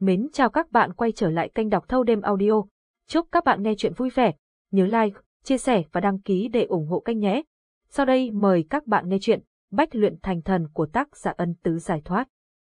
Mến chào các bạn quay trở lại kênh đọc thâu đêm audio. Chúc các bạn nghe chuyện vui vẻ. Nhớ like, chia sẻ và đăng ký để ủng hộ kênh nhé. Sau đây mời các bạn nghe chuyện Bách luyện thành thần của tác giả ân tứ giải thoát.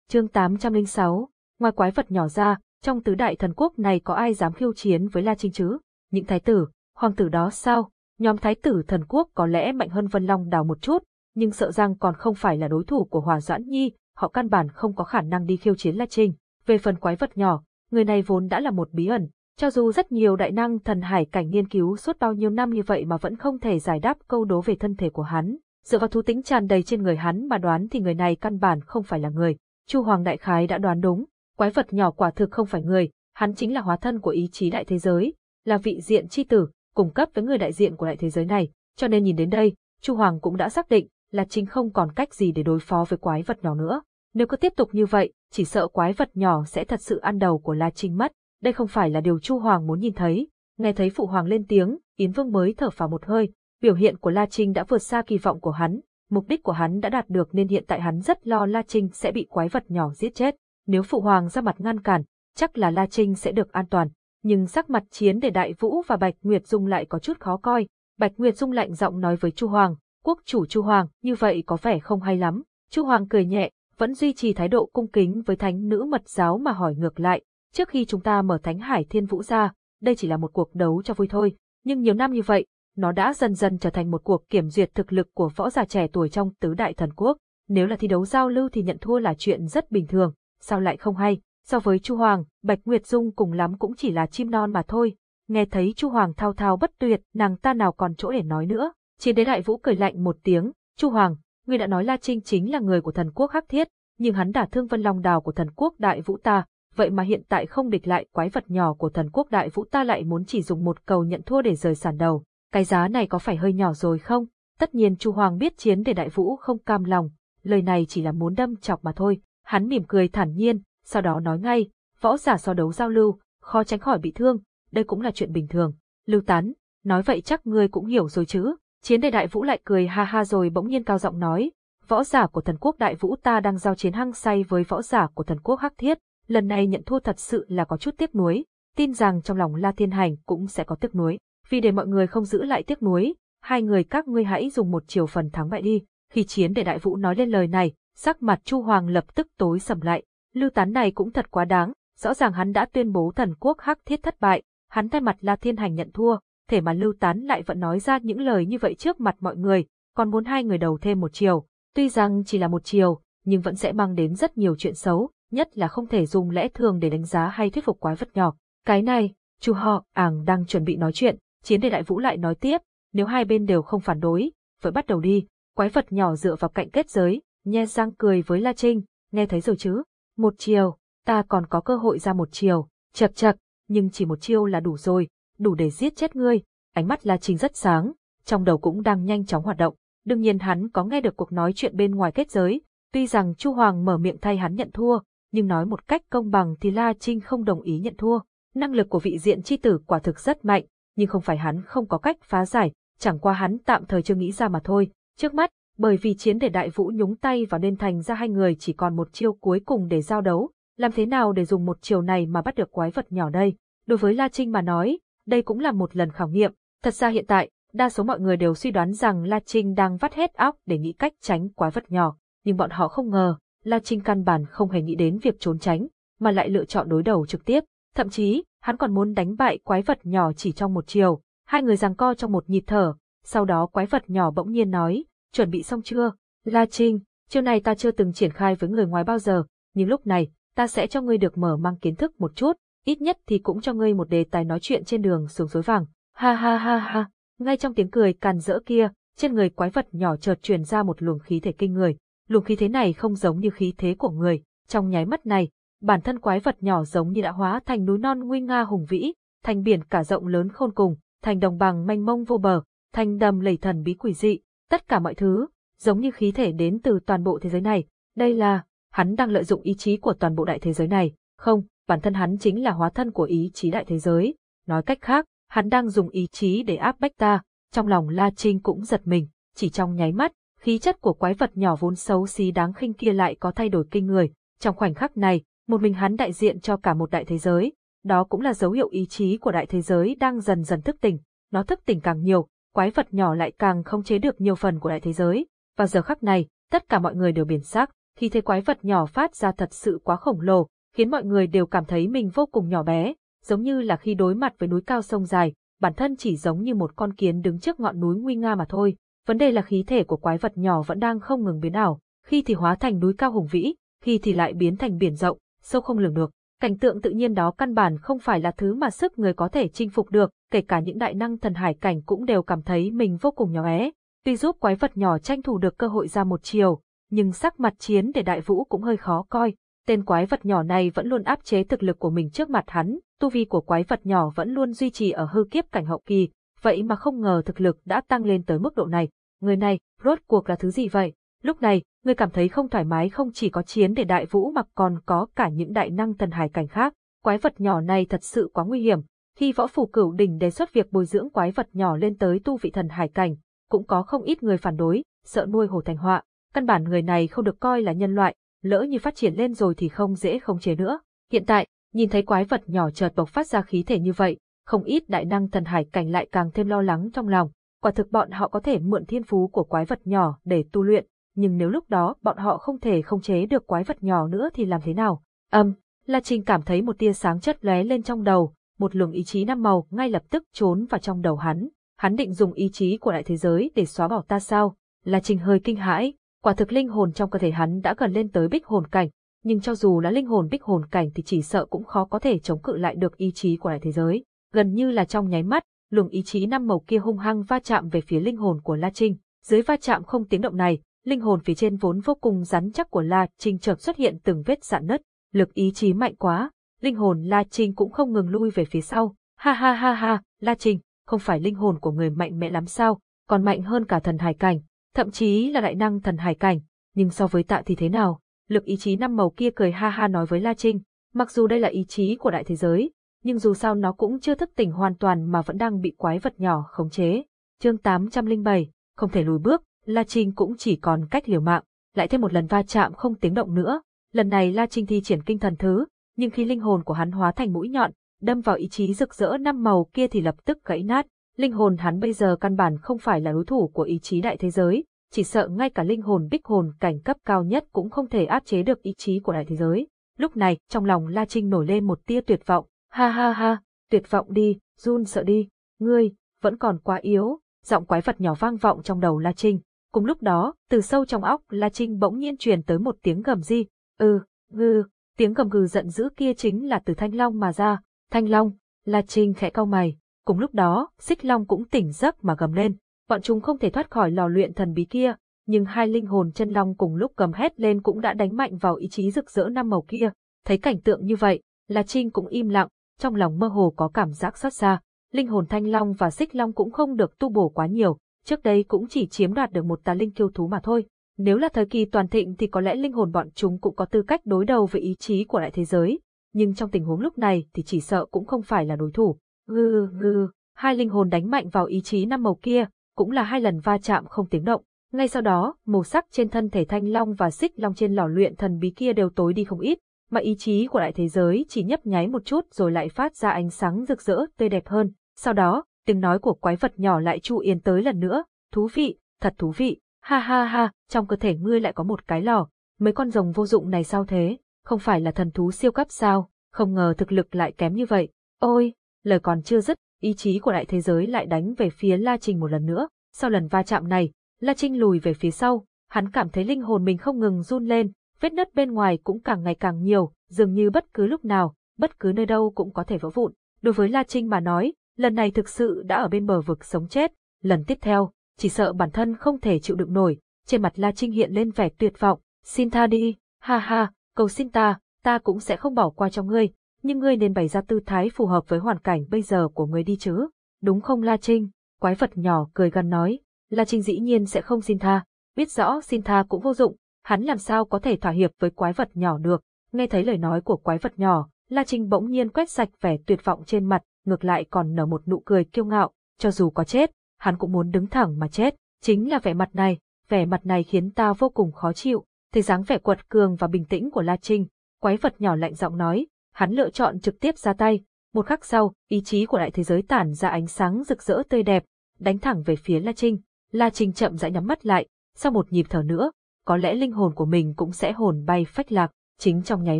Chương 806 Ngoài quái vật nhỏ ra, trong tứ đại thần quốc này có ai dám khiêu chiến với La Trinh chứ? Những thái tử, hoàng tử đó sao? Nhóm thái tử thần quốc có lẽ mạnh hơn Vân Long đào một chút, nhưng sợ rằng còn không phải là đối thủ của Hòa Doãn Nhi, họ căn bản không có khả năng đi khiêu chiến La Trinh. Về phần quái vật nhỏ, người này vốn đã là một bí ẩn, cho dù rất nhiều đại năng thần hải cảnh nghiên cứu suốt bao nhiêu năm như vậy mà vẫn không thể giải đáp câu đố về thân thể của hắn. Dựa vào thú tính tràn đầy trên người hắn mà đoán thì người này căn bản không phải là người. Chu Hoàng Đại Khái đã đoán đúng, quái vật nhỏ quả thực không phải người, hắn chính là hóa thân của ý chí đại thế giới, là vị diện chi tử, cùng cấp với người đại diện của đại thế giới này, cho nên nhìn đến đây, Chu Hoàng cũng đã xác định là chính không còn cách gì để đối phó với quái vật nhỏ nữa. Nếu cứ tiếp tục như vậy, chỉ sợ quái vật nhỏ sẽ thật sự ăn đầu của La Trinh mất. Đây không phải là điều Chu Hoàng muốn nhìn thấy. Nghe thấy Phụ Hoàng lên tiếng, Yến Vương mới thở phào một hơi. Biểu hiện của La Trinh đã vượt xa kỳ vọng của hắn. Mục đích của hắn đã đạt được nên hiện tại hắn rất lo La Trinh sẽ bị quái vật nhỏ giết chết. Nếu Phụ Hoàng ra mặt ngăn cản, chắc là La Trinh sẽ được an toàn. Nhưng sắc mặt chiến để Đại Vũ và Bạch Nguyệt Dung lại có chút khó coi. Bạch Nguyệt Dung lạnh giọng nói với Chu Hoàng, quốc chủ Chu Hoàng, như vậy có vẻ không hay lắm. Chu Hoàng cười nhẹ, vẫn duy trì thái độ cung kính với thánh nữ mật giáo mà hỏi ngược lại, trước khi chúng ta mở thánh hải thiên vũ ra, đây chỉ là một cuộc đấu cho vui thôi, nhưng nhiều năm như vậy, nó đã dần dần trở thành một cuộc kiểm duyệt thực lực của võ giả trẻ tuổi trong tứ đại thần quốc. Nếu là thi đấu giao lưu thì nhận thua là chuyện rất bình thường, sao lại không hay, so với Chu Hoàng, Bạch Nguyệt Dung cùng lắm cũng chỉ là chim non mà thôi. Nghe thấy Chu Hoàng thao thao bất tuyệt, nàng ta nào còn chỗ để nói nữa. Chiến đế đại vũ cười lạnh một tiếng, Chu Hoàng, ngươi đã nói La Trinh chính là người của thần quốc Hắc Thiết, nhưng hắn đả thương Vân Long Đào của thần quốc Đại Vũ ta, vậy mà hiện tại không địch lại quái vật nhỏ của thần quốc Đại Vũ ta lại muốn chỉ dùng một cầu nhận thua để rời sàn đầu. Cái giá này có phải hơi nhỏ rồi không? Tất nhiên Chu Hoàng biết chiến để Đại Vũ không cam lòng, lời này chỉ là muốn đâm chọc mà thôi. Hắn mỉm cười thản nhiên, sau đó nói ngay, võ giả so đấu giao lưu, khó tránh khỏi bị thương, đây cũng là chuyện bình thường. Lưu Tán, nói vậy chắc ngươi cũng hiểu rồi chứ? Chiến đề đại vũ lại cười ha ha rồi bỗng nhiên cao giọng nói, võ giả của thần quốc đại vũ ta đang giao chiến hăng say với võ giả của thần quốc hắc thiết, lần này nhận thua thật sự là có chút tiếc nuối, tin rằng trong lòng La Thiên Hành cũng sẽ có tiếc nuối. Vì để mọi người không giữ lại tiếc nuối, hai người các ngươi hãy dùng một chiều phần thắng bại đi. Khi chiến để đại vũ nói lên lời này, sắc mặt Chu Hoàng lập tức tối sầm lại. Lưu tán này cũng thật quá đáng, rõ ràng hắn đã tuyên bố thần quốc hắc thiết thất bại, hắn thay mặt La Thiên Hành nhận thua, thể mà Lưu Tán lại vẫn nói ra những lời như vậy trước mặt mọi người, còn muốn hai người đầu thêm một chiều. Tuy rằng chỉ là một chiều, nhưng vẫn sẽ mang đến rất nhiều chuyện xấu, nhất là không thể dùng lẽ thường để đánh giá hay thuyết phục quái vật nhỏ. Cái này, chu họ, ảng đang chuẩn bị nói chuyện, chiến đề đại vũ lại nói tiếp, nếu hai bên đều không phản đối, vậy bắt đầu đi. Quái vật nhỏ dựa vào cạnh kết giới, nhe răng cười với La Trinh, nghe thấy rồi chứ? Một chiều, ta còn có cơ hội ra một chiều, chật chật, nhưng chỉ một chiêu là đủ rồi, đủ để giết chết ngươi. Ánh mắt La Trinh rất sáng, trong đầu cũng đang nhanh chóng hoạt động. Đương nhiên hắn có nghe được cuộc nói chuyện bên ngoài kết giới, tuy rằng Chu Hoàng mở miệng thay hắn nhận thua, nhưng nói một cách công bằng thì La Trinh không đồng ý nhận thua. Năng lực của vị diện chi tử quả thực rất mạnh, nhưng không phải hắn không có cách phá giải, chẳng qua hắn tạm thời chưa nghĩ ra mà thôi. Trước mắt, bởi vì chiến để đại vũ nhúng tay vào nên thành ra hai người chỉ còn một chiêu cuối cùng để giao đấu, làm thế nào để dùng một chiều này mà bắt được quái vật nhỏ đây? Đối với La Trinh mà nói, đây cũng là một lần khảo nghiệm. Thật ra hiện tại, đa số mọi người đều suy đoán rằng La Trinh đang vắt hết óc để nghĩ cách tránh quái vật nhỏ, nhưng bọn họ không ngờ, La Trinh căn bản không hề nghĩ đến việc trốn tránh, mà lại lựa chọn đối đầu trực tiếp. Thậm chí, hắn còn muốn đánh bại quái vật nhỏ chỉ trong một chiều. Hai người giằng co trong một nhịp thở, sau đó quái vật nhỏ bỗng nhiên nói, chuẩn bị xong chưa? La Trinh, chiêu này ta chưa từng triển khai với người ngoài bao giờ, nhưng lúc này, ta sẽ cho ngươi được mở mang kiến thức một chút, ít nhất thì cũng cho ngươi một đề tài nói chuyện trên đường xuống suối vàng. Ha ha ha ha, ngay trong tiếng cười càn rỡ kia, trên người quái vật nhỏ chợt truyền ra một luồng khí thể kinh người. Luồng khí thế này không giống như khí thế của người, trong nháy mắt này, bản thân quái vật nhỏ giống như đã hóa thành núi non nguy nga hùng vĩ, thành biển cả rộng lớn khôn cùng, thành đồng bằng mênh mông vô bờ, thành đầm lầy thần bí quỷ dị, tất cả mọi thứ, giống như khí thể đến từ toàn bộ thế giới này. Đây là, hắn đang lợi dụng ý chí của toàn bộ đại thế giới này, không, bản thân hắn chính là hóa thân của ý chí đại thế giới. Nói cách khác, hắn đang dùng ý chí để áp bách ta, trong lòng La Trinh cũng giật mình, chỉ trong nháy mắt, khí chất của quái vật nhỏ vốn xấu xí đáng khinh kia lại có thay đổi kinh người, trong khoảnh khắc này, Một mình hắn đại diện cho cả một đại thế giới, đó cũng là dấu hiệu ý chí của đại thế giới đang dần dần thức tỉnh, nó thức tỉnh càng nhiều, quái vật nhỏ lại càng không chế được nhiều phần của đại thế giới. Và giờ khắc này, tất cả mọi người đều biến sắc, khi thấy quái vật nhỏ phát ra thật sự quá khổng lồ, khiến mọi người đều cảm thấy mình vô cùng nhỏ bé, giống như là khi đối mặt với núi cao sông dài, bản thân chỉ giống như một con kiến đứng trước ngọn núi nguy nga mà thôi. Vấn đề là khí thể của quái vật nhỏ vẫn đang không ngừng biến ảo, khi thì hóa thành núi cao hùng vĩ, khi thì lại biến thành biển rộng, sâu không lường được. Cảnh tượng tự nhiên đó căn bản không phải là thứ mà sức người có thể chinh phục được, kể cả những đại năng thần hải cảnh cũng đều cảm thấy mình vô cùng nhỏ bé. Tuy giúp quái vật nhỏ tranh thủ được cơ hội ra một chiều, nhưng sắc mặt chiến để đại vũ cũng hơi khó coi. Tên quái vật nhỏ này vẫn luôn áp chế thực lực của mình trước mặt hắn, tu vi của quái vật nhỏ vẫn luôn duy trì ở hư kiếp cảnh hậu kỳ, vậy mà không ngờ thực lực đã tăng lên tới mức độ này. Người này, rốt cuộc là thứ gì vậy? Lúc này, người cảm thấy không thoải mái không chỉ có chiến để đại vũ mà còn có cả những đại năng thần hải cảnh khác. Quái vật nhỏ này thật sự quá nguy hiểm. Khi võ phủ cửu đình đề xuất việc bồi dưỡng quái vật nhỏ lên tới tu vị thần hải cảnh, cũng có không ít người phản đối, sợ nuôi hồ thành họa. Căn bản người này không được coi là nhân loại, lỡ như phát triển lên rồi thì không dễ khống chế nữa. Hiện tại, nhìn thấy quái vật nhỏ chợt bộc phát ra khí thể như vậy, không ít đại năng thần hải cảnh lại càng thêm lo lắng trong lòng. Quả thực bọn họ có thể mượn thiên phú của quái vật nhỏ để tu luyện, nhưng nếu lúc đó bọn họ không thể khống chế được quái vật nhỏ nữa thì làm thế nào? Âm, La Trinh cảm thấy một tia sáng chất lóe lên trong đầu, một luồng ý chí năm màu ngay lập tức trốn vào trong đầu hắn. Hắn định dùng ý chí của đại thế giới để xóa bỏ ta sao? La Trinh hơi kinh hãi, quả thực linh hồn trong cơ thể hắn đã gần lên tới bích hồn cảnh, nhưng cho dù là linh hồn bích hồn cảnh thì chỉ sợ cũng khó có thể chống cự lại được ý chí của đại thế giới. Gần như là trong nháy mắt, luồng ý chí năm màu kia hung hăng va chạm về phía linh hồn của La Trinh. Dưới va chạm không tiếng động này, linh hồn phía trên vốn vô cùng rắn chắc của La Trinh chợt xuất hiện từng vết dạn nứt, lực ý chí mạnh quá, linh hồn La Trinh cũng không ngừng lui về phía sau. Ha ha ha ha, La Trinh, không phải linh hồn của người mạnh mẽ lắm sao, còn mạnh hơn cả thần hải cảnh, thậm chí là đại năng thần hải cảnh, nhưng so với tạ thì thế nào? Lực ý chí năm màu kia cười ha ha nói với La Trinh, mặc dù đây là ý chí của đại thế giới, nhưng dù sao nó cũng chưa thức tỉnh hoàn toàn mà vẫn đang bị quái vật nhỏ khống chế. Chương 807, không thể lùi bước, La Trinh cũng chỉ còn cách liều mạng, lại thêm một lần va chạm không tiếng động nữa. Lần này La Trinh thi triển kinh thần thứ, nhưng khi linh hồn của hắn hóa thành mũi nhọn, đâm vào ý chí rực rỡ năm màu kia thì lập tức gãy nát. Linh hồn hắn bây giờ căn bản không phải là đối thủ của ý chí đại thế giới, chỉ sợ ngay cả linh hồn bích hồn cảnh cấp cao nhất cũng không thể áp chế được ý chí của đại thế giới. Lúc này, trong lòng La Trinh nổi lên một tia tuyệt vọng, ha ha ha, tuyệt vọng đi, run sợ đi, ngươi, vẫn còn quá yếu, giọng quái vật nhỏ vang vọng trong đầu La Trinh. Cùng lúc đó, từ sâu trong óc La Trinh bỗng nhiên truyền tới một tiếng gầm di, ừ, ngư, tiếng gầm gừ giận dữ kia chính là từ Thanh Long mà ra, Thanh Long, La Trinh khẽ cau mày, cùng lúc đó, Xích Long cũng tỉnh giấc mà gầm lên, bọn chúng không thể thoát khỏi lò luyện thần bí kia, nhưng hai linh hồn chân long cùng lúc gầm hét lên cũng đã đánh mạnh vào ý chí rực rỡ năm màu kia, thấy cảnh tượng như vậy, La Trinh cũng im lặng, trong lòng mơ hồ có cảm giác xót xa, linh hồn Thanh Long và Xích Long cũng không được tu bổ quá nhiều, trước đây cũng chỉ chiếm đoạt được một tà linh kiêu thú mà thôi. Nếu là thời kỳ toàn thịnh thì có lẽ linh hồn bọn chúng cũng có tư cách đối đầu với ý chí của đại thế giới, nhưng trong tình huống lúc này thì chỉ sợ cũng không phải là đối thủ. Gừ gừ, hai linh hồn đánh mạnh vào ý chí năm màu kia, cũng là hai lần va chạm không tiếng động. Ngay sau đó, màu sắc trên thân thể thanh long và xích long trên lò luyện thần bí kia đều tối đi không ít, mà ý chí của đại thế giới chỉ nhấp nháy một chút rồi lại phát ra ánh sáng rực rỡ tươi đẹp hơn. Sau đó, tiếng nói của quái vật nhỏ lại chu yên tới lần nữa, thú vị, thật thú vị, ha ha ha, trong cơ thể ngươi lại có một cái lò, mấy con rồng vô dụng này sao thế, không phải là thần thú siêu cấp sao, không ngờ thực lực lại kém như vậy, ôi, lời còn chưa dứt, ý chí của đại thế giới lại đánh về phía La Trinh một lần nữa, sau lần va chạm này, La Trinh lùi về phía sau, hắn cảm thấy linh hồn mình không ngừng run lên, vết nứt bên ngoài cũng càng ngày càng nhiều, dường như bất cứ lúc nào, bất cứ nơi đâu cũng có thể vỡ vụn. Đối với La Trinh mà nói, lần này thực sự đã ở bên bờ vực sống chết, lần tiếp theo, chỉ sợ bản thân không thể chịu đựng nổi, trên mặt La Trinh hiện lên vẻ tuyệt vọng, xin tha đi, ha ha, cầu xin ta, ta cũng sẽ không bỏ qua cho ngươi, nhưng ngươi nên bày ra tư thái phù hợp với hoàn cảnh bây giờ của ngươi đi chứ, đúng không La Trinh? Quái vật nhỏ cười gần nói, La Trinh dĩ nhiên sẽ không xin tha, biết rõ xin tha cũng vô dụng, hắn làm sao có thể thỏa hiệp với quái vật nhỏ được, nghe thấy lời nói của quái vật nhỏ, La Trinh bỗng nhiên quét sạch vẻ tuyệt vọng trên mặt, ngược lại còn nở một nụ cười kiêu ngạo, cho dù có chết, hắn cũng muốn đứng thẳng mà chết, chính là vẻ mặt này, vẻ mặt này khiến ta vô cùng khó chịu, thấy dáng vẻ quật cường và bình tĩnh của La Trinh, Quái vật nhỏ lạnh giọng nói, hắn lựa chọn trực tiếp ra tay. Một khắc sau, ý chí của đại thế giới tản ra ánh sáng rực rỡ tươi đẹp, đánh thẳng về phía La Trinh. La Trinh chậm rãi nhắm mắt lại, sau một nhịp thở nữa, có lẽ linh hồn của mình cũng sẽ hồn bay phách lạc. Chính trong nháy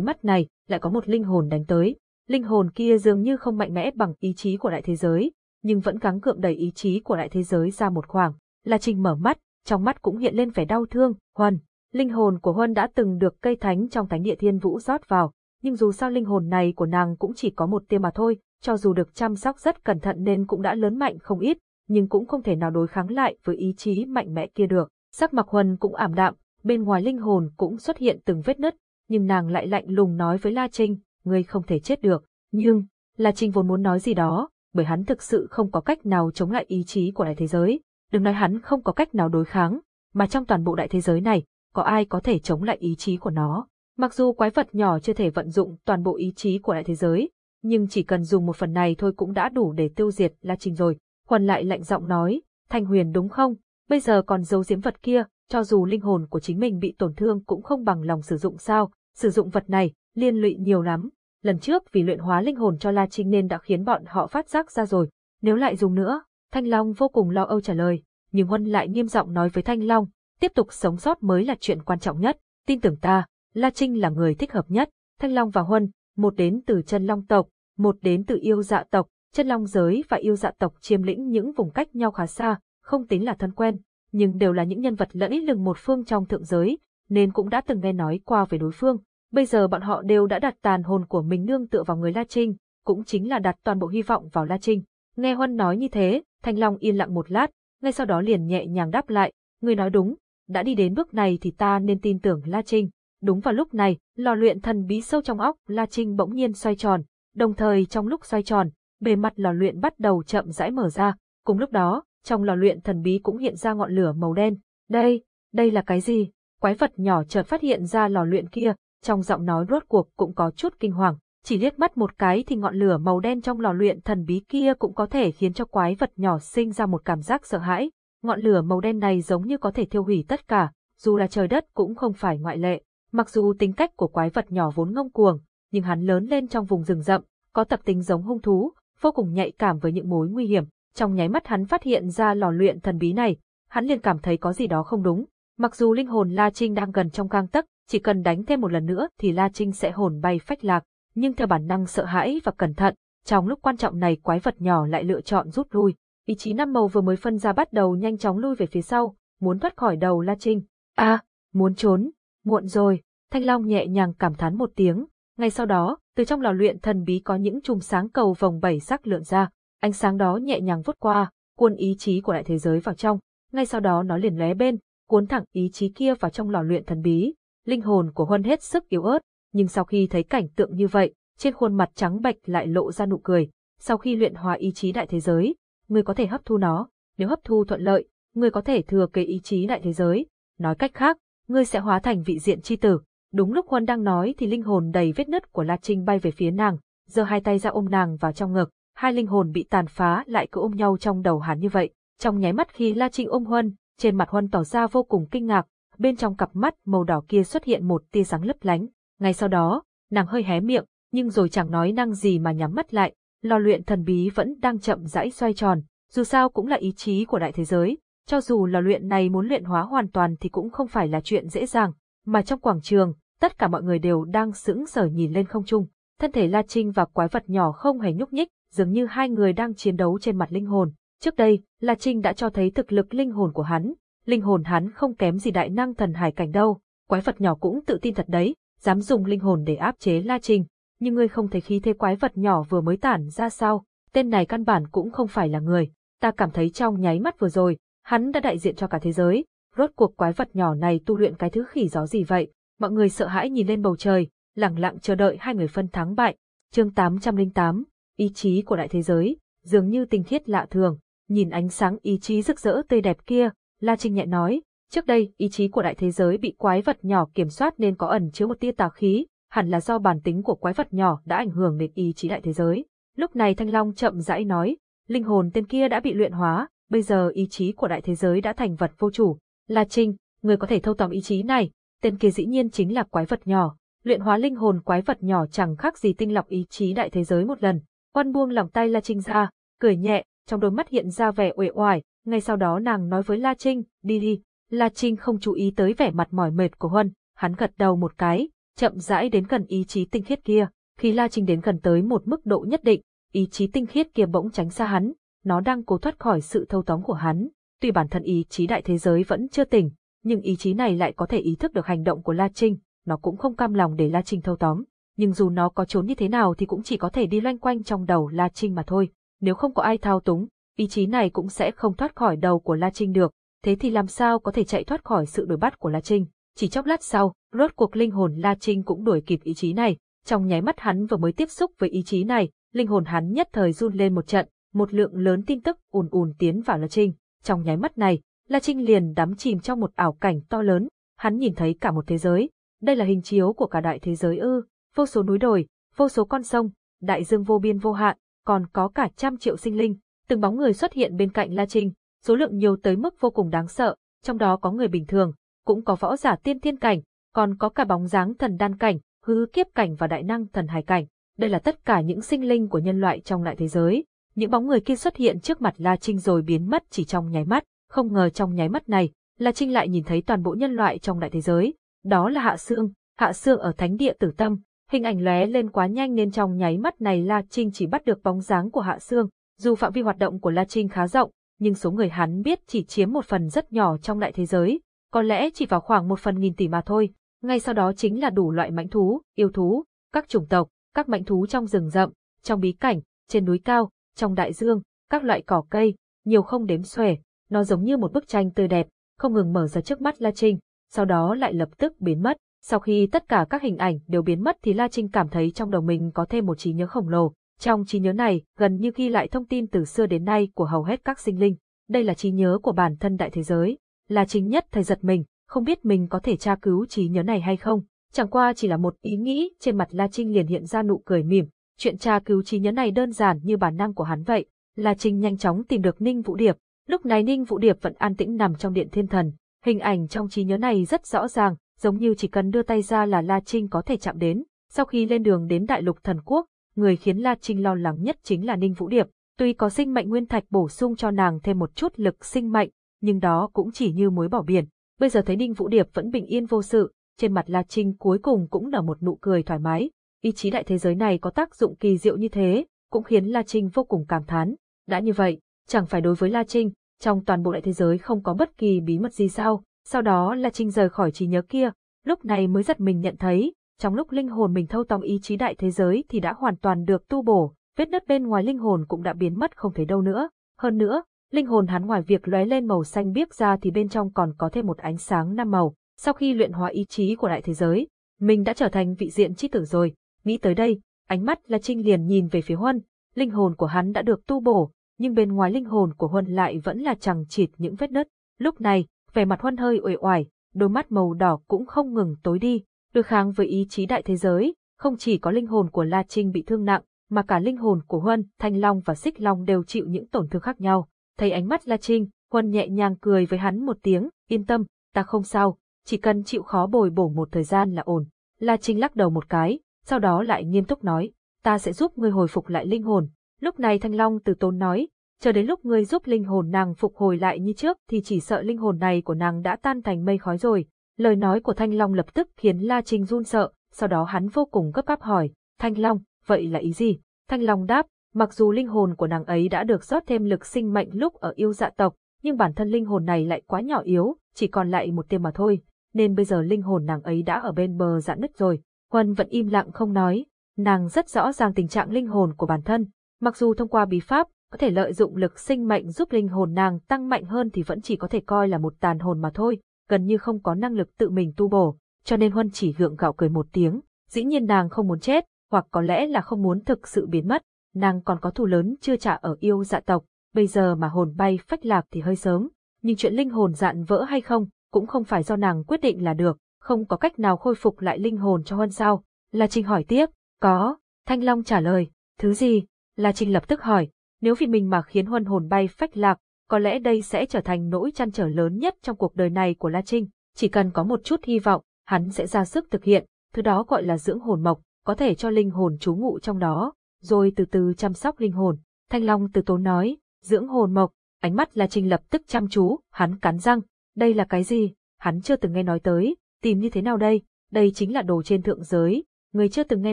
mắt này, lại có một linh hồn đánh tới. Linh hồn kia dường như không mạnh mẽ bằng ý chí của đại thế giới, nhưng vẫn gắng gượng đẩy ý chí của đại thế giới ra một khoảng. La Trinh mở mắt, trong mắt cũng hiện lên vẻ đau thương, Huân. Linh hồn của Huân đã từng được cây thánh trong thánh địa thiên vũ rót vào, nhưng dù sao linh hồn này của nàng cũng chỉ có một tia mà thôi, cho dù được chăm sóc rất cẩn thận nên cũng đã lớn mạnh không ít, nhưng cũng không thể nào đối kháng lại với ý chí mạnh mẽ kia được. Sắc mặt Huân cũng ảm đạm, bên ngoài linh hồn cũng xuất hiện từng vết nứt, nhưng nàng lại lạnh lùng nói với La Trinh, ngươi không thể chết được. Nhưng, La Trinh vốn muốn nói gì đó, bởi hắn thực sự không có cách nào chống lại ý chí của đại thế giới. Đừng nói hắn không có cách nào đối kháng, mà trong toàn bộ đại thế giới này, có ai có thể chống lại ý chí của nó. Mặc dù quái vật nhỏ chưa thể vận dụng toàn bộ ý chí của đại thế giới, nhưng chỉ cần dùng một phần này thôi cũng đã đủ để tiêu diệt La Trình rồi. Huân lại lạnh giọng nói, Thanh Huyền đúng không? Bây giờ còn giấu giếm vật kia, cho dù linh hồn của chính mình bị tổn thương cũng không bằng lòng sử dụng sao, sử dụng vật này, liên lụy nhiều lắm. Lần trước vì luyện hóa linh hồn cho La Trinh nên đã khiến bọn họ phát giác ra rồi, nếu lại dùng nữa, Thanh Long vô cùng lo âu trả lời, nhưng Huân lại nghiêm giọng nói với Thanh Long, tiếp tục sống sót mới là chuyện quan trọng nhất, tin tưởng ta, La Trinh là người thích hợp nhất, Thanh Long và Huân, một đến từ chân long tộc, một đến từ yêu dạ tộc, chân long giới và yêu dạ tộc chiếm lĩnh những vùng cách nhau khá xa, không tính là thân quen, nhưng đều là những nhân vật lẫn lừng một phương trong thượng giới, nên cũng đã từng nghe nói qua về đối phương. Bây giờ bọn họ đều đã đặt tàn hồn của mình nương tựa vào người La Trinh, cũng chính là đặt toàn bộ hy vọng vào La Trinh. Nghe Huân nói như thế, Thanh Long yên lặng một lát, ngay sau đó liền nhẹ nhàng đáp lại, người nói đúng, đã đi đến bước này thì ta nên tin tưởng La Trinh. Đúng vào lúc này, lò luyện thần bí sâu trong óc La Trinh bỗng nhiên xoay tròn, đồng thời trong lúc xoay tròn, bề mặt lò luyện bắt đầu chậm rãi mở ra, cùng lúc đó, trong lò luyện thần bí cũng hiện ra ngọn lửa màu đen. Đây, đây là cái gì? Quái vật nhỏ chợt phát hiện ra lò luyện kia, trong giọng nói rốt cuộc cũng có chút kinh hoàng. Chỉ liếc mắt một cái thì ngọn lửa màu đen trong lò luyện thần bí kia cũng có thể khiến cho quái vật nhỏ sinh ra một cảm giác sợ hãi. Ngọn lửa màu đen này giống như có thể thiêu hủy tất cả, dù là trời đất cũng không phải ngoại lệ. Mặc dù tính cách của quái vật nhỏ vốn ngông cuồng, nhưng hắn lớn lên trong vùng rừng rậm, có tập tính giống hung thú, vô cùng nhạy cảm với những mối nguy hiểm. Trong nháy mắt hắn phát hiện ra lò luyện thần bí này, hắn liền cảm thấy có gì đó không đúng. Mặc dù linh hồn La Trinh đang gần trong gang tấc, chỉ cần đánh thêm một lần nữa thì La Trinh sẽ hồn bay phách lạc, nhưng theo bản năng sợ hãi và cẩn thận, trong lúc quan trọng này quái vật nhỏ lại lựa chọn rút lui. Ý chí năm màu vừa mới phân ra bắt đầu nhanh chóng lui về phía sau, muốn thoát khỏi đầu La Trinh. A, à, muốn trốn, muộn rồi. Thanh Long nhẹ nhàng cảm thán một tiếng, ngay sau đó, từ trong lò luyện thần bí có những chùm sáng cầu vòng bảy sắc lượn ra, ánh sáng đó nhẹ nhàng vút qua, cuốn ý chí của đại thế giới vào trong, ngay sau đó nó liền lóe bên, cuốn thẳng ý chí kia vào trong lò luyện thần bí. Linh hồn của Huân hết sức yếu ớt, nhưng sau khi thấy cảnh tượng như vậy, trên khuôn mặt trắng bệch lại lộ ra nụ cười. Sau khi luyện hóa ý chí đại thế giới, người có thể hấp thu nó, nếu hấp thu thuận lợi, người có thể thừa kế ý chí đại thế giới. Nói cách khác, ngươi sẽ hóa thành vị diện chi tử. Đúng lúc Huân đang nói thì linh hồn đầy vết nứt của La Trinh bay về phía nàng, giơ hai tay ra ôm nàng vào trong ngực, hai linh hồn bị tàn phá lại cứ ôm nhau trong đầu hắn như vậy. Trong nháy mắt khi La Trinh ôm Huân, trên mặt Huân tỏ ra vô cùng kinh ngạc, bên trong cặp mắt màu đỏ kia xuất hiện một tia sáng lấp lánh. Ngay sau đó, nàng hơi hé miệng, nhưng rồi chẳng nói năng gì mà nhắm mắt lại, lò luyện thần bí vẫn đang chậm rãi xoay tròn, dù sao cũng là ý chí của đại thế giới, cho dù lò luyện này muốn luyện hóa hoàn toàn thì cũng không phải là chuyện dễ dàng, mà trong quảng trường, tất cả mọi người đều đang sững sờ nhìn lên không trung. Thân thể La Trinh và quái vật nhỏ không hề nhúc nhích, dường như hai người đang chiến đấu trên mặt linh hồn. Trước đây, La Trinh đã cho thấy thực lực linh hồn của hắn, linh hồn hắn không kém gì đại năng thần hải cảnh đâu, quái vật nhỏ cũng tự tin thật đấy, dám dùng linh hồn để áp chế La Trinh. Nhưng ngươi không thấy khí thế quái vật nhỏ vừa mới tản ra sao, tên này căn bản cũng không phải là người. Ta cảm thấy trong nháy mắt vừa rồi, hắn đã đại diện cho cả thế giới. Rốt cuộc quái vật nhỏ này tu luyện cái thứ khỉ gió gì vậy? Mọi người sợ hãi nhìn lên bầu trời, lặng lặng chờ đợi hai người phân thắng bại. Chương 808, ý chí của đại thế giới, dường như tinh thiết lạ thường, nhìn ánh sáng ý chí rực rỡ tươi đẹp kia, La Trinh nhẹ nói, trước đây ý chí của đại thế giới bị quái vật nhỏ kiểm soát nên có ẩn chứa một tia tà khí, hẳn là do bản tính của quái vật nhỏ đã ảnh hưởng đến ý chí đại thế giới. Lúc này Thanh Long chậm rãi nói, linh hồn tên kia đã bị luyện hóa, bây giờ ý chí của đại thế giới đã thành vật vô chủ. La Trinh, người có thể thâu tóm ý chí này, tên kia dĩ nhiên chính là quái vật nhỏ. Luyện hóa linh hồn quái vật nhỏ chẳng khác gì tinh lọc ý chí đại thế giới một lần. Quan buông lòng tay La Trinh ra, cười nhẹ, trong đôi mắt hiện ra vẻ uể oải, ngay sau đó nàng nói với La Trinh, đi đi. La Trinh không chú ý tới vẻ mặt mỏi mệt của Huân, hắn gật đầu một cái, chậm rãi đến gần ý chí tinh khiết kia. Khi La Trinh đến gần tới một mức độ nhất định, ý chí tinh khiết kia bỗng tránh xa hắn, nó đang cố thoát khỏi sự thâu tóm của hắn. Tuy bản thân ý chí đại thế giới vẫn chưa tỉnh, nhưng ý chí này lại có thể ý thức được hành động của La Trinh, nó cũng không cam lòng để La Trinh thâu tóm. Nhưng dù nó có trốn như thế nào thì cũng chỉ có thể đi loanh quanh trong đầu La Trinh mà thôi. Nếu không có ai thao túng, ý chí này cũng sẽ không thoát khỏi đầu của La Trinh được. Thế thì làm sao có thể chạy thoát khỏi sự đuổi bắt của La Trinh? Chỉ chốc lát sau, rốt cuộc linh hồn La Trinh cũng đuổi kịp ý chí này. Trong nháy mắt hắn vừa mới tiếp xúc với ý chí này, linh hồn hắn nhất thời run lên một trận, một lượng lớn tin tức ùn ùn tiến vào La Trinh. Trong nháy mắt này, La Trinh liền đắm chìm trong một ảo cảnh to lớn, hắn nhìn thấy cả một thế giới. Đây là hình chiếu của cả đại thế giới ư, vô số núi đồi, vô số con sông, đại dương vô biên vô hạn, còn có cả trăm triệu sinh linh. Từng bóng người xuất hiện bên cạnh La Trinh, số lượng nhiều tới mức vô cùng đáng sợ, trong đó có người bình thường, cũng có võ giả tiên thiên cảnh, còn có cả bóng dáng thần đan cảnh, hư kiếp cảnh và đại năng thần hải cảnh. Đây là tất cả những sinh linh của nhân loại trong đại thế giới. Những bóng người kia xuất hiện trước mặt La Trinh rồi biến mất chỉ trong nháy mắt, không ngờ trong nháy mắt này, La Trinh lại nhìn thấy toàn bộ nhân loại trong đại thế giới. Đó là Hạ Sương, Hạ Sương ở thánh địa tử tâm, hình ảnh lóe lên quá nhanh nên trong nháy mắt này La Trinh chỉ bắt được bóng dáng của Hạ Sương. Dù phạm vi hoạt động của La Trinh khá rộng, nhưng số người hắn biết chỉ chiếm một phần rất nhỏ trong đại thế giới, có lẽ chỉ vào khoảng một phần nghìn tỷ mà thôi. Ngay sau đó chính là đủ loại mãnh thú, yêu thú, các chủng tộc, các mãnh thú trong rừng rậm, trong bí cảnh, trên núi cao, trong đại dương, các loại cỏ cây, nhiều không đếm xuể, nó giống như một bức tranh tươi đẹp, không ngừng mở ra trước mắt La Trinh, sau đó lại lập tức biến mất. Sau khi tất cả các hình ảnh đều biến mất thì La Trinh cảm thấy trong đầu mình có thêm một trí nhớ khổng lồ. Trong trí nhớ này, gần như ghi lại thông tin từ xưa đến nay của hầu hết các sinh linh. Đây là trí nhớ của bản thân đại thế giới. La Trinh nhất thời giật mình, không biết mình có thể tra cứu trí nhớ này hay không. Chẳng qua chỉ là một ý nghĩ, trên mặt La Trinh liền hiện ra nụ cười mỉm. Chuyện tra cứu trí nhớ này đơn giản như bản năng của hắn vậy. La Trinh nhanh chóng tìm được Ninh Vũ Điệp. Lúc này Ninh Vũ Điệp vẫn an tĩnh nằm trong điện thiên thần. Hình ảnh trong trí nhớ này rất rõ ràng, giống như chỉ cần đưa tay ra là La Trinh có thể chạm đến. Sau khi lên đường đến Đại lục Thần Quốc, người khiến La Trinh lo lắng nhất chính là Ninh Vũ Điệp. Tuy có sinh mệnh nguyên thạch bổ sung cho nàng thêm một chút lực sinh mệnh, nhưng đó cũng chỉ như muối bỏ biển. Bây giờ thấy Ninh Vũ Điệp vẫn bình yên vô sự, trên mặt La Trinh cuối cùng cũng nở một nụ cười thoải mái. Ý chí đại thế giới này có tác dụng kỳ diệu như thế, cũng khiến La Trinh vô cùng cảm thán. Đã như vậy, chẳng phải đối với La Trinh, trong toàn bộ đại thế giới không có bất kỳ bí mật gì sao? Sau đó La Trinh rời khỏi trí nhớ kia, lúc này mới giật mình nhận thấy, trong lúc linh hồn mình thâu tóm ý chí đại thế giới thì đã hoàn toàn được tu bổ, vết nứt bên ngoài linh hồn cũng đã biến mất không thấy đâu nữa. Hơn nữa, linh hồn hắn ngoài việc lóe lên màu xanh biếc ra thì bên trong còn có thêm một ánh sáng năm màu. Sau khi luyện hóa ý chí của đại thế giới, mình đã trở thành vị diện chi tử rồi. Nghĩ tới đây, ánh mắt La Trinh liền nhìn về phía Huân, linh hồn của hắn đã được tu bổ, nhưng bên ngoài linh hồn của Huân lại vẫn là chẳng chịt những vết nứt. Lúc này, vẻ mặt Huân hơi uể oải, đôi mắt màu đỏ cũng không ngừng tối đi, đối kháng với ý chí đại thế giới, không chỉ có linh hồn của La Trinh bị thương nặng, mà cả linh hồn của Huân, Thanh Long và Xích Long đều chịu những tổn thương khác nhau. Thấy ánh mắt La Trinh, Huân nhẹ nhàng cười với hắn một tiếng, yên tâm, ta không sao, chỉ cần chịu khó bồi bổ một thời gian là ổn. La Trinh lắc đầu một cái, sau đó lại nghiêm túc nói, ta sẽ giúp ngươi hồi phục lại linh hồn. Lúc này Thanh Long từ tốn nói, chờ đến lúc ngươi giúp linh hồn nàng phục hồi lại như trước thì chỉ sợ linh hồn này của nàng đã tan thành mây khói rồi. Lời nói của Thanh Long lập tức khiến La Trinh run sợ, sau đó hắn vô cùng gấp gáp hỏi, Thanh Long, vậy là ý gì? Thanh Long đáp, mặc dù linh hồn của nàng ấy đã được rót thêm lực sinh mệnh lúc ở yêu dạ tộc, nhưng bản thân linh hồn này lại quá nhỏ yếu, chỉ còn lại một tia mà thôi, nên bây giờ linh hồn nàng ấy đã ở bên bờ dạn nứt rồi. Huân vẫn im lặng không nói, nàng rất rõ ràng tình trạng linh hồn của bản thân, mặc dù thông qua bí pháp, có thể lợi dụng lực sinh mệnh giúp linh hồn nàng tăng mạnh hơn thì vẫn chỉ có thể coi là một tàn hồn mà thôi, gần như không có năng lực tự mình tu bổ, cho nên Huân chỉ gượng gạo cười một tiếng, dĩ nhiên nàng không muốn chết, hoặc có lẽ là không muốn thực sự biến mất, nàng còn có thù lớn chưa trả ở yêu dạ tộc, bây giờ mà hồn bay phách lạc thì hơi sớm, nhưng chuyện linh hồn dạn vỡ hay không, cũng không phải do nàng quyết định là được, không có cách nào khôi phục lại linh hồn cho Huân sao, là Trinh hỏi tiếp, có, Thanh Long trả lời, thứ gì, La Trinh lập tức hỏi, nếu vì mình mà khiến Huân hồn bay phách lạc, có lẽ đây sẽ trở thành nỗi chăn trở lớn nhất trong cuộc đời này của La Trinh, chỉ cần có một chút hy vọng, hắn sẽ ra sức thực hiện, thứ đó gọi là dưỡng hồn mộc, có thể cho linh hồn trú ngụ trong đó, rồi từ từ chăm sóc linh hồn. Thanh Long từ tốn nói, dưỡng hồn mộc, ánh mắt La Trinh lập tức chăm chú, hắn cắn răng, đây là cái gì? Hắn chưa từng nghe nói tới, tìm như thế nào đây? Đây chính là đồ trên thượng giới, người chưa từng nghe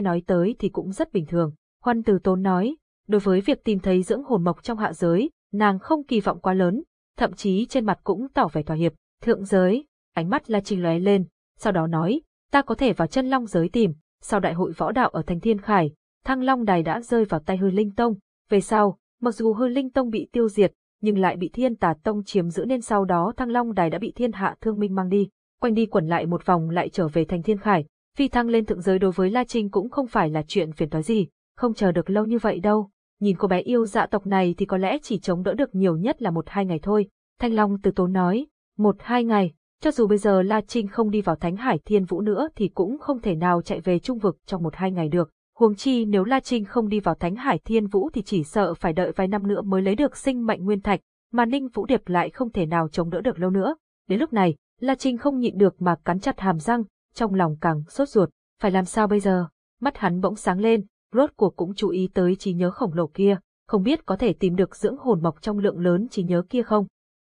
nói tới thì cũng rất bình thường. Huân từ tốn nói, đối với việc tìm thấy dưỡng hồn mộc trong hạ giới, nàng không kỳ vọng quá lớn, thậm chí trên mặt cũng tỏ vẻ thỏa hiệp. Thượng giới, ánh mắt La Trinh lóe lên, sau đó nói, ta có thể vào chân long giới tìm, sau đại hội võ đạo ở thành Thiên Khải, Thăng Long Đài đã rơi vào tay Hư Linh Tông, về sau, mặc dù Hư Linh Tông bị tiêu diệt, nhưng lại bị Thiên Tà Tông chiếm giữ nên sau đó Thăng Long Đài đã bị Thiên Hạ Thương Minh mang đi, quanh đi quẩn lại một vòng lại trở về thành Thiên Khải, phi thăng lên thượng giới đối với La Trinh cũng không phải là chuyện phiền toái gì, không chờ được lâu như vậy đâu. Nhìn cô bé yêu dạ tộc này thì có lẽ chỉ chống đỡ được nhiều nhất là một hai ngày thôi. Thanh Long từ tốn nói, một hai ngày, cho dù bây giờ La Trinh không đi vào Thánh Hải Thiên Vũ nữa thì cũng không thể nào chạy về trung vực trong một hai ngày được. Huống chi nếu La Trinh không đi vào Thánh Hải Thiên Vũ thì chỉ sợ phải đợi vài năm nữa mới lấy được sinh mệnh nguyên thạch, mà Ninh Vũ Điệp lại không thể nào chống đỡ được lâu nữa. Đến lúc này, La Trinh không nhịn được mà cắn chặt hàm răng, trong lòng càng sốt ruột, phải làm sao bây giờ? Mắt hắn bỗng sáng lên, rốt cuộc cũng chú ý tới trí nhớ khổng lồ kia, không biết có thể tìm được dưỡng hồn mộc trong lượng lớn trí nhớ kia không?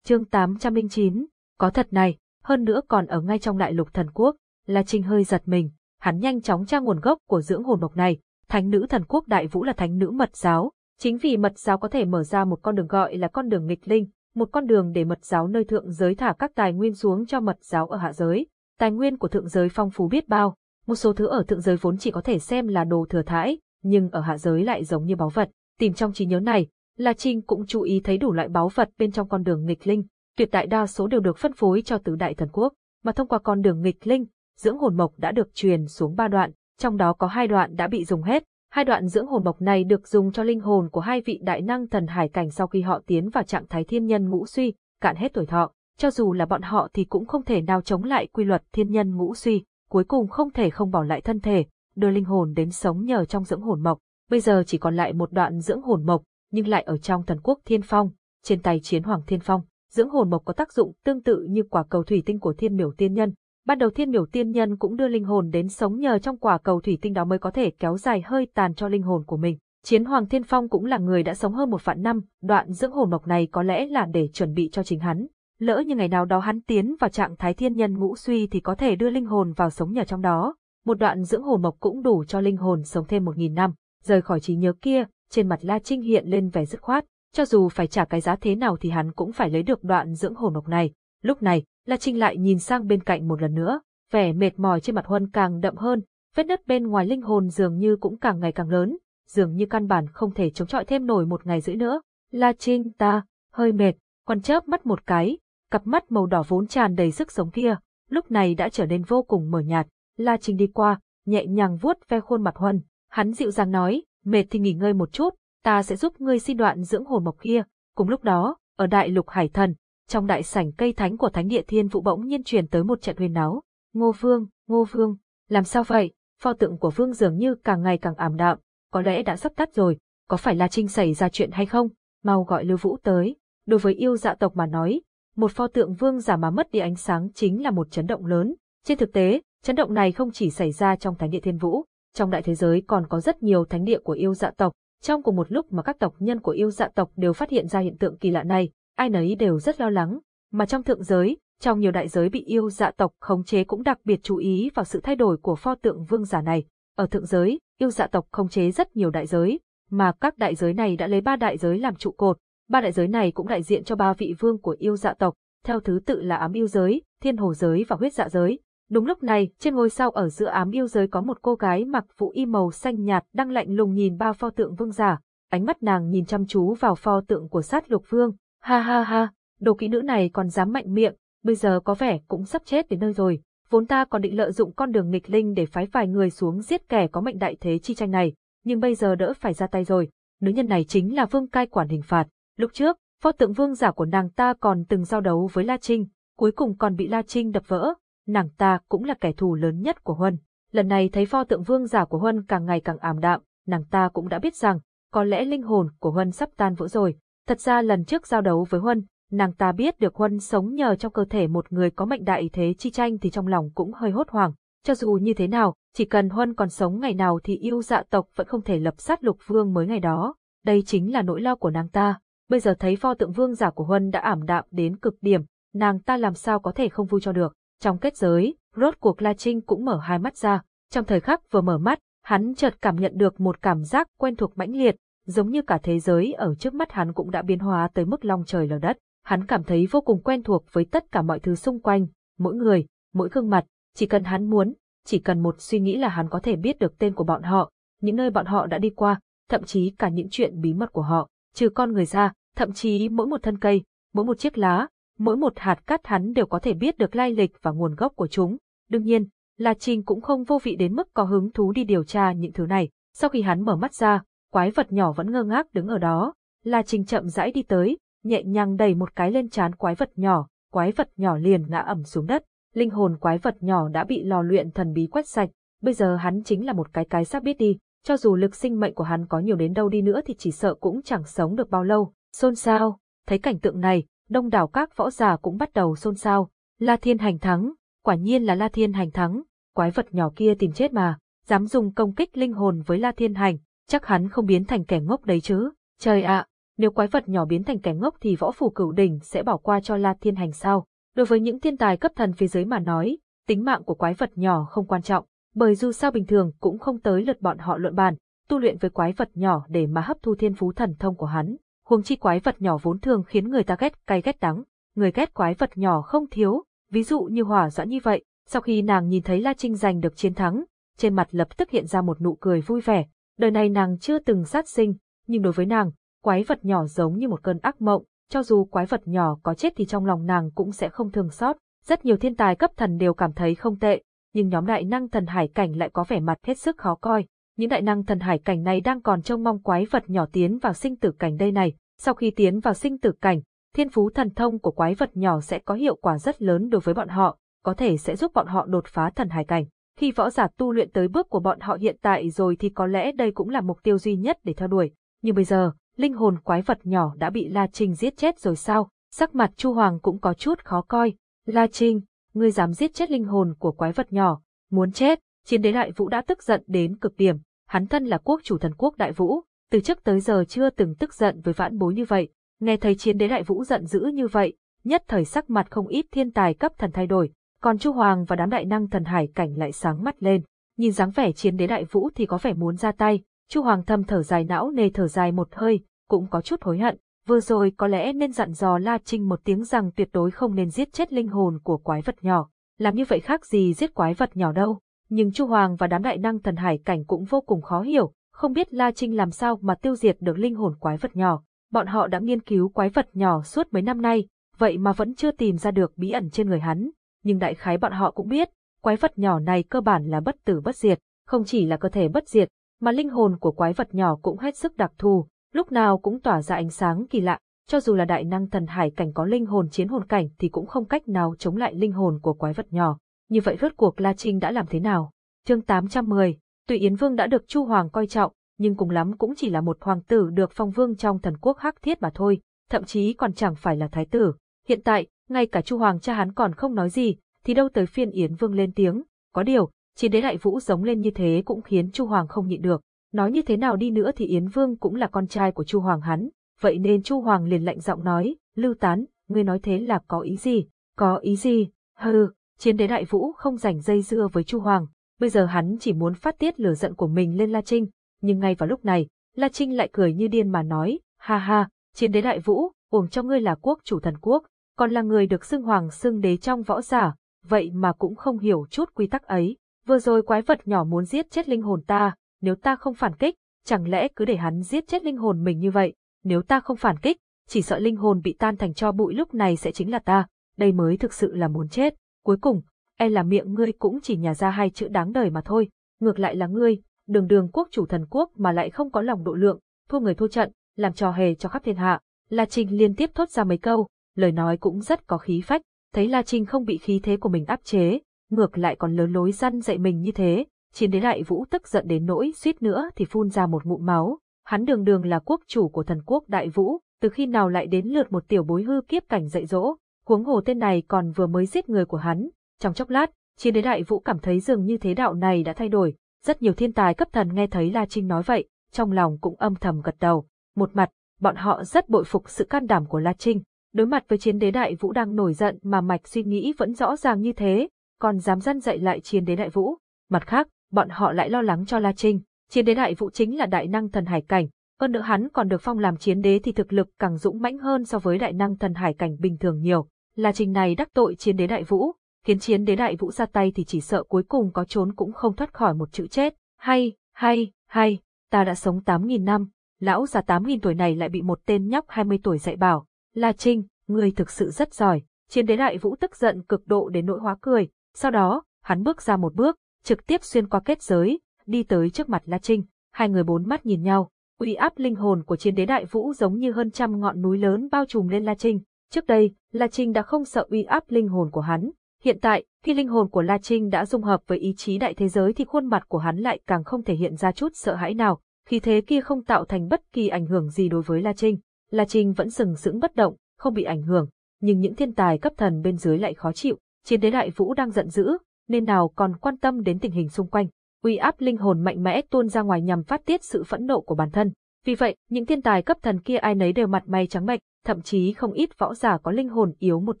Chương 809, có thật này, hơn nữa còn ở ngay trong đại lục thần quốc, La Trinh hơi giật mình, hắn nhanh chóng tra nguồn gốc của dưỡng hồn mộc này, thánh nữ thần quốc đại vũ là thánh nữ mật giáo, chính vì mật giáo có thể mở ra một con đường gọi là con đường nghịch linh, một con đường để mật giáo nơi thượng giới thả các tài nguyên xuống cho mật giáo ở hạ giới. Tài nguyên của thượng giới phong phú biết bao, một số thứ ở thượng giới vốn chỉ có thể xem là đồ thừa thãi, nhưng ở hạ giới lại giống như báu vật. Tìm trong trí nhớ này, La Trinh cũng chú ý thấy đủ loại báu vật bên trong con đường nghịch linh, tuyệt đại đa số đều được phân phối cho tứ đại thần quốc, mà thông qua con đường nghịch linh, dưỡng hồn mộc đã được truyền xuống ba đoạn, trong đó có hai đoạn đã bị dùng hết. Hai đoạn dưỡng hồn mộc này được dùng cho linh hồn của hai vị đại năng thần hải cảnh sau khi họ tiến vào trạng thái thiên nhân ngũ suy, cạn hết tuổi thọ. Cho dù là bọn họ thì cũng không thể nào chống lại quy luật thiên nhân ngũ suy, cuối cùng không thể không bỏ lại thân thể, đưa linh hồn đến sống nhờ trong dưỡng hồn mộc. Bây giờ chỉ còn lại một đoạn dưỡng hồn mộc, nhưng lại ở trong thần quốc thiên phong, trên tay chiến hoàng thiên phong dưỡng hồn mộc có tác dụng tương tự như quả cầu thủy tinh của thiên miểu tiên nhân. Ban đầu thiên miểu tiên nhân cũng đưa linh hồn đến sống nhờ trong quả cầu thủy tinh đó mới có thể kéo dài hơi tàn cho linh hồn của mình. Chiến Hoàng Thiên Phong cũng là người đã sống hơn một vạn năm, đoạn dưỡng hồn mộc này có lẽ là để chuẩn bị cho chính hắn. Lỡ như ngày nào đó hắn tiến vào trạng thái thiên nhân ngũ suy thì có thể đưa linh hồn vào sống nhờ trong đó. Một đoạn dưỡng hồn mộc cũng đủ cho linh hồn sống thêm một nghìn năm. Rời khỏi trí nhớ kia, trên mặt La Trinh hiện lên vẻ dứt khoát. Cho dù phải trả cái giá thế nào thì hắn cũng phải lấy được đoạn dưỡng hồn mộc này. Lúc này, La Trinh lại nhìn sang bên cạnh một lần nữa, vẻ mệt mỏi trên mặt Huân càng đậm hơn, vết nứt bên ngoài linh hồn dường như cũng càng ngày càng lớn, dường như căn bản không thể chống chọi thêm nổi một ngày rưỡi nữa. La Trinh ta, hơi mệt, Huân chớp mắt một cái, cặp mắt màu đỏ vốn tràn đầy sức sống kia, lúc này đã trở nên vô cùng mờ nhạt. La Trình đi qua, nhẹ nhàng vuốt ve khuôn mặt Huân, hắn dịu dàng nói, mệt thì nghỉ ngơi một chút, ta sẽ giúp ngươi xin đoạn dưỡng hồn mộc kia. Cùng lúc đó, ở đại lục hải thần, trong đại sảnh cây thánh của thánh địa thiên vũ bỗng nhiên truyền tới một trận huyên náo. Ngô Vương, Ngô Vương, làm sao vậy? Pho tượng của Vương dường như càng ngày càng ảm đạm, có lẽ đã sắp tắt rồi, có phải là Trinh xảy ra chuyện hay không? Mau gọi Lưu Vũ tới. Đối với yêu dạ tộc mà nói, một pho tượng Vương giả mà mất đi ánh sáng chính là một chấn động lớn. Trên thực tế, chấn động này không chỉ xảy ra trong thánh địa thiên vũ, trong đại thế giới còn có rất nhiều thánh địa của yêu dạ tộc, trong cùng một lúc mà các tộc nhân của yêu dạ tộc đều phát hiện ra hiện tượng kỳ lạ này, ai nấy đều rất lo lắng, mà trong thượng giới, trong nhiều đại giới bị yêu dạ tộc khống chế cũng đặc biệt chú ý vào sự thay đổi của pho tượng vương giả này. Ở thượng giới, yêu dạ tộc khống chế rất nhiều đại giới, mà các đại giới này đã lấy ba đại giới làm trụ cột, ba đại giới này cũng đại diện cho ba vị vương của yêu dạ tộc, theo thứ tự là ám yêu giới, thiên hồ giới và huyết dạ giới. Đúng lúc này, trên ngôi sao ở giữa ám yêu giới có một cô gái mặc phụ y màu xanh nhạt đang lạnh lùng nhìn ba pho tượng vương giả, ánh mắt nàng nhìn chăm chú vào pho tượng của sát lục vương. Ha ha ha, đồ kỹ nữ này còn dám mạnh miệng, bây giờ có vẻ cũng sắp chết đến nơi rồi. Vốn ta còn định lợi dụng con đường nghịch linh để phái vài người xuống giết kẻ có mệnh đại thế chi tranh này, nhưng bây giờ đỡ phải ra tay rồi. Nữ nhân này chính là vương cai quản hình phạt. Lúc trước, pho tượng vương giả của nàng ta còn từng giao đấu với La Trinh, cuối cùng còn bị La Trinh đập vỡ, nàng ta cũng là kẻ thù lớn nhất của Huân. Lần này thấy pho tượng vương giả của Huân càng ngày càng ảm đạm, nàng ta cũng đã biết rằng, có lẽ linh hồn của Huân sắp tan vỡ rồi. Thật ra lần trước giao đấu với Huân, nàng ta biết được Huân sống nhờ trong cơ thể một người có mệnh đại thế chi tranh thì trong lòng cũng hơi hốt hoảng. Cho dù như thế nào, chỉ cần Huân còn sống ngày nào thì yêu dạ tộc vẫn không thể lập sát lục vương mới ngày đó. Đây chính là nỗi lo của nàng ta. Bây giờ thấy pho tượng vương giả của Huân đã ảm đạm đến cực điểm, nàng ta làm sao có thể không vui cho được. Trong kết giới, rốt cuộc La Trinh cũng mở hai mắt ra. Trong thời khắc vừa mở mắt, hắn chợt cảm nhận được một cảm giác quen thuộc mãnh liệt, giống như cả thế giới ở trước mắt hắn cũng đã biến hóa tới mức long trời lở đất. Hắn cảm thấy vô cùng quen thuộc với tất cả mọi thứ xung quanh, mỗi người, mỗi gương mặt, chỉ cần hắn muốn, chỉ cần một suy nghĩ là hắn có thể biết được tên của bọn họ, những nơi bọn họ đã đi qua, thậm chí cả những chuyện bí mật của họ, trừ con người ra, thậm chí mỗi một thân cây, mỗi một chiếc lá, mỗi một hạt cát hắn đều có thể biết được lai lịch và nguồn gốc của chúng. Đương nhiên, La Trinh cũng không vô vị đến mức có hứng thú đi điều tra những thứ này. Sau khi hắn mở mắt ra, quái vật nhỏ vẫn ngơ ngác đứng ở đó. La Trinh chậm rãi đi tới, nhẹ nhàng đẩy một cái lên trán quái vật nhỏ, quái vật nhỏ liền ngã ẩm xuống đất. Linh hồn quái vật nhỏ đã bị lò luyện thần bí quét sạch, bây giờ hắn chính là một cái cái xác biết đi, cho dù lực sinh mệnh của hắn có nhiều đến đâu đi nữa thì chỉ sợ cũng chẳng sống được bao lâu. Xôn xao, thấy cảnh tượng này, đông đảo các võ giả cũng bắt đầu xôn xao. La Thiên Hành thắng, quả nhiên là La Thiên Hành thắng, quái vật nhỏ kia tìm chết mà, dám dùng công kích linh hồn với La Thiên Hành, chắc hắn không biến thành kẻ ngốc đấy chứ. Trời ạ, nếu quái vật nhỏ biến thành kẻ ngốc thì võ phủ cửu đỉnh sẽ bỏ qua cho La Thiên Hành sao? Đối với những thiên tài cấp thần phía dưới mà nói, tính mạng của quái vật nhỏ không quan trọng, bởi dù sao bình thường cũng không tới lượt bọn họ luận bàn, tu luyện với quái vật nhỏ để mà hấp thu thiên phú thần thông của hắn. Huống chi quái vật nhỏ vốn thường khiến người ta ghét cay ghét đắng, người ghét quái vật nhỏ không thiếu, ví dụ như hỏa dã như vậy. Sau khi nàng nhìn thấy La Trinh giành được chiến thắng, trên mặt lập tức hiện ra một nụ cười vui vẻ. Đời này nàng chưa từng sát sinh, nhưng đối với nàng, quái vật nhỏ giống như một cơn ác mộng, cho dù quái vật nhỏ có chết thì trong lòng nàng cũng sẽ không thường xót. Rất nhiều thiên tài cấp thần đều cảm thấy không tệ, nhưng nhóm đại năng thần hải cảnh lại có vẻ mặt hết sức khó coi. Những đại năng thần hải cảnh này đang còn trông mong quái vật nhỏ tiến vào sinh tử cảnh đây này. Sau khi tiến vào sinh tử cảnh, thiên phú thần thông của quái vật nhỏ sẽ có hiệu quả rất lớn đối với bọn họ, có thể sẽ giúp bọn họ đột phá thần hải cảnh. Khi võ giả tu luyện tới bước của bọn họ hiện tại rồi thì có lẽ đây cũng là mục tiêu duy nhất để theo đuổi. Nhưng bây giờ, linh hồn quái vật nhỏ đã bị La Trinh giết chết rồi sao? Sắc mặt Chu Hoàng cũng có chút khó coi. La Trinh, ngươi dám giết chết linh hồn của quái vật nhỏ, muốn chết, chiến đế đại vũ đã tức giận đến cực điểm, hắn thân là quốc chủ thần quốc đại vũ, từ trước tới giờ chưa từng tức giận với vãn bối như vậy, nghe thấy chiến đế đại vũ giận dữ như vậy, nhất thời sắc mặt không ít thiên tài cấp thần thay đổi, còn Chu Hoàng và đám đại năng thần hải cảnh lại sáng mắt lên, nhìn dáng vẻ chiến đế đại vũ thì có vẻ muốn ra tay, Chu Hoàng thầm thở dài não nề thở dài một hơi, cũng có chút hối hận, vừa rồi có lẽ nên dặn dò La Trinh một tiếng rằng tuyệt đối không nên giết chết linh hồn của quái vật nhỏ, làm như vậy khác gì giết quái vật nhỏ đâu. Nhưng Chu Hoàng và đám đại năng thần hải cảnh cũng vô cùng khó hiểu, không biết La Trinh làm sao mà tiêu diệt được linh hồn quái vật nhỏ. Bọn họ đã nghiên cứu quái vật nhỏ suốt mấy năm nay, vậy mà vẫn chưa tìm ra được bí ẩn trên người hắn. Nhưng đại khái bọn họ cũng biết, quái vật nhỏ này cơ bản là bất tử bất diệt, không chỉ là cơ thể bất diệt, mà linh hồn của quái vật nhỏ cũng hết sức đặc thù, lúc nào cũng tỏa ra ánh sáng kỳ lạ, cho dù là đại năng thần hải cảnh có linh hồn chiến hồn cảnh thì cũng không cách nào chống lại linh hồn của quái vật nhỏ. Như vậy rốt cuộc La Trinh đã làm thế nào? Chương 810, Tuy Yến Vương đã được Chu Hoàng coi trọng, nhưng cùng lắm cũng chỉ là một hoàng tử được phong vương trong thần quốc Hắc Thiết mà thôi, thậm chí còn chẳng phải là thái tử. Hiện tại, ngay cả Chu Hoàng cha hắn còn không nói gì, thì đâu tới phiên Yến Vương lên tiếng, có điều, chiến đế đại vũ giống lên như thế cũng khiến Chu Hoàng không nhịn được. Nói như thế nào đi nữa thì Yến Vương cũng là con trai của Chu Hoàng hắn, vậy nên Chu Hoàng liền lạnh giọng nói, Lưu Tán, ngươi nói thế là có ý gì? Có ý gì? Hừ, chiến đế đại vũ không rảnh dây dưa với Chu Hoàng, bây giờ hắn chỉ muốn phát tiết lửa giận của mình lên La Trinh, nhưng ngay vào lúc này, La Trinh lại cười như điên mà nói, ha ha, chiến đế đại vũ, uổng cho ngươi là quốc chủ thần quốc, còn là người được xưng hoàng xưng đế trong võ giả, vậy mà cũng không hiểu chút quy tắc ấy. Vừa rồi quái vật nhỏ muốn giết chết linh hồn ta, nếu ta không phản kích, chẳng lẽ cứ để hắn giết chết linh hồn mình như vậy, nếu ta không phản kích, chỉ sợ linh hồn bị tan thành cho bụi lúc này sẽ chính là ta, đây mới thực sự là muốn chết. Cuối cùng, e là miệng ngươi cũng chỉ nhà ra hai chữ đáng đời mà thôi, ngược lại là ngươi, đường đường quốc chủ thần quốc mà lại không có lòng độ lượng, thua người thua trận, làm trò hề cho khắp thiên hạ. La Trinh liên tiếp thốt ra mấy câu, lời nói cũng rất có khí phách, thấy La Trinh không bị khí thế của mình áp chế, ngược lại còn lớn lối răn dạy mình như thế, chiến đế đại vũ tức giận đến nỗi suýt nữa thì phun ra một ngụm máu. Hắn đường đường là quốc chủ của thần quốc đại vũ, từ khi nào lại đến lượt một tiểu bối hư kiếp cảnh dạy dỗ, huống hồ tên này còn vừa mới giết người của hắn. Trong chốc lát, Chiến đế đại vũ cảm thấy dường như thế đạo này đã thay đổi, rất nhiều thiên tài cấp thần nghe thấy La Trinh nói vậy, trong lòng cũng âm thầm gật đầu. Một mặt, bọn họ rất bội phục sự can đảm của La Trinh, đối mặt với chiến đế đại vũ đang nổi giận mà mạch suy nghĩ vẫn rõ ràng như thế, còn dám dân dạy lại chiến đế đại vũ. Mặt khác, bọn họ lại lo lắng cho La Trinh, chiến đế đại vũ chính là đại năng thần hải cảnh, hơn nữa hắn còn được phong làm chiến đế thì thực lực càng dũng mãnh hơn so với đại năng thần hải cảnh bình thường nhiều. La Trinh này đắc tội chiến đế đại vũ, khiến chiến đế đại vũ ra tay thì chỉ sợ cuối cùng có trốn cũng không thoát khỏi một chữ chết. Hay, hay, hay, ta đã sống 8.000 năm, lão già 8.000 tuổi này lại bị một tên nhóc 20 tuổi dạy bảo. La Trinh, ngươi thực sự rất giỏi. Chiến đế đại vũ tức giận cực độ đến nỗi hóa cười. Sau đó, hắn bước ra một bước, trực tiếp xuyên qua kết giới, đi tới trước mặt La Trinh. Hai người bốn mắt nhìn nhau, uy áp linh hồn của chiến đế đại vũ giống như hơn trăm ngọn núi lớn bao trùm lên La Trinh. Trước đây, La Trinh đã không sợ uy áp linh hồn của hắn. Hiện tại, khi linh hồn của La Trinh đã dung hợp với ý chí đại thế giới thì khuôn mặt của hắn lại càng không thể hiện ra chút sợ hãi nào, khi thế kia không tạo thành bất kỳ ảnh hưởng gì đối với La Trinh. La Trinh vẫn sừng sững bất động, không bị ảnh hưởng, nhưng những thiên tài cấp thần bên dưới lại khó chịu, chiến đế đại vũ đang giận dữ, nên nào còn quan tâm đến tình hình xung quanh. Uy áp linh hồn mạnh mẽ tuôn ra ngoài nhằm phát tiết sự phẫn nộ của bản thân. Vì vậy, những thiên tài cấp thần kia ai nấy đều mặt mày trắng bệch, thậm chí không ít võ giả có linh hồn yếu một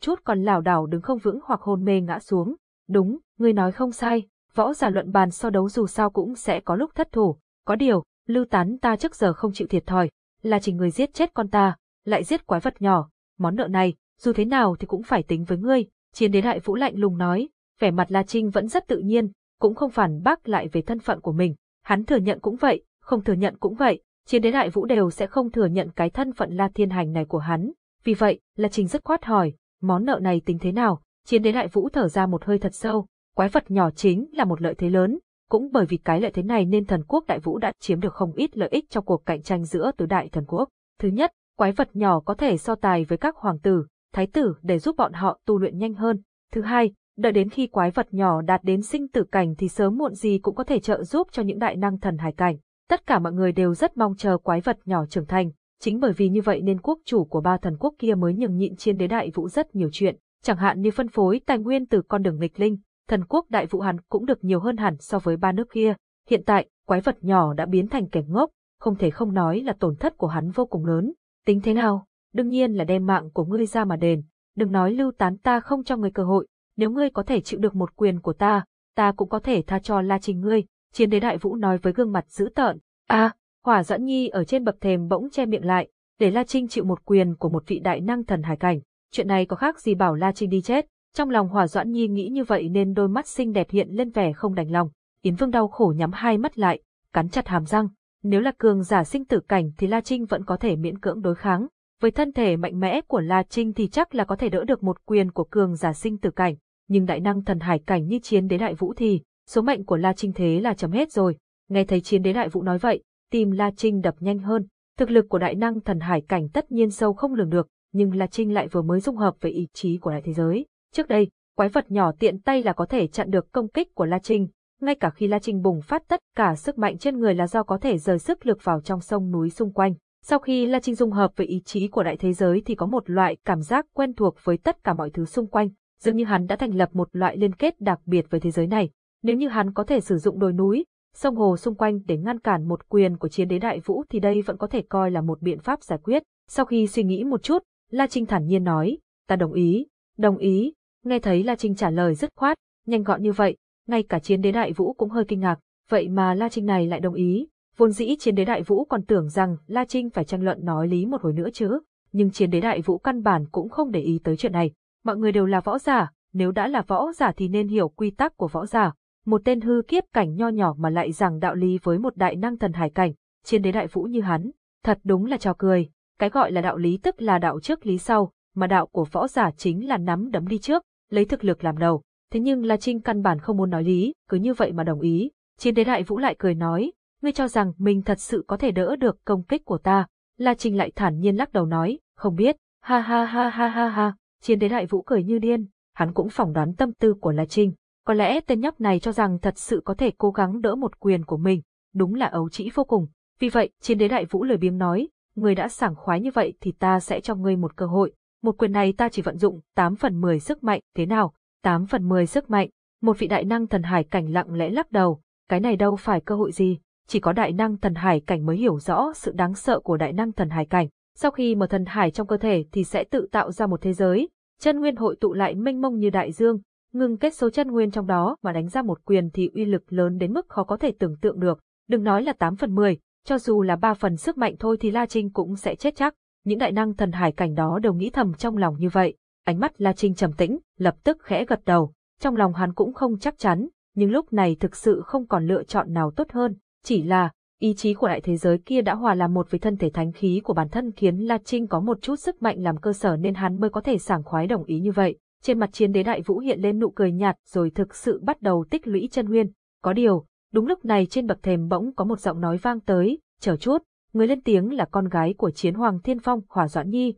chút còn lảo đảo đứng không vững hoặc hôn mê ngã xuống. Đúng, ngươi nói không sai, võ giả luận bàn so đấu dù sao cũng sẽ có lúc thất thủ. Có điều, lưu tán ta trước giờ không chịu thiệt thòi, là chỉ người giết chết con ta, lại giết quái vật nhỏ, món nợ này, dù thế nào thì cũng phải tính với ngươi. Chiến đến đại vũ lạnh lùng nói, vẻ mặt La Trinh vẫn rất tự nhiên, cũng không phản bác lại về thân phận của mình. Hắn thừa nhận cũng vậy, không thừa nhận cũng vậy, chiến đế đại vũ đều sẽ không thừa nhận cái thân phận La Thiên Hành này của hắn. Vì vậy, La Trình rất khoát hỏi, món nợ này tính thế nào? Chiến đế đại vũ thở ra một hơi thật sâu, quái vật nhỏ chính là một lợi thế lớn, cũng bởi vì cái lợi thế này nên thần quốc đại vũ đã chiếm được không ít lợi ích trong cuộc cạnh tranh giữa tứ đại thần quốc. Thứ nhất, quái vật nhỏ có thể so tài với các hoàng tử, thái tử để giúp bọn họ tu luyện nhanh hơn. Thứ hai, đợi đến khi quái vật nhỏ đạt đến sinh tử cảnh thì sớm muộn gì cũng có thể trợ giúp cho những đại năng thần hải cảnh. Tất cả mọi người đều rất mong chờ quái vật nhỏ trưởng thành, chính bởi vì như vậy nên quốc chủ của ba thần quốc kia mới nhường nhịn chiến đế đại vũ rất nhiều chuyện, chẳng hạn như phân phối tài nguyên từ con đường nghịch linh, thần quốc đại vũ hắn cũng được nhiều hơn hẳn so với ba nước kia. Hiện tại, quái vật nhỏ đã biến thành kẻ ngốc, không thể không nói là tổn thất của hắn vô cùng lớn. Tính thế nào? Đương nhiên là đem mạng của ngươi ra mà đền. Đừng nói lưu tán ta không cho ngươi cơ hội, nếu ngươi có thể chịu được một quyền của ta, ta cũng có thể tha cho La Trình ngươi. Chiến đế đại vũ nói với gương mặt dữ tợn. a hỏa dẫn nhi ở trên bậc thềm bỗng che miệng lại, để La Trinh chịu một quyền của một vị đại năng thần hải cảnh. Chuyện này có khác gì bảo La Trinh đi chết. Trong lòng hỏa doãn nhi nghĩ như vậy nên đôi mắt xinh đẹp hiện lên vẻ không đành lòng. Yến Vương đau khổ nhắm hai mắt lại, cắn chặt hàm răng. Nếu là cường giả sinh tử cảnh thì La Trinh vẫn có thể miễn cưỡng đối kháng. Với thân thể mạnh mẽ của La Trinh thì chắc là có thể đỡ được một quyền của cường giả sinh tử cảnh. Nhưng đại năng thần hải cảnh như chiến đế đại vũ thì, số mệnh của La Trinh thế là chấm hết rồi. Nghe thấy chiến đế đại vũ nói vậy, tim La Trinh đập nhanh hơn. Thực lực của đại năng thần hải cảnh tất nhiên sâu không lường được, nhưng La Trinh lại vừa mới dung hợp với ý chí của đại thế giới. Trước đây, quái vật nhỏ tiện tay là có thể chặn được công kích của La Trinh, ngay cả khi La Trinh bùng phát tất cả sức mạnh trên người là do có thể rời sức lực vào trong sông núi xung quanh. Sau khi La Trinh dung hợp với ý chí của đại thế giới thì có một loại cảm giác quen thuộc với tất cả mọi thứ xung quanh, dường như hắn đã thành lập một loại liên kết đặc biệt với thế giới này. Nếu như hắn có thể sử dụng đồi núi, sông hồ xung quanh để ngăn cản một quyền của chiến đế đại vũ thì đây vẫn có thể coi là một biện pháp giải quyết. Sau khi suy nghĩ một chút, La Trinh thản nhiên nói, ta đồng ý, đồng ý, nghe thấy La Trinh trả lời dứt khoát, nhanh gọn như vậy, ngay cả chiến đế đại vũ cũng hơi kinh ngạc, vậy mà La Trinh này lại đồng ý. Vốn dĩ chiến đế đại vũ còn tưởng rằng La Trinh phải tranh luận nói lý một hồi nữa chứ, nhưng chiến đế đại vũ căn bản cũng không để ý tới chuyện này. Mọi người đều là võ giả, nếu đã là võ giả thì nên hiểu quy tắc của võ giả. Một tên hư kiếp cảnh nho nhỏ mà lại giảng đạo lý với một đại năng thần hải cảnh, chiến đế đại vũ như hắn, thật đúng là trò cười. Cái gọi là đạo lý tức là đạo trước lý sau, mà đạo của võ giả chính là nắm đấm đi trước, lấy thực lực làm đầu. Thế nhưng La Trinh căn bản không muốn nói lý, cứ như vậy mà đồng ý. Chiến đế đại vũ lại cười nói, ngươi cho rằng mình thật sự có thể đỡ được công kích của ta. La Trinh lại thản nhiên lắc đầu nói, không biết, ha ha ha ha ha ha. Chiến đế đại vũ cười như điên, hắn cũng phỏng đoán tâm tư của La Trinh. Có lẽ tên nhóc này cho rằng thật sự có thể cố gắng đỡ một quyền của mình, đúng là ấu trĩ vô cùng. Vì vậy, chiến đế đại vũ lời biếng nói, người đã sảng khoái như vậy thì ta sẽ cho ngươi một cơ hội. Một quyền này ta chỉ vận dụng 8 phần 10 sức mạnh, thế nào? 8 phần 10 sức mạnh. Một vị đại năng thần hải cảnh lặng lẽ lắc đầu, cái này đâu phải cơ hội gì, chỉ có đại năng thần hải cảnh mới hiểu rõ sự đáng sợ của đại năng thần hải cảnh. Sau khi mở thần hải trong cơ thể thì sẽ tự tạo ra một thế giới, chân nguyên hội tụ lại mênh mông như đại dương, Ngưng kết số chân nguyên trong đó mà đánh ra một quyền thì uy lực lớn đến mức khó có thể tưởng tượng được. Đừng nói là 8 phần 10, cho dù là 3 phần sức mạnh thôi thì La Trinh cũng sẽ chết chắc. Những đại năng thần hải cảnh đó đều nghĩ thầm trong lòng như vậy. Ánh mắt La Trinh trầm tĩnh, lập tức khẽ gật đầu. Trong lòng hắn cũng không chắc chắn, nhưng lúc này thực sự không còn lựa chọn nào tốt hơn. Chỉ là, ý chí của đại thế giới kia đã hòa làm một với thân thể thánh khí của bản thân khiến La Trinh có một chút sức mạnh làm cơ sở nên hắn mới có thể sảng khoái đồng ý như vậy. Trên mặt chiến đế đại vũ hiện lên nụ cười nhạt rồi thực sự bắt đầu tích lũy chân nguyên. Có điều, đúng lúc này trên bậc thềm bỗng có một giọng nói vang tới, chờ chút, người lên tiếng là con gái của chiến hoàng thiên phong Hỏa Doãn Nhi.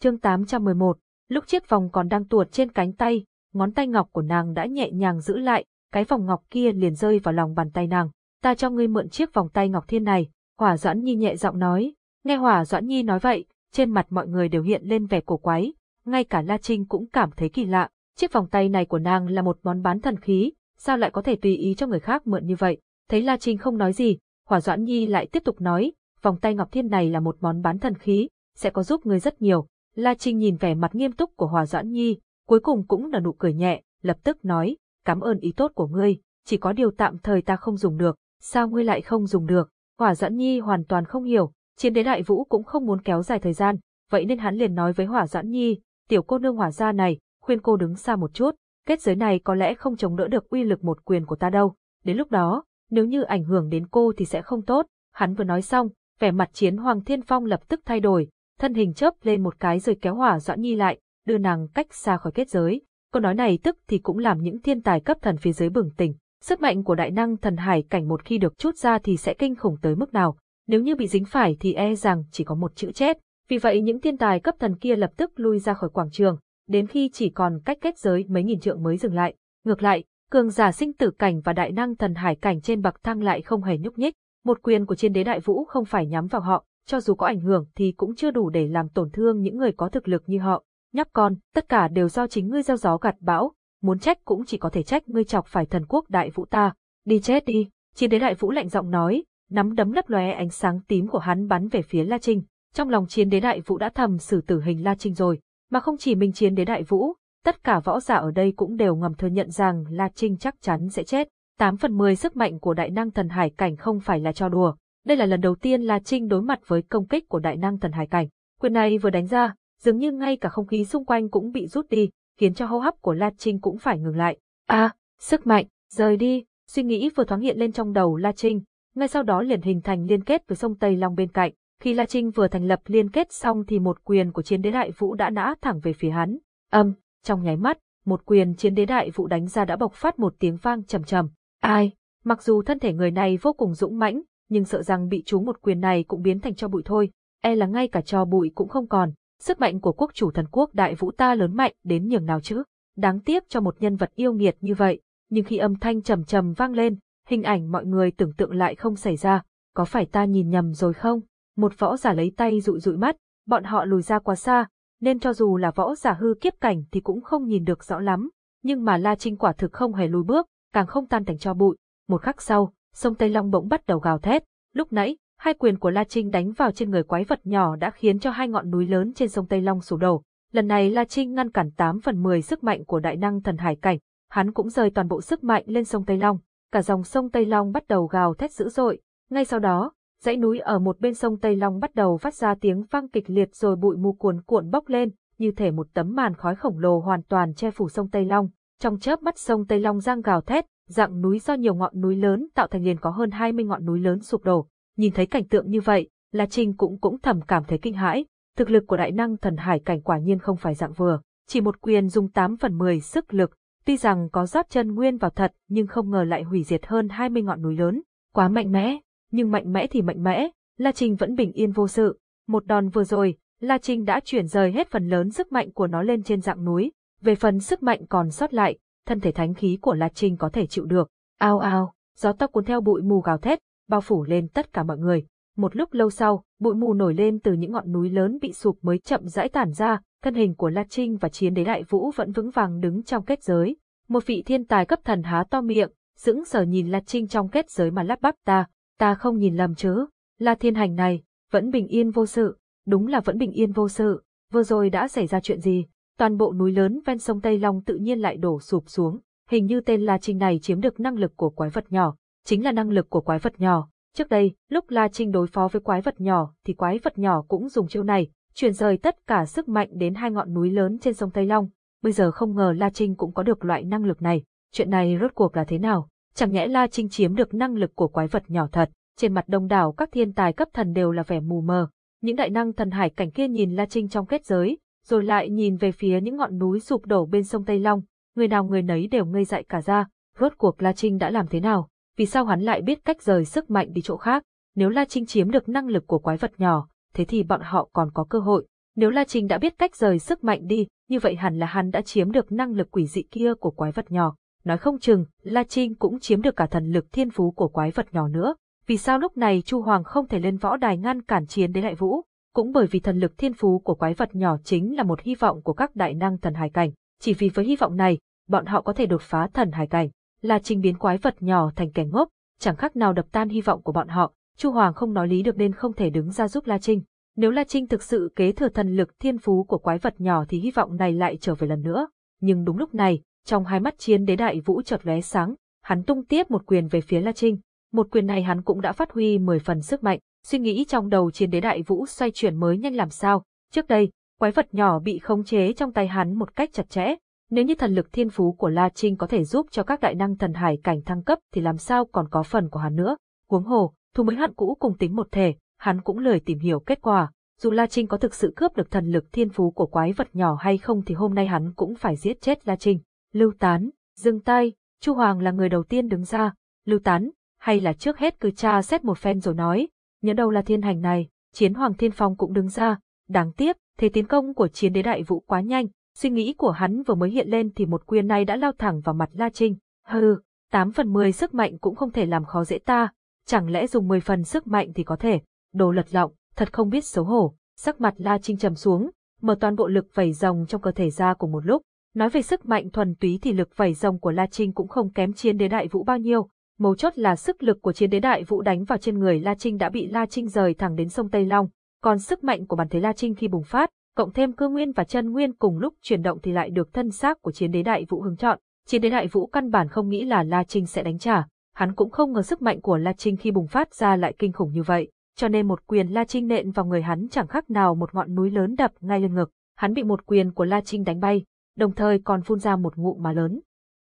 Chương 811, lúc chiếc vòng còn đang tuột trên cánh tay, ngón tay ngọc của nàng đã nhẹ nhàng giữ lại, cái vòng ngọc kia liền rơi vào lòng bàn tay nàng. Ta cho ngươi mượn chiếc vòng tay ngọc thiên này, Hỏa Doãn Nhi nhẹ giọng nói. Nghe Hỏa Doãn Nhi nói vậy, trên mặt mọi người đều hiện lên vẻ cổ quái, ngay cả La Trinh cũng cảm thấy kỳ lạ. Chiếc vòng tay này của nàng là một món bán thần khí, sao lại có thể tùy ý cho người khác mượn như vậy? Thấy La Trinh không nói gì, Hỏa Doãn Nhi lại tiếp tục nói, vòng tay ngọc thiên này là một món bán thần khí, sẽ có giúp ngươi rất nhiều. La Trinh nhìn vẻ mặt nghiêm túc của Hỏa Doãn Nhi, cuối cùng cũng nở nụ cười nhẹ, lập tức nói, cảm ơn ý tốt của ngươi, chỉ có điều tạm thời ta không dùng được, sao ngươi lại không dùng được? Hỏa Doãn Nhi hoàn toàn không hiểu, chiến đế đại vũ cũng không muốn kéo dài thời gian, vậy nên hắn liền nói với Hỏa Doãn Nhi, tiểu cô nương hỏa gia này, khuyên cô đứng xa một chút, kết giới này có lẽ không chống đỡ được uy lực một quyền của ta đâu. Đến lúc đó, nếu như ảnh hưởng đến cô thì sẽ không tốt. Hắn vừa nói xong, vẻ mặt chiến Hoàng Thiên Phong lập tức thay đổi, thân hình chớp lên một cái rồi kéo hỏa Doãn Nhi lại, đưa nàng cách xa khỏi kết giới. Câu nói này tức thì cũng làm những thiên tài cấp thần phía dưới bừng tỉnh. Sức mạnh của đại năng thần hải cảnh một khi được chút ra thì sẽ kinh khủng tới mức nào. Nếu như bị dính phải thì e rằng chỉ có một chữ chết. Vì vậy những thiên tài cấp thần kia lập tức lui ra khỏi quảng trường, đến khi chỉ còn cách kết giới mấy nghìn trượng mới dừng lại. Ngược lại, cường giả sinh tử cảnh và đại năng thần hải cảnh trên bậc thang lại không hề nhúc nhích. Một quyền của chiến đế đại vũ không phải nhắm vào họ, cho dù có ảnh hưởng thì cũng chưa đủ để làm tổn thương những người có thực lực như họ. Nhóc con, tất cả đều do chính ngươi gieo gió gặt bão, muốn trách cũng chỉ có thể trách ngươi chọc phải thần quốc đại vũ ta. Đi chết đi, chiến đế đại vũ lạnh giọng nói, nắm đấm lấp lóe ánh sáng tím của hắn bắn về phía La Trinh. Trong lòng chiến đế đại vũ đã thầm xử tử hình La Trinh rồi, mà không chỉ mình chiến đế đại vũ, tất cả võ giả ở đây cũng đều ngầm thừa nhận rằng La Trinh chắc chắn sẽ chết. 8 phần 10 sức mạnh của đại năng thần hải cảnh không phải là cho đùa. Đây là lần đầu tiên La Trinh đối mặt với công kích của đại năng thần hải cảnh. Quyền này vừa đánh ra, dường như ngay cả không khí xung quanh cũng bị rút đi, khiến cho hô hấp của La Trinh cũng phải ngừng lại. À, sức mạnh, rời đi, suy nghĩ vừa thoáng hiện lên trong đầu La Trinh, ngay sau đó liền hình thành liên kết với sông Tây Long bên cạnh. Khi La Trinh vừa thành lập liên kết xong thì một quyền của chiến đế đại vũ đã nã thẳng về phía hắn. Âm, trong nháy mắt, một quyền chiến đế đại vũ đánh ra đã bộc phát một tiếng vang trầm trầm. Ai, mặc dù thân thể người này vô cùng dũng mãnh, nhưng sợ rằng bị trúng một quyền này cũng biến thành cho bụi thôi, e là ngay cả cho bụi cũng không còn. Sức mạnh của quốc chủ thần quốc đại vũ ta lớn mạnh đến nhường nào chứ? Đáng tiếc cho một nhân vật yêu nghiệt như vậy, nhưng khi âm thanh trầm trầm vang lên, hình ảnh mọi người tưởng tượng lại không xảy ra, có phải ta nhìn nhầm rồi không? Một võ giả lấy tay dụi dụi mắt, bọn họ lùi ra quá xa, nên cho dù là võ giả hư kiếp cảnh thì cũng không nhìn được rõ lắm, nhưng mà La Trinh quả thực không hề lùi bước, càng không tan thành cho bụi. Một khắc sau, sông Tây Long bỗng bắt đầu gào thét, lúc nãy, hai quyền của La Trinh đánh vào trên người quái vật nhỏ đã khiến cho hai ngọn núi lớn trên sông Tây Long sụp đổ. Lần này La Trinh ngăn cản 8 phần 10 sức mạnh của đại năng thần hải cảnh, hắn cũng rời toàn bộ sức mạnh lên sông Tây Long, cả dòng sông Tây Long bắt đầu gào thét dữ dội. Ngay sau đó, dãy núi ở một bên sông Tây Long bắt đầu phát ra tiếng vang kịch liệt rồi bụi mù cuồn cuộn bốc lên, như thể một tấm màn khói khổng lồ hoàn toàn che phủ sông Tây Long. Trong chớp mắt sông Tây Long giang gào thét, dạng núi do nhiều ngọn núi lớn tạo thành liền có hơn 20 ngọn núi lớn sụp đổ. Nhìn thấy cảnh tượng như vậy, La Trinh cũng cũng thầm cảm thấy kinh hãi, thực lực của đại năng thần hải cảnh quả nhiên không phải dạng vừa, chỉ một quyền dùng 8 phần 10 sức lực, tuy rằng có rót chân nguyên vào thật nhưng không ngờ lại hủy diệt hơn 20 ngọn núi lớn, quá mạnh mẽ, nhưng mạnh mẽ thì mạnh mẽ, La Trinh vẫn bình yên vô sự, một đòn vừa rồi, La Trinh đã chuyển rời hết phần lớn sức mạnh của nó lên trên dạng núi, về phần sức mạnh còn sót lại, thân thể thánh khí của La Trinh có thể chịu được. Ao ao, gió tóc cuốn theo bụi mù gào thét, bao phủ lên tất cả mọi người. Một lúc lâu sau, bụi mù nổi lên từ những ngọn núi lớn bị sụp mới chậm rãi tản ra, thân hình của La Trinh và chiến đế đại vũ vẫn vững vàng đứng trong kết giới. Một vị thiên tài cấp thần há to miệng, sững sờ nhìn La Trinh trong kết giới mà lắp bắp ta, ta không nhìn lầm chứ, La Thiên Hành này, vẫn bình yên vô sự, đúng là vẫn bình yên vô sự, vừa rồi đã xảy ra chuyện gì, toàn bộ núi lớn ven sông Tây Long tự nhiên lại đổ sụp xuống, hình như tên La Trinh này chiếm được năng lực của quái vật nhỏ, chính là năng lực của quái vật nhỏ. Trước đây, lúc La Trinh đối phó với quái vật nhỏ thì quái vật nhỏ cũng dùng chiêu này, chuyển rời tất cả sức mạnh đến hai ngọn núi lớn trên sông Tây Long. Bây giờ không ngờ La Trinh cũng có được loại năng lực này, chuyện này rốt cuộc là thế nào? Chẳng nhẽ La Trinh chiếm được năng lực của quái vật nhỏ thật? Trên mặt đông đảo các thiên tài cấp thần đều là vẻ mù mờ. Những đại năng thần hải cảnh kia nhìn La Trinh trong kết giới, rồi lại nhìn về phía những ngọn núi sụp đổ bên sông Tây Long, người nào người nấy đều ngây dại cả ra, rốt cuộc La Trinh đã làm thế nào? Vì sao hắn lại biết cách rời sức mạnh đi chỗ khác? Nếu La Trinh chiếm được năng lực của quái vật nhỏ, thế thì bọn họ còn có cơ hội. Nếu La Trinh đã biết cách rời sức mạnh đi, như vậy hẳn là hắn đã chiếm được năng lực quỷ dị kia của quái vật nhỏ. Nói không chừng, La Trinh cũng chiếm được cả thần lực thiên phú của quái vật nhỏ nữa. Vì sao lúc này Chu Hoàng không thể lên võ đài ngăn cản chiến đế đại vũ? Cũng bởi vì thần lực thiên phú của quái vật nhỏ chính là một hy vọng của các đại năng thần hải cảnh. Chỉ vì với hy vọng này, bọn họ có thể đột phá thần hải cảnh. La Trinh biến quái vật nhỏ thành kẻ ngốc, chẳng khác nào đập tan hy vọng của bọn họ. Chu Hoàng không nói lý được nên không thể đứng ra giúp La Trinh. Nếu La Trinh thực sự kế thừa thần lực thiên phú của quái vật nhỏ thì hy vọng này lại trở về lần nữa. Nhưng đúng lúc này, trong hai mắt chiến đế đại vũ chợt lóe sáng, hắn tung tiếp một quyền về phía La Trinh. Một quyền này hắn cũng đã phát huy 10 phần sức mạnh, suy nghĩ trong đầu chiến đế đại vũ xoay chuyển mới nhanh làm sao. Trước đây, quái vật nhỏ bị khống chế trong tay hắn một cách chặt chẽ. Nếu như thần lực thiên phú của La Trinh có thể giúp cho các đại năng thần hải cảnh thăng cấp thì làm sao còn có phần của hắn nữa. Huống hồ, thù mới hận cũ cùng tính một thể, hắn cũng lười tìm hiểu kết quả. Dù La Trinh có thực sự cướp được thần lực thiên phú của quái vật nhỏ hay không thì hôm nay hắn cũng phải giết chết La Trinh. Lưu Tán, dừng tay, Chu Hoàng là người đầu tiên đứng ra. Lưu Tán, hay là trước hết cứ tra xét một phen rồi nói, nhớ đâu là thiên hành này, chiến Hoàng Thiên Phong cũng đứng ra. Đáng tiếc, thế tiến công của chiến đế đại vũ quá nhanh, suy nghĩ của hắn vừa mới hiện lên thì một quyền này đã lao thẳng vào mặt La Trinh. Hừ, 8 phần 10 sức mạnh cũng không thể làm khó dễ ta, chẳng lẽ dùng 10 phần sức mạnh thì có thể, đồ lật lọng, thật không biết xấu hổ, sắc mặt La Trinh trầm xuống, mở toàn bộ lực vẩy rồng trong cơ thể ra cùng một lúc. Nói về sức mạnh thuần túy thì lực vẩy rồng của La Trinh cũng không kém chiến đế đại vũ bao nhiêu, mấu chốt là sức lực của chiến đế đại vũ đánh vào trên người La Trinh đã bị La Trinh rời thẳng đến sông Tây Long, còn sức mạnh của bản thể La Trinh khi bùng phát, cộng thêm cơ nguyên và chân nguyên cùng lúc chuyển động thì lại được thân xác của chiến đế đại vũ hứng chọn. Chiến đế đại vũ căn bản không nghĩ là La Trinh sẽ đánh trả, hắn cũng không ngờ sức mạnh của La Trinh khi bùng phát ra lại kinh khủng như vậy, cho nên một quyền La Trinh nện vào người hắn chẳng khác nào một ngọn núi lớn đập ngay lên ngực, hắn bị một quyền của La Trinh đánh bay, đồng thời còn phun ra một ngụm mà lớn.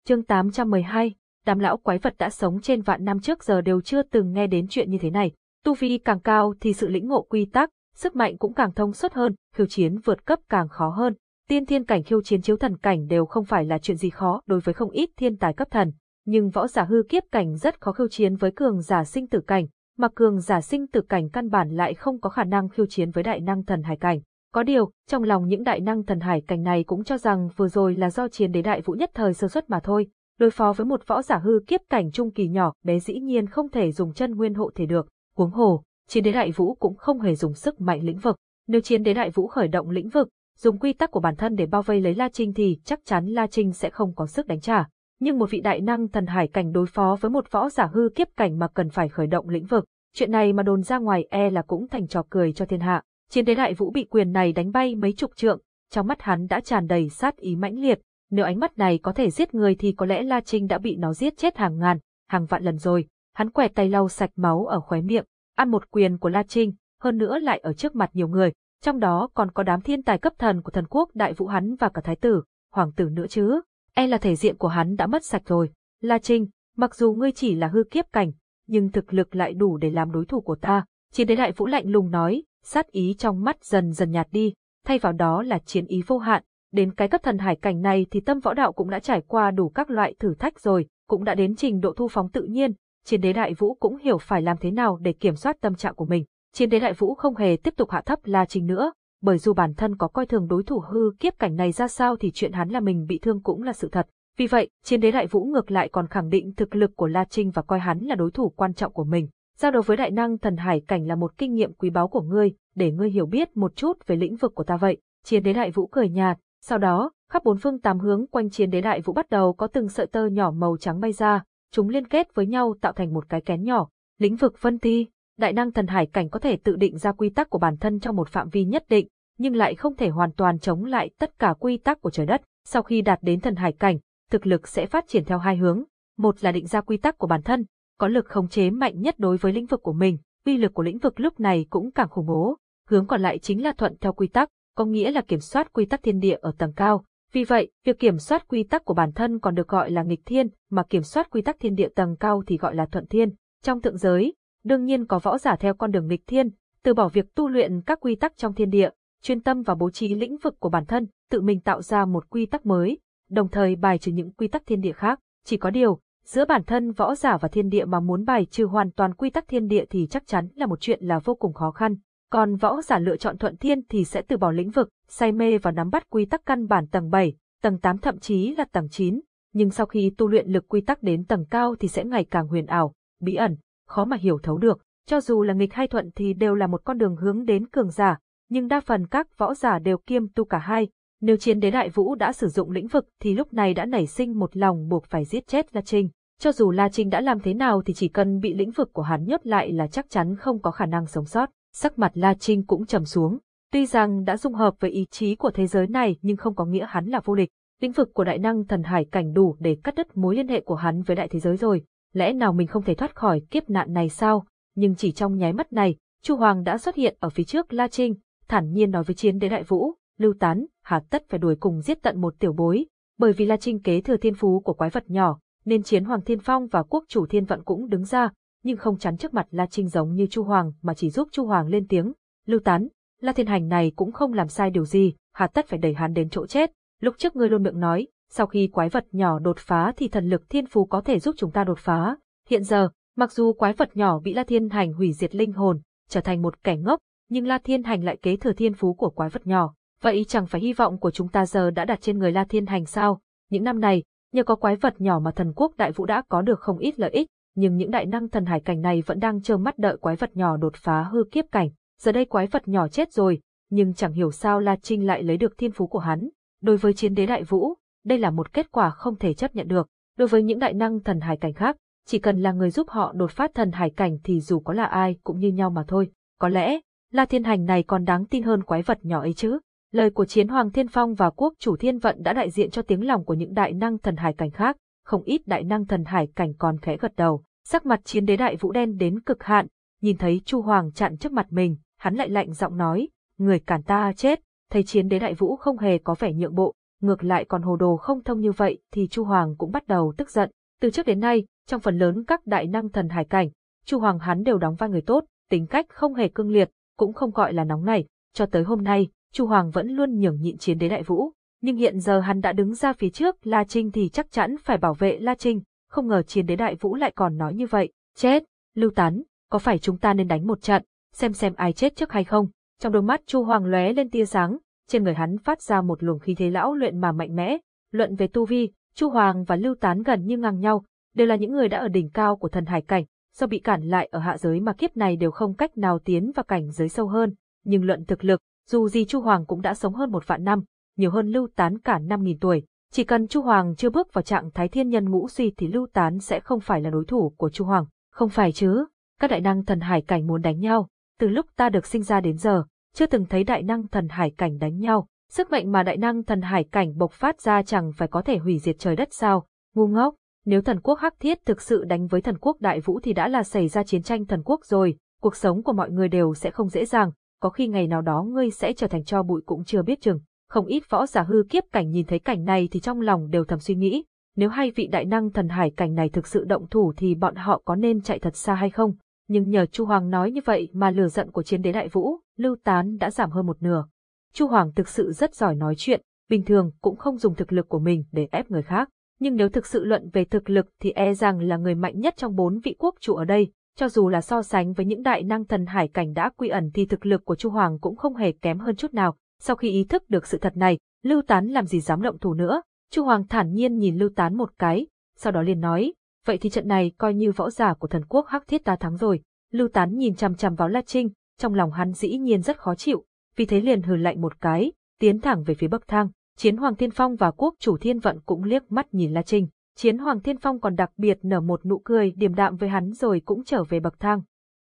Chương 812, đám lão quái vật đã sống trên vạn năm trước giờ đều chưa từng nghe đến chuyện như thế này, tu vi càng cao thì sự lĩnh ngộ quy tắc, sức mạnh cũng càng thông suốt hơn, khiêu chiến vượt cấp càng khó hơn. Tiên thiên cảnh khiêu chiến chiếu thần cảnh đều không phải là chuyện gì khó đối với không ít thiên tài cấp thần, nhưng võ giả hư kiếp cảnh rất khó khiêu chiến với cường giả sinh tử cảnh, mà cường giả sinh tử cảnh căn bản lại không có khả năng khiêu chiến với đại năng thần hải cảnh. Có điều, trong lòng những đại năng thần hải cảnh này cũng cho rằng vừa rồi là do chiến đế đại vũ nhất thời sơ suất mà thôi, đối phó với một võ giả hư kiếp cảnh trung kỳ nhỏ bé dĩ nhiên không thể dùng chân nguyên hộ thể được, huống hồ, chiến đế đại vũ cũng không hề dùng sức mạnh lĩnh vực. Nếu chiến đế đại vũ khởi động lĩnh vực, dùng quy tắc của bản thân để bao vây lấy La Trinh thì chắc chắn La Trinh sẽ không có sức đánh trả. Nhưng một vị đại năng thần hải cảnh đối phó với một võ giả hư kiếp cảnh mà cần phải khởi động lĩnh vực, chuyện này mà đồn ra ngoài e là cũng thành trò cười cho thiên hạ. Chiến đế đại vũ bị quyền này đánh bay mấy chục trượng, trong mắt hắn đã tràn đầy sát ý mãnh liệt, nếu ánh mắt này có thể giết người thì có lẽ La Trinh đã bị nó giết chết hàng ngàn, hàng vạn lần rồi. Hắn quẹt tay lau sạch máu ở khóe miệng, ăn một quyền của La Trinh, hơn nữa lại ở trước mặt nhiều người, trong đó còn có đám thiên tài cấp thần của thần quốc đại vũ hắn và cả thái tử, hoàng tử nữa chứ. E là thể diện của hắn đã mất sạch rồi. La Trinh, mặc dù ngươi chỉ là hư kiếp cảnh, nhưng thực lực lại đủ để làm đối thủ của ta. Chiến đế đại vũ lạnh lùng nói, sát ý trong mắt dần dần nhạt đi, thay vào đó là chiến ý vô hạn. Đến cái cấp thần hải cảnh này thì tâm võ đạo cũng đã trải qua đủ các loại thử thách rồi, cũng đã đến trình độ thu phóng tự nhiên, chiến đế đại vũ cũng hiểu phải làm thế nào để kiểm soát tâm trạng của mình. Chiến đế đại vũ không hề tiếp tục hạ thấp La Trinh nữa, bởi dù bản thân có coi thường đối thủ hư kiếp cảnh này ra sao thì chuyện hắn là mình bị thương cũng là sự thật. Vì vậy, chiến đế đại vũ ngược lại còn khẳng định thực lực của La Trinh và coi hắn là đối thủ quan trọng của mình. Giao đấu với đại năng thần hải cảnh là một kinh nghiệm quý báu của ngươi, để ngươi hiểu biết một chút về lĩnh vực của ta vậy. Chiến đế đại vũ cười nhạt, sau đó, khắp bốn phương tám hướng quanh chiến đế đại vũ bắt đầu có từng sợi tơ nhỏ màu trắng bay ra, chúng liên kết với nhau tạo thành một cái kén nhỏ. Lĩnh vực phân thi, đại năng thần hải cảnh có thể tự định ra quy tắc của bản thân trong một phạm vi nhất định, nhưng lại không thể hoàn toàn chống lại tất cả quy tắc của trời đất. Sau khi đạt đến thần hải cảnh, thực lực sẽ phát triển theo hai hướng. Một là định ra quy tắc của bản thân, có lực khống chế mạnh nhất đối với lĩnh vực của mình, uy lực của lĩnh vực lúc này cũng càng khủng bố. Hướng còn lại chính là thuận theo quy tắc, có nghĩa là kiểm soát quy tắc thiên địa ở tầng cao. Vì vậy, việc kiểm soát quy tắc của bản thân còn được gọi là nghịch thiên, mà kiểm soát quy tắc thiên địa tầng cao thì gọi là thuận thiên. Trong thượng giới, đương nhiên có võ giả theo con đường nghịch thiên, từ bỏ việc tu luyện các quy tắc trong thiên địa, chuyên tâm vào bố trí lĩnh vực của bản thân, tự mình tạo ra một quy tắc mới, đồng thời bài trừ những quy tắc thiên địa khác. Chỉ có điều, giữa bản thân võ giả và thiên địa mà muốn bài trừ hoàn toàn quy tắc thiên địa thì chắc chắn là một chuyện là vô cùng khó khăn. Còn võ giả lựa chọn thuận thiên thì sẽ từ bỏ lĩnh vực, say mê và nắm bắt quy tắc căn bản tầng 7, tầng 8 thậm chí là tầng 9. Nhưng sau khi tu luyện lực quy tắc đến tầng cao thì sẽ ngày càng huyền ảo, bí ẩn, khó mà hiểu thấu được. Cho dù là nghịch hay thuận thì đều là một con đường hướng đến cường giả, nhưng đa phần các võ giả đều kiêm tu cả hai. Nếu chiến đế đại vũ đã sử dụng lĩnh vực thì lúc này đã nảy sinh một lòng buộc phải giết chết La Trinh. Cho dù La Trinh đã làm thế nào thì chỉ cần bị lĩnh vực của hắn nhốt lại là chắc chắn không có khả năng sống sót. Sắc mặt La Trinh cũng trầm xuống. Tuy rằng đã dung hợp với ý chí của thế giới này nhưng không có nghĩa hắn là vô địch. Lĩnh vực của đại năng thần hải cảnh đủ để cắt đứt mối liên hệ của hắn với đại thế giới rồi. Lẽ nào mình không thể thoát khỏi kiếp nạn này sao? Nhưng chỉ trong nháy mắt này, Chu Hoàng đã xuất hiện ở phía trước La Trinh, thản nhiên nói với chiến đế đại vũ, lưu tán, hà tất phải đuổi cùng giết tận một tiểu bối, bởi vì là Trinh kế thừa thiên phú của quái vật nhỏ, nên chiến Hoàng Thiên Phong và quốc chủ thiên vận cũng đứng ra, nhưng không chắn trước mặt La Trinh giống như Chu Hoàng mà chỉ giúp Chu Hoàng lên tiếng, lưu tán, La Thiên Hành này cũng không làm sai điều gì, hà tất phải đẩy hắn đến chỗ chết. Lúc trước ngươi luôn miệng nói, sau khi quái vật nhỏ đột phá thì thần lực thiên phú có thể giúp chúng ta đột phá. Hiện giờ, mặc dù quái vật nhỏ bị La Thiên Hành hủy diệt linh hồn, trở thành một kẻ ngốc, nhưng La Thiên Hành lại kế thừa thiên phú của quái vật nhỏ. Vậy chẳng phải hy vọng của chúng ta giờ đã đặt trên người La Thiên Hành sao? Những năm này, nhờ có quái vật nhỏ mà thần quốc đại vũ đã có được không ít lợi ích, nhưng những đại năng thần hải cảnh này vẫn đang trơ mắt đợi quái vật nhỏ đột phá hư kiếp cảnh. Giờ đây quái vật nhỏ chết rồi, nhưng chẳng hiểu sao La Trinh lại lấy được thiên phú của hắn. Đối với chiến đế đại vũ, đây là một kết quả không thể chấp nhận được. Đối với những đại năng thần hải cảnh khác, chỉ cần là người giúp họ đột phát thần hải cảnh thì dù có là ai cũng như nhau mà thôi. Có lẽ, La Thiên Hành này còn đáng tin hơn quái vật nhỏ ấy chứ. Lời của chiến hoàng Thiên Phong và quốc chủ Thiên Vận đã đại diện cho tiếng lòng của những đại năng thần hải cảnh khác, không ít đại năng thần hải cảnh còn khẽ gật đầu. Sắc mặt chiến đế đại vũ đen đến cực hạn, nhìn thấy Chu Hoàng chặn trước mặt mình, hắn lại lạnh giọng nói, người cản ta à chết, thấy chiến đế đại vũ không hề có vẻ nhượng bộ, ngược lại còn hồ đồ không thông như vậy thì Chu Hoàng cũng bắt đầu tức giận. Từ trước đến nay, trong phần lớn các đại năng thần hải cảnh, Chu Hoàng hắn đều đóng vai người tốt, tính cách không hề cương liệt, cũng không gọi là nóng này, cho tới hôm nay, Chu Hoàng vẫn luôn nhường nhịn chiến đế đại vũ, nhưng hiện giờ hắn đã đứng ra phía trước La Trinh thì chắc chắn phải bảo vệ La Trinh, không ngờ chiến đế đại vũ lại còn nói như vậy, chết, lưu tán, có phải chúng ta nên đánh một trận, xem xem ai chết trước hay không, trong đôi mắt Chu Hoàng lóe lên tia sáng, trên người hắn phát ra một luồng khí thế lão luyện mà mạnh mẽ, luận về tu vi, Chu Hoàng và Lưu Tán gần như ngang nhau, đều là những người đã ở đỉnh cao của thần hải cảnh, do bị cản lại ở hạ giới mà kiếp này đều không cách nào tiến vào cảnh giới sâu hơn, nhưng luận thực lực, dù gì Chu Hoàng cũng đã sống hơn một vạn năm, nhiều hơn Lưu Tán cả năm nghìn tuổi, chỉ cần Chu Hoàng chưa bước vào trạng thái thiên nhân ngũ suy thì Lưu Tán sẽ không phải là đối thủ của Chu Hoàng, không phải chứ? Các đại năng thần hải cảnh muốn đánh nhau, từ lúc ta được sinh ra đến giờ, chưa từng thấy đại năng thần hải cảnh đánh nhau, sức mạnh mà đại năng thần hải cảnh bộc phát ra chẳng phải có thể hủy diệt trời đất sao? Ngu ngốc, nếu thần quốc Hắc Thiết thực sự đánh với thần quốc Đại Vũ thì đã là xảy ra chiến tranh thần quốc rồi, cuộc sống của mọi người đều sẽ không dễ dàng, có khi ngày nào đó ngươi sẽ trở thành cho bụi cũng chưa biết chừng. Không ít võ giả hư kiếp cảnh nhìn thấy cảnh này thì trong lòng đều thầm suy nghĩ, nếu hai vị đại năng thần hải cảnh này thực sự động thủ thì bọn họ có nên chạy thật xa hay không? Nhưng nhờ Chu Hoàng nói như vậy mà lửa giận của chiến đế đại vũ, lưu tán đã giảm hơn một nửa. Chu Hoàng thực sự rất giỏi nói chuyện, bình thường cũng không dùng thực lực của mình để ép người khác nhưng nếu thực sự luận về thực lực thì e rằng là người mạnh nhất trong bốn vị quốc chủ ở đây, cho dù là so sánh với những đại năng thần hải cảnh đã quy ẩn thì thực lực của Chu Hoàng cũng không hề kém hơn chút nào. Sau khi ý thức được sự thật này, Lưu Tán làm gì dám động thủ nữa, Chu Hoàng thản nhiên nhìn Lưu Tán một cái, sau đó liền nói, vậy thì trận này coi như võ giả của thần quốc Hắc Thiết ta thắng rồi. Lưu Tán nhìn chằm chằm vào La Trinh, trong lòng hắn dĩ nhiên rất khó chịu, vì thế liền hừ lạnh một cái, tiến thẳng về phía bậc thang. Chiến Hoàng Thiên Phong và Quốc chủ Thiên Vận cũng liếc mắt nhìn La Trinh. Chiến Hoàng Thiên Phong còn đặc biệt nở một nụ cười điềm đạm với hắn rồi cũng trở về bậc thang.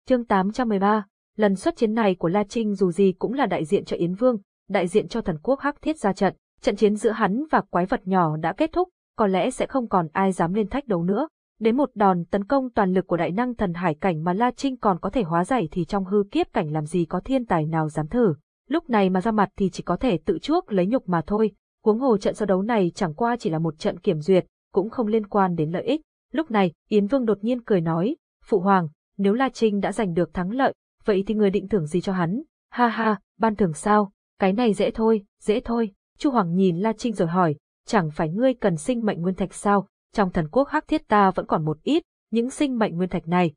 Chương 813, lần xuất chiến này của La Trinh dù gì cũng là đại diện cho Yến Vương, đại diện cho thần quốc Hắc Thiết ra trận. Trận chiến giữa hắn và quái vật nhỏ đã kết thúc, có lẽ sẽ không còn ai dám lên thách đấu nữa. Đến một đòn tấn công toàn lực của đại năng thần hải cảnh mà La Trinh còn có thể hóa giải thì trong hư kiếp cảnh làm gì có thiên tài nào dám thử. Lúc này mà ra mặt thì chỉ có thể tự chuốc lấy nhục mà thôi. Huống hồ trận so đấu này chẳng qua chỉ là một trận kiểm duyệt, cũng không liên quan đến lợi ích. Lúc này, Yến Vương đột nhiên cười nói, Phụ Hoàng, nếu La Trinh đã giành được thắng lợi, vậy thì người định thưởng gì cho hắn? Ha ha, ban thưởng sao? Cái này dễ thôi, dễ thôi. Chu Hoàng nhìn La Trinh rồi hỏi, chẳng phải ngươi cần sinh mệnh nguyên thạch sao? Trong thần quốc hắc thiết ta vẫn còn một ít, những sinh mệnh nguyên thạch này.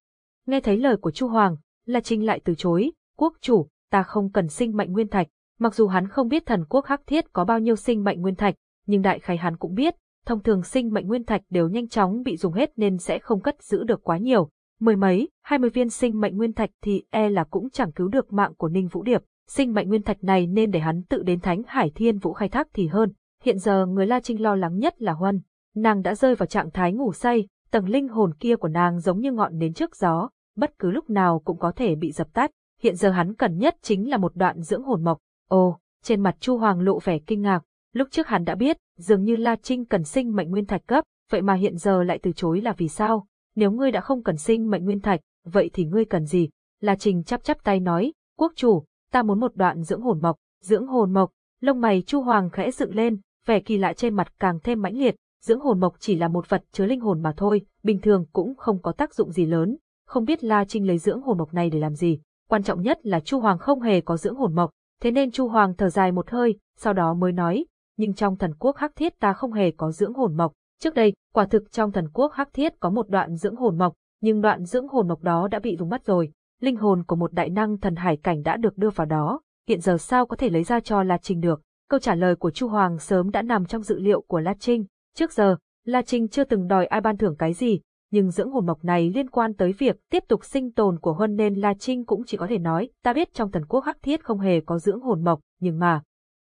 Nghe thấy lời của Chu Hoàng, La Trinh lại từ chối, quốc chủ, ta không cần sinh mệnh nguyên thạch. Mặc dù hắn không biết thần quốc hắc thiết có bao nhiêu sinh mệnh nguyên thạch, nhưng đại khái hắn cũng biết, thông thường sinh mệnh nguyên thạch đều nhanh chóng bị dùng hết nên sẽ không cất giữ được quá nhiều. Mười mấy, hai mươi viên sinh mệnh nguyên thạch thì e là cũng chẳng cứu được mạng của Ninh Vũ Điệp. Sinh mệnh nguyên thạch này nên để hắn tự đến Thánh Hải Thiên Vũ khai thác thì hơn. Hiện giờ người La Trinh lo lắng nhất là Huân. Nàng đã rơi vào trạng thái ngủ say, tầng linh hồn kia của nàng giống như ngọn nến trước gió, bất cứ lúc nào cũng có thể bị dập tắt. Hiện giờ hắn cần nhất chính là một đoạn dưỡng hồn mộc. Ồ, trên mặt Chu Hoàng lộ vẻ kinh ngạc, lúc trước hắn đã biết, dường như La Trinh cần sinh mệnh nguyên thạch cấp, vậy mà hiện giờ lại từ chối là vì sao? Nếu ngươi đã không cần sinh mệnh nguyên thạch, vậy thì ngươi cần gì? La Trinh chắp chắp tay nói, quốc chủ, ta muốn một đoạn dưỡng hồn mộc, dưỡng hồn mộc, lông mày Chu Hoàng khẽ dựng lên, vẻ kỳ lạ trên mặt càng thêm mãnh liệt, dưỡng hồn mộc chỉ là một vật chứa linh hồn mà thôi, bình thường cũng không có tác dụng gì lớn, không biết La Trinh lấy dưỡng hồn mộc này để làm gì, quan trọng nhất là Chu Hoàng không hề có dưỡng hồn mộc, thế nên Chu Hoàng thở dài một hơi, sau đó mới nói, nhưng trong thần quốc hắc thiết ta không hề có dưỡng hồn mộc, trước đây, quả thực trong thần quốc hắc thiết có một đoạn dưỡng hồn mộc, nhưng đoạn dưỡng hồn mộc đó đã bị dùng mất rồi, linh hồn của một đại năng thần hải cảnh đã được đưa vào đó, hiện giờ sao có thể lấy ra cho La Trinh được? Câu trả lời của Chu Hoàng sớm đã nằm trong dự liệu của La Trinh, trước giờ, La Trinh chưa từng đòi ai ban thưởng cái gì, nhưng dưỡng hồn mộc này liên quan tới việc tiếp tục sinh tồn của Huân nên La Trinh cũng chỉ có thể nói, ta biết trong thần quốc hắc thiết không hề có dưỡng hồn mộc, nhưng mà...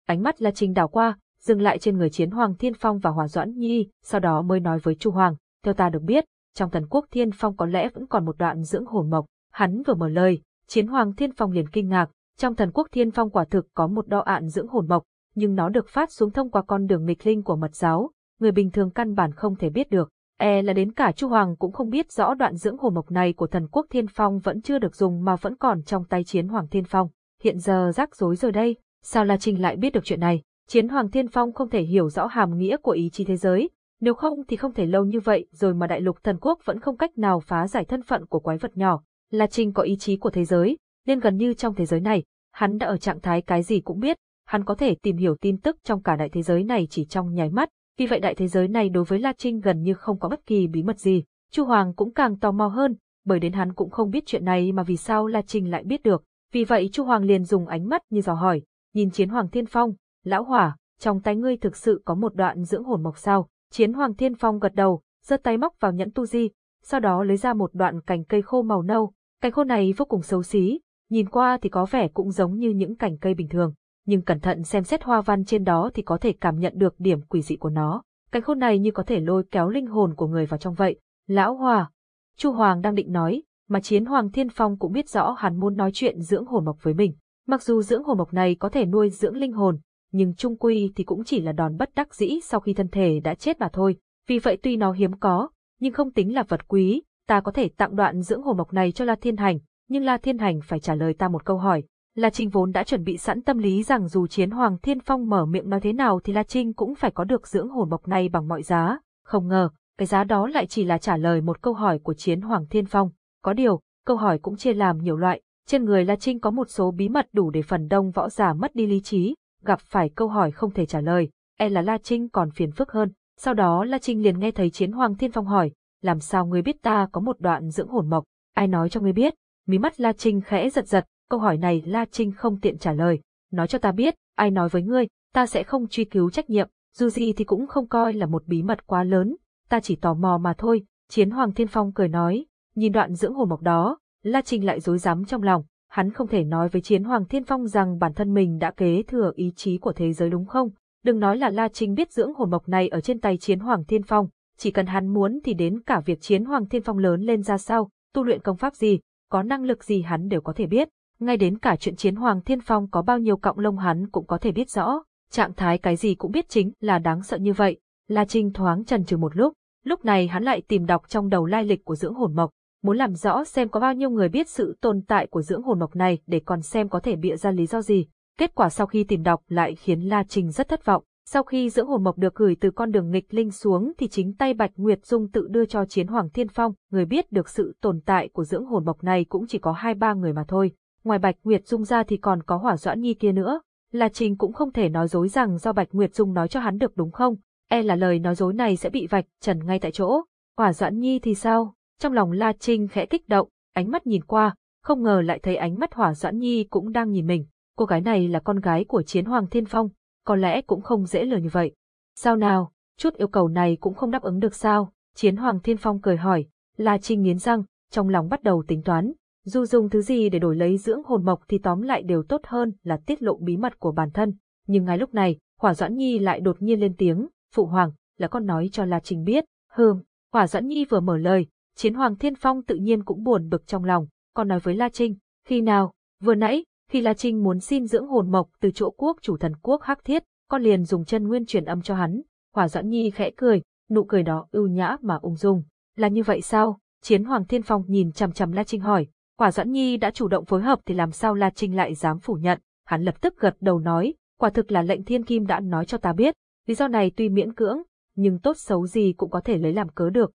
Ánh mắt La Trinh đảo qua, dừng lại trên người chiến hoàng Thiên Phong và Hòa Doãn Nhi, sau đó mới nói với Chu Hoàng, theo ta được biết, trong thần quốc Thiên Phong có lẽ vẫn còn một đoạn dưỡng hồn mộc, hắn vừa mở lời, chiến hoàng Thiên Phong liền kinh ngạc, trong thần quốc Thiên Phong quả thực có một đo ạn dưỡng hồn mộc, nhưng nó được phát xuống thông qua con đường mịch linh của mật giáo, người bình thường căn bản không thể biết được. E là đến cả Chu Hoàng cũng không biết rõ đoạn dưỡng hồn mộc này của thần quốc Thiên Phong vẫn chưa được dùng mà vẫn còn trong tay chiến Hoàng Thiên Phong. Hiện giờ rắc rối rồi đây, sao La Trinh lại biết được chuyện này? Chiến Hoàng Thiên Phong không thể hiểu rõ hàm nghĩa của ý chí thế giới, nếu không thì không thể lâu như vậy rồi mà đại lục thần quốc vẫn không cách nào phá giải thân phận của quái vật nhỏ. La Trinh có ý chí của thế giới, nên gần như trong thế giới này, hắn đã ở trạng thái cái gì cũng biết, hắn có thể tìm hiểu tin tức trong cả đại thế giới này chỉ trong nháy mắt, vì vậy đại thế giới này đối với La Trinh gần như không có bất kỳ bí mật gì. Chu Hoàng cũng càng tò mò hơn, bởi đến hắn cũng không biết chuyện này mà vì sao La Trinh lại biết được. Vì vậy Chu Hoàng liền dùng ánh mắt như dò hỏi, nhìn Chiến Hoàng Thiên Phong, lão hỏa, trong tay ngươi thực sự có một đoạn dưỡng hồn mộc sao? Chiến Hoàng Thiên Phong gật đầu, giơ tay móc vào nhẫn tu di, sau đó lấy ra một đoạn cành cây khô màu nâu. Cành khô này vô cùng xấu xí, nhìn qua thì có vẻ cũng giống như những cành cây bình thường nhưng cẩn thận xem xét hoa văn trên đó thì có thể cảm nhận được điểm quỷ dị của nó. cành khô này như có thể lôi kéo linh hồn của người vào trong vậy. Lão Hòa, Chu Hoàng đang định nói, mà Chiến Hoàng Thiên Phong cũng biết rõ hắn muốn nói chuyện dưỡng hồn mộc với mình. Mặc dù dưỡng hồn mộc này có thể nuôi dưỡng linh hồn, nhưng trung quy thì cũng chỉ là đòn bất đắc dĩ sau khi thân thể đã chết mà thôi. Vì vậy tuy nó hiếm có, nhưng không tính là vật quý, ta có thể tặng đoạn dưỡng hồn mộc này cho La Thiên Hành, nhưng La Thiên Hành phải trả lời ta một câu hỏi, La Trinh vốn đã chuẩn bị sẵn tâm lý rằng dù chiến Hoàng Thiên Phong mở miệng nói thế nào thì La Trinh cũng phải có được dưỡng hồn mộc này bằng mọi giá. Không ngờ, cái giá đó lại chỉ là trả lời một câu hỏi của chiến Hoàng Thiên Phong. Có điều, câu hỏi cũng chia làm nhiều loại. Trên người La Trinh có một số bí mật đủ để phần đông võ giả mất đi lý trí, gặp phải câu hỏi không thể trả lời, e là La Trinh còn phiền phức hơn. Sau đó La Trinh liền nghe thấy chiến Hoàng Thiên Phong hỏi, làm sao ngươi biết ta có một đoạn dưỡng hồn mộc, ai nói cho ngươi biết? Mí mắt La Trinh khẽ giật giật, câu hỏi này La Trinh không tiện trả lời, nói cho ta biết, ai nói với ngươi, ta sẽ không truy cứu trách nhiệm, dù gì thì cũng không coi là một bí mật quá lớn, ta chỉ tò mò mà thôi, Chiến Hoàng Thiên Phong cười nói, nhìn đoạn dưỡng hồn mộc đó, La Trinh lại dối rắm trong lòng, hắn không thể nói với Chiến Hoàng Thiên Phong rằng bản thân mình đã kế thừa ý chí của thế giới đúng không, Đừng nói là La Trinh biết dưỡng hồn mộc này ở trên tay Chiến Hoàng Thiên Phong, chỉ cần hắn muốn thì đến cả việc Chiến Hoàng Thiên Phong lớn lên ra sao, tu luyện công pháp gì, có năng lực gì hắn đều có thể biết. Ngay đến cả chuyện Chiến Hoàng Thiên Phong có bao nhiêu cọng lông hắn cũng có thể biết rõ. Trạng thái cái gì cũng biết chính là đáng sợ như vậy. La Trinh thoáng chần chừ một lúc, lúc này hắn lại tìm đọc trong đầu lai lịch của dưỡng hồn mộc, muốn làm rõ xem có bao nhiêu người biết sự tồn tại của dưỡng hồn mộc này để còn xem có thể bịa ra lý do gì. Kết quả sau khi tìm đọc lại khiến La Trình rất thất vọng. Sau khi dưỡng hồn mộc được gửi từ con đường nghịch linh xuống thì chính tay Bạch Nguyệt Dung tự đưa cho Chiến Hoàng Thiên Phong, người biết được sự tồn tại của dưỡng hồn mộc này cũng chỉ có hai ba người mà thôi. Ngoài Bạch Nguyệt Dung ra thì còn có Hỏa Doãn Nhi kia nữa. La Trình cũng không thể nói dối rằng do Bạch Nguyệt Dung nói cho hắn được đúng không, e là lời nói dối này sẽ bị vạch trần ngay tại chỗ. Hỏa Doãn Nhi thì sao? Trong lòng La Trinh khẽ kích động, ánh mắt nhìn qua, không ngờ lại thấy ánh mắt Hỏa Doãn Nhi cũng đang nhìn mình. Cô gái này là con gái của Chiến Hoàng Thiên Phong, có lẽ cũng không dễ lừa như vậy. Sao nào, chút yêu cầu này cũng không đáp ứng được sao? Chiến Hoàng Thiên Phong cười hỏi, La Trinh nghiến răng, trong lòng bắt đầu tính toán. Dù dùng thứ gì để đổi lấy dưỡng hồn mộc thì tóm lại đều tốt hơn là tiết lộ bí mật của bản thân. Nhưng ngay lúc này, Hỏa Doãn Nhi lại đột nhiên lên tiếng, Phụ Hoàng, là con nói cho La Trinh biết. Hừm, Hỏa Doãn Nhi vừa mở lời, Chiến Hoàng Thiên Phong tự nhiên cũng buồn bực trong lòng, còn nói với La Trinh, khi nào, vừa nãy, khi La Trinh muốn xin dưỡng hồn mộc từ chỗ quốc chủ thần quốc Hắc Thiết, con liền dùng chân nguyên truyền âm cho hắn. Hỏa Doãn Nhi khẽ cười, nụ cười đó ưu nhã mà ung dung. Là như vậy sao? Chiến Hoàng Thiên Phong nhìn chằm chằm La Trinh hỏi. Hỏa Doãn Nhi đã chủ động phối hợp thì làm sao La Trinh lại dám phủ nhận? Hắn lập tức gật đầu nói, quả thực là lệnh Thiên Kim đã nói cho ta biết. Lý do này tuy miễn cưỡng, nhưng tốt xấu gì cũng có thể lấy làm cớ được.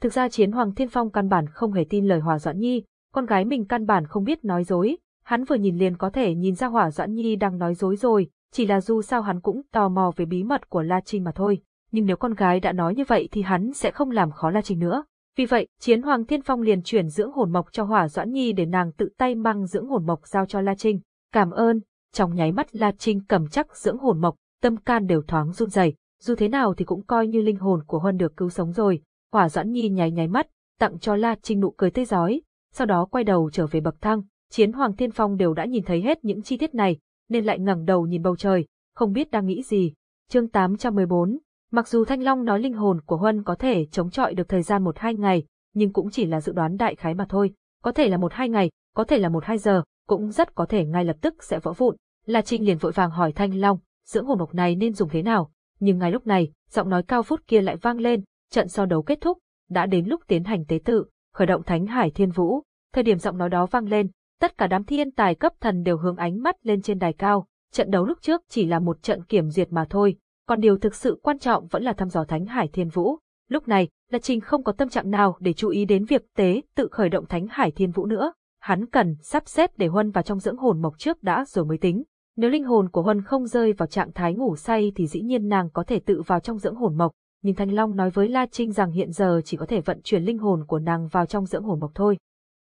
Thực ra Chiến Hoàng Thiên Phong căn bản không hề tin lời hòa Doãn Nhi, con gái mình căn bản không biết nói dối, hắn vừa nhìn liền có thể nhìn ra hòa Doãn Nhi đang nói dối rồi, chỉ là dù sao hắn cũng tò mò về bí mật của La Trinh mà thôi. Nhưng nếu con gái đã nói như vậy thì hắn sẽ không làm khó La Trinh nữa. Vì vậy, Chiến Hoàng Thiên Phong liền chuyển dưỡng hồn mộc cho Hỏa Doãn Nhi để nàng tự tay mang dưỡng hồn mộc giao cho La Trinh. Cảm ơn, trong nháy mắt La Trinh cầm chắc dưỡng hồn mộc, tâm can đều thoáng run rẩy. Dù thế nào thì cũng coi như linh hồn của Huân được cứu sống rồi. Hỏa Doãn Nhi nháy nháy mắt, tặng cho La Trinh nụ cười tươi giói, sau đó quay đầu trở về bậc thang. Chiến Hoàng Thiên Phong đều đã nhìn thấy hết những chi tiết này, nên lại ngẩng đầu nhìn bầu trời, không biết đang nghĩ gì. Chương 814 Mặc dù Thanh Long nói linh hồn của Huân có thể chống chọi được thời gian một hai ngày, nhưng cũng chỉ là dự đoán đại khái mà thôi. Có thể là một hai ngày, có thể là một hai giờ, cũng rất có thể ngay lập tức sẽ vỡ vụn. La Trinh liền vội vàng hỏi Thanh Long, dưỡng hồn mộc này nên dùng thế nào? Nhưng ngay lúc này, giọng nói cao phút kia lại vang lên, trận so đấu kết thúc, đã đến lúc tiến hành tế tự, khởi động Thánh Hải Thiên Vũ. Thời điểm giọng nói đó vang lên, tất cả đám thiên tài cấp thần đều hướng ánh mắt lên trên đài cao. Trận đấu lúc trước chỉ là một trận kiểm duyệt mà thôi, còn điều thực sự quan trọng vẫn là thăm dò Thánh Hải Thiên Vũ. Lúc này, La Trinh không có tâm trạng nào để chú ý đến việc tế tự khởi động Thánh Hải Thiên Vũ nữa. Hắn cần sắp xếp để Huân vào trong dưỡng hồn mộc trước đã rồi mới tính. Nếu linh hồn của Huân không rơi vào trạng thái ngủ say thì dĩ nhiên nàng có thể tự vào trong dưỡng hồn mộc, nhưng Thanh Long nói với La Trinh rằng hiện giờ chỉ có thể vận chuyển linh hồn của nàng vào trong dưỡng hồn mộc thôi.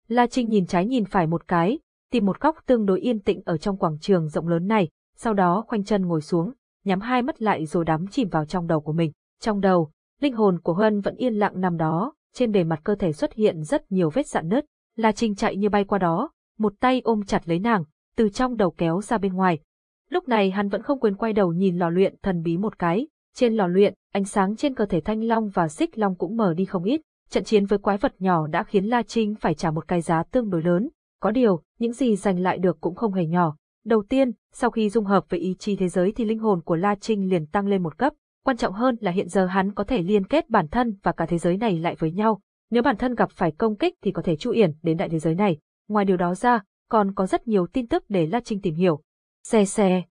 La Trinh nhìn trái nhìn phải một cái, tìm một góc tương đối yên tĩnh ở trong quảng trường rộng lớn này, sau đó khoanh chân ngồi xuống, nhắm hai mắt lại rồi đắm chìm vào trong đầu của mình. Trong đầu, linh hồn của Huân vẫn yên lặng nằm đó, trên bề mặt cơ thể xuất hiện rất nhiều vết dạn nứt. La Trinh chạy như bay qua đó, một tay ôm chặt lấy nàng, từ trong đầu kéo ra bên ngoài. Lúc này hắn vẫn không quên quay đầu nhìn lò luyện thần bí một cái. Trên lò luyện, ánh sáng trên cơ thể thanh long và xích long cũng mở đi không ít. Trận chiến với quái vật nhỏ đã khiến La Trinh phải trả một cái giá tương đối lớn. Có điều, những gì giành lại được cũng không hề nhỏ. Đầu tiên, sau khi dung hợp với ý chí thế giới thì linh hồn của La Trinh liền tăng lên một cấp. Quan trọng hơn là hiện giờ hắn có thể liên kết bản thân và cả thế giới này lại với nhau. Nếu bản thân gặp phải công kích thì có thể chu yển đến đại thế giới này. Ngoài điều đó ra, còn có rất nhiều tin tức để La Trinh tìm hiểu. Xe xe.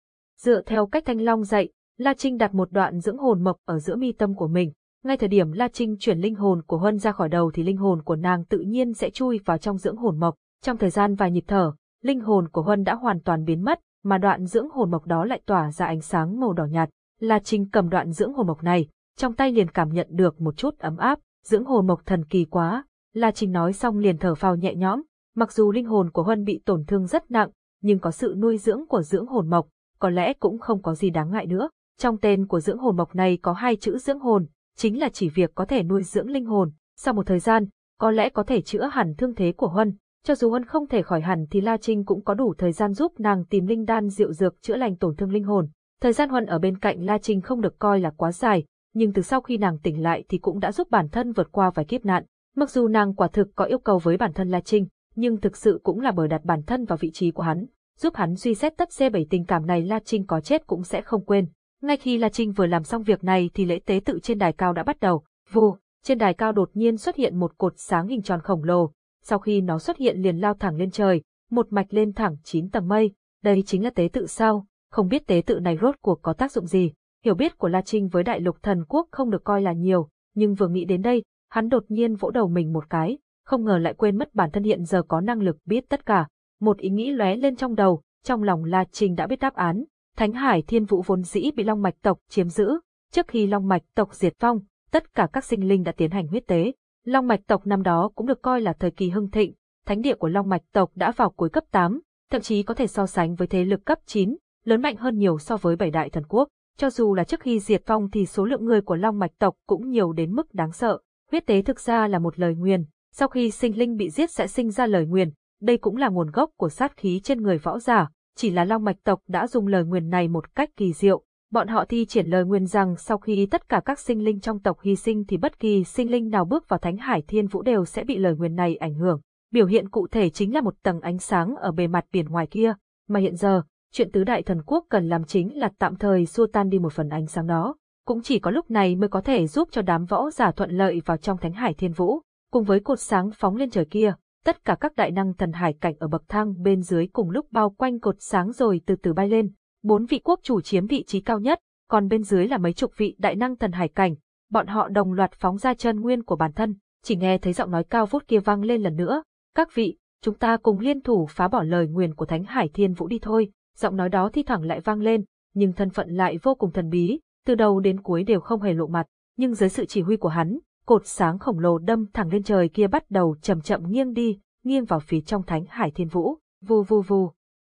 Dựa theo cách Thanh Long dạy, La Trinh đặt một đoạn dưỡng hồn mộc ở giữa mi tâm của mình. Ngay thời điểm La Trinh chuyển linh hồn của Huân ra khỏi đầu thì linh hồn của nàng tự nhiên sẽ chui vào trong dưỡng hồn mộc. Trong thời gian vài nhịp thở, linh hồn của Huân đã hoàn toàn biến mất, mà đoạn dưỡng hồn mộc đó lại tỏa ra ánh sáng màu đỏ nhạt. La Trinh cầm đoạn dưỡng hồn mộc này, trong tay liền cảm nhận được một chút ấm áp, dưỡng hồn mộc thần kỳ quá. La Trinh nói xong liền thở phào nhẹ nhõm, mặc dù linh hồn của Huân bị tổn thương rất nặng, nhưng có sự nuôi dưỡng của dưỡng hồn mộc, có lẽ cũng không có gì đáng ngại nữa. Trong tên của dưỡng hồn mộc này có hai chữ dưỡng hồn, chính là chỉ việc có thể nuôi dưỡng linh hồn. Sau một thời gian, có lẽ có thể chữa hẳn thương thế của Huân. Cho dù Huân không thể khỏi hẳn thì La Trinh cũng có đủ thời gian giúp nàng tìm linh đan diệu dược chữa lành tổn thương linh hồn. Thời gian huân ở bên cạnh La Trinh không được coi là quá dài, nhưng từ sau khi nàng tỉnh lại thì cũng đã giúp bản thân vượt qua vài kiếp nạn. Mặc dù nàng quả thực có yêu cầu với bản thân La Trinh, nhưng thực sự cũng là bởi đặt bản thân vào vị trí của hắn, giúp hắn suy xét tất c bảy tình cảm này La Trinh có chết cũng sẽ không quên. Ngay khi La Trinh vừa làm xong việc này thì lễ tế tự trên đài cao đã bắt đầu. Vù, trên đài cao đột nhiên xuất hiện một cột sáng hình tròn khổng lồ. Sau khi nó xuất hiện liền lao thẳng lên trời, một mạch lên thẳng chín tầng mây. Đây chính là tế tự sao? Không biết tế tự này rốt cuộc có tác dụng gì. Hiểu biết của La Trinh với đại lục thần quốc không được coi là nhiều, nhưng vừa nghĩ đến đây, hắn đột nhiên vỗ đầu mình một cái, không ngờ lại quên mất bản thân hiện giờ có năng lực biết tất cả. Một ý nghĩ lóe lên trong đầu, trong lòng La Trinh đã biết đáp án. Thánh Hải Thiên Vũ vốn dĩ bị Long Mạch tộc chiếm giữ, trước khi Long Mạch tộc diệt vong, tất cả các sinh linh đã tiến hành huyết tế. Long Mạch tộc năm đó cũng được coi là thời kỳ hưng thịnh, thánh địa của Long Mạch tộc đã vào cuối cấp 8, thậm chí có thể so sánh với thế lực cấp 9, lớn mạnh hơn nhiều so với bảy đại thần quốc. Cho dù là trước khi diệt vong thì số lượng người của Long Mạch tộc cũng nhiều đến mức đáng sợ. Huyết tế thực ra là một lời nguyền, sau khi sinh linh bị giết sẽ sinh ra lời nguyền, đây cũng là nguồn gốc của sát khí trên người võ giả, chỉ là Long Mạch tộc đã dùng lời nguyền này một cách kỳ diệu. Bọn họ thi triển lời nguyền rằng sau khi tất cả các sinh linh trong tộc hy sinh thì bất kỳ sinh linh nào bước vào Thánh Hải Thiên Vũ đều sẽ bị lời nguyền này ảnh hưởng. Biểu hiện cụ thể chính là một tầng ánh sáng ở bề mặt biển ngoài kia, mà hiện giờ, chuyện tứ đại thần quốc cần làm chính là tạm thời xua tan đi một phần ánh sáng đó. Cũng chỉ có lúc này mới có thể giúp cho đám võ giả thuận lợi vào trong Thánh Hải Thiên Vũ, cùng với cột sáng phóng lên trời kia, tất cả các đại năng thần hải cảnh ở bậc thang bên dưới cùng lúc bao quanh cột sáng rồi từ từ bay lên. Bốn vị quốc chủ chiếm vị trí cao nhất, còn bên dưới là mấy chục vị đại năng thần hải cảnh. Bọn họ đồng loạt phóng ra chân nguyên của bản thân, chỉ nghe thấy giọng nói cao vút kia vang lên lần nữa. Các vị, chúng ta cùng liên thủ phá bỏ lời nguyền của Thánh Hải Thiên Vũ đi thôi. Giọng nói đó thi thẳng lại vang lên, nhưng thân phận lại vô cùng thần bí, từ đầu đến cuối đều không hề lộ mặt. Nhưng dưới sự chỉ huy của hắn, cột sáng khổng lồ đâm thẳng lên trời kia bắt đầu chậm chậm nghiêng đi, nghiêng vào phía trong thánh hải thiên vũ, vù vù vù.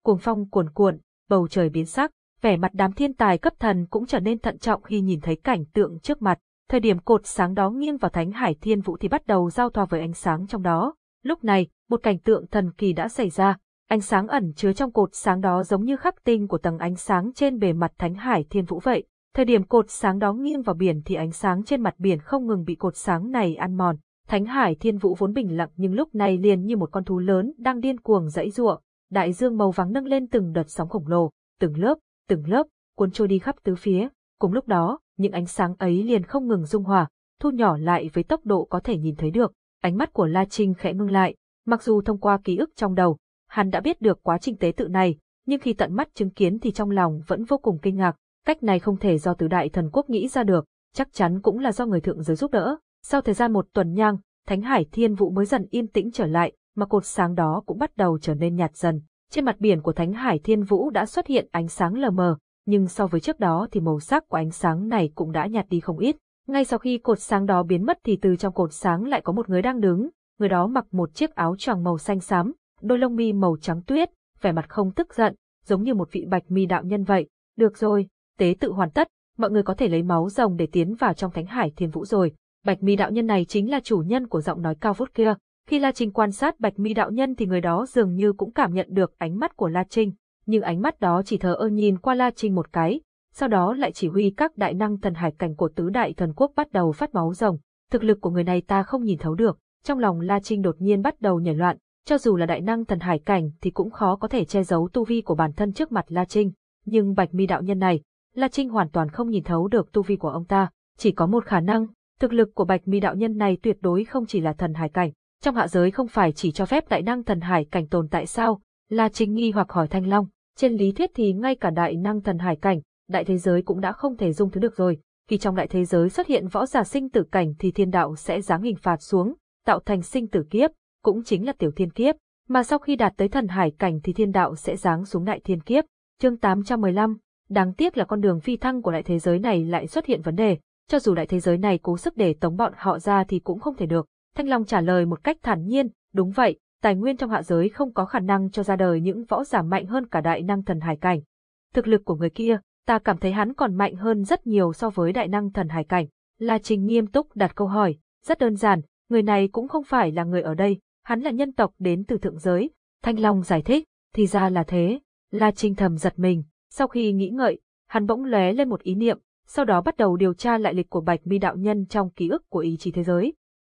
Cuồng phong cuồn cuộn, bầu trời biến sắc, vẻ mặt đám thiên tài cấp thần cũng trở nên thận trọng khi nhìn thấy cảnh tượng trước mặt. Thời điểm cột sáng đó nghiêng vào thánh hải thiên vũ thì bắt đầu giao thoa với ánh sáng trong đó. Lúc này, một cảnh tượng thần kỳ đã xảy ra, ánh sáng ẩn chứa trong cột sáng đó giống như khắc tinh của tầng ánh sáng trên bề mặt thánh hải thiên vũ vậy. Thời điểm cột sáng đó nghiêng vào biển thì ánh sáng trên mặt biển không ngừng bị cột sáng này ăn mòn. Thánh Hải Thiên Vũ vốn bình lặng nhưng lúc này liền như một con thú lớn đang điên cuồng dãy giụa. Đại dương màu vắng nâng lên từng đợt sóng khổng lồ, từng lớp, từng lớp, cuốn trôi đi khắp tứ phía. Cùng lúc đó, những ánh sáng ấy liền không ngừng dung hòa, thu nhỏ lại với tốc độ có thể nhìn thấy được. Ánh mắt của La Trinh khẽ ngưng lại, mặc dù thông qua ký ức trong đầu, hắn đã biết được quá trình tế tự này, nhưng khi tận mắt chứng kiến thì trong lòng vẫn vô cùng kinh ngạc. Cách này không thể do tứ đại thần quốc nghĩ ra được, chắc chắn cũng là do người thượng giới giúp đỡ. Sau thời gian một tuần nhang, Thánh Hải Thiên Vũ mới dần yên tĩnh trở lại, mà cột sáng đó cũng bắt đầu trở nên nhạt dần. Trên mặt biển của Thánh Hải Thiên Vũ đã xuất hiện ánh sáng lờ mờ, nhưng so với trước đó thì màu sắc của ánh sáng này cũng đã nhạt đi không ít. Ngay sau khi cột sáng đó biến mất thì từ trong cột sáng lại có một người đang đứng, người đó mặc một chiếc áo choàng màu xanh xám, đôi lông mi màu trắng tuyết, vẻ mặt không tức giận, giống như một vị bạch mi đạo nhân vậy. Được rồi, tế tự hoàn tất, mọi người có thể lấy máu rồng để tiến vào trong Thánh Hải Thiên Vũ rồi. Bạch mi đạo nhân này chính là chủ nhân của giọng nói cao vút kia. Khi La Trinh quan sát Bạch mi đạo nhân thì người đó dường như cũng cảm nhận được ánh mắt của La Trinh, nhưng ánh mắt đó chỉ thờ ơ nhìn qua La Trinh một cái, sau đó lại chỉ huy các đại năng thần hải cảnh của tứ đại thần quốc bắt đầu phát máu rồng. Thực lực của người này ta không nhìn thấu được, trong lòng La Trinh đột nhiên bắt đầu nhảy loạn, cho dù là đại năng thần hải cảnh thì cũng khó có thể che giấu tu vi của bản thân trước mặt La Trinh, nhưng Bạch Mi đạo nhân này, La Trinh hoàn toàn không nhìn thấu được tu vi của ông ta, chỉ có một khả năng, thực lực của Bạch Mi đạo nhân này tuyệt đối không chỉ là thần hải cảnh, trong hạ giới không phải chỉ cho phép đại năng thần hải cảnh tồn tại sao? La Trinh nghi hoặc hỏi Thanh Long, trên lý thuyết thì ngay cả đại năng thần hải cảnh, đại thế giới cũng đã không thể dung thứ được rồi, khi trong đại thế giới xuất hiện võ giả sinh tử cảnh thì thiên đạo sẽ giáng hình phạt xuống, tạo thành sinh tử kiếp, cũng chính là tiểu thiên kiếp, mà sau khi đạt tới thần hải cảnh thì thiên đạo sẽ giáng xuống đại thiên kiếp. Chương 815, đáng tiếc là con đường phi thăng của đại thế giới này lại xuất hiện vấn đề, cho dù đại thế giới này cố sức để tống bọn họ ra thì cũng không thể được. Thanh Long trả lời một cách thản nhiên, đúng vậy, tài nguyên trong hạ giới không có khả năng cho ra đời những võ giả mạnh hơn cả đại năng thần hải cảnh. Thực lực của người kia, ta cảm thấy hắn còn mạnh hơn rất nhiều so với đại năng thần hải cảnh. La Trình nghiêm túc đặt câu hỏi, rất đơn giản, người này cũng không phải là người ở đây, hắn là nhân tộc đến từ thượng giới. Thanh Long giải thích, thì ra là thế. La Trình thầm giật mình, sau khi nghĩ ngợi, hắn bỗng lóe lên một ý niệm, sau đó bắt đầu điều tra lại lịch của Bạch Mi đạo nhân trong ký ức của ý chí thế giới.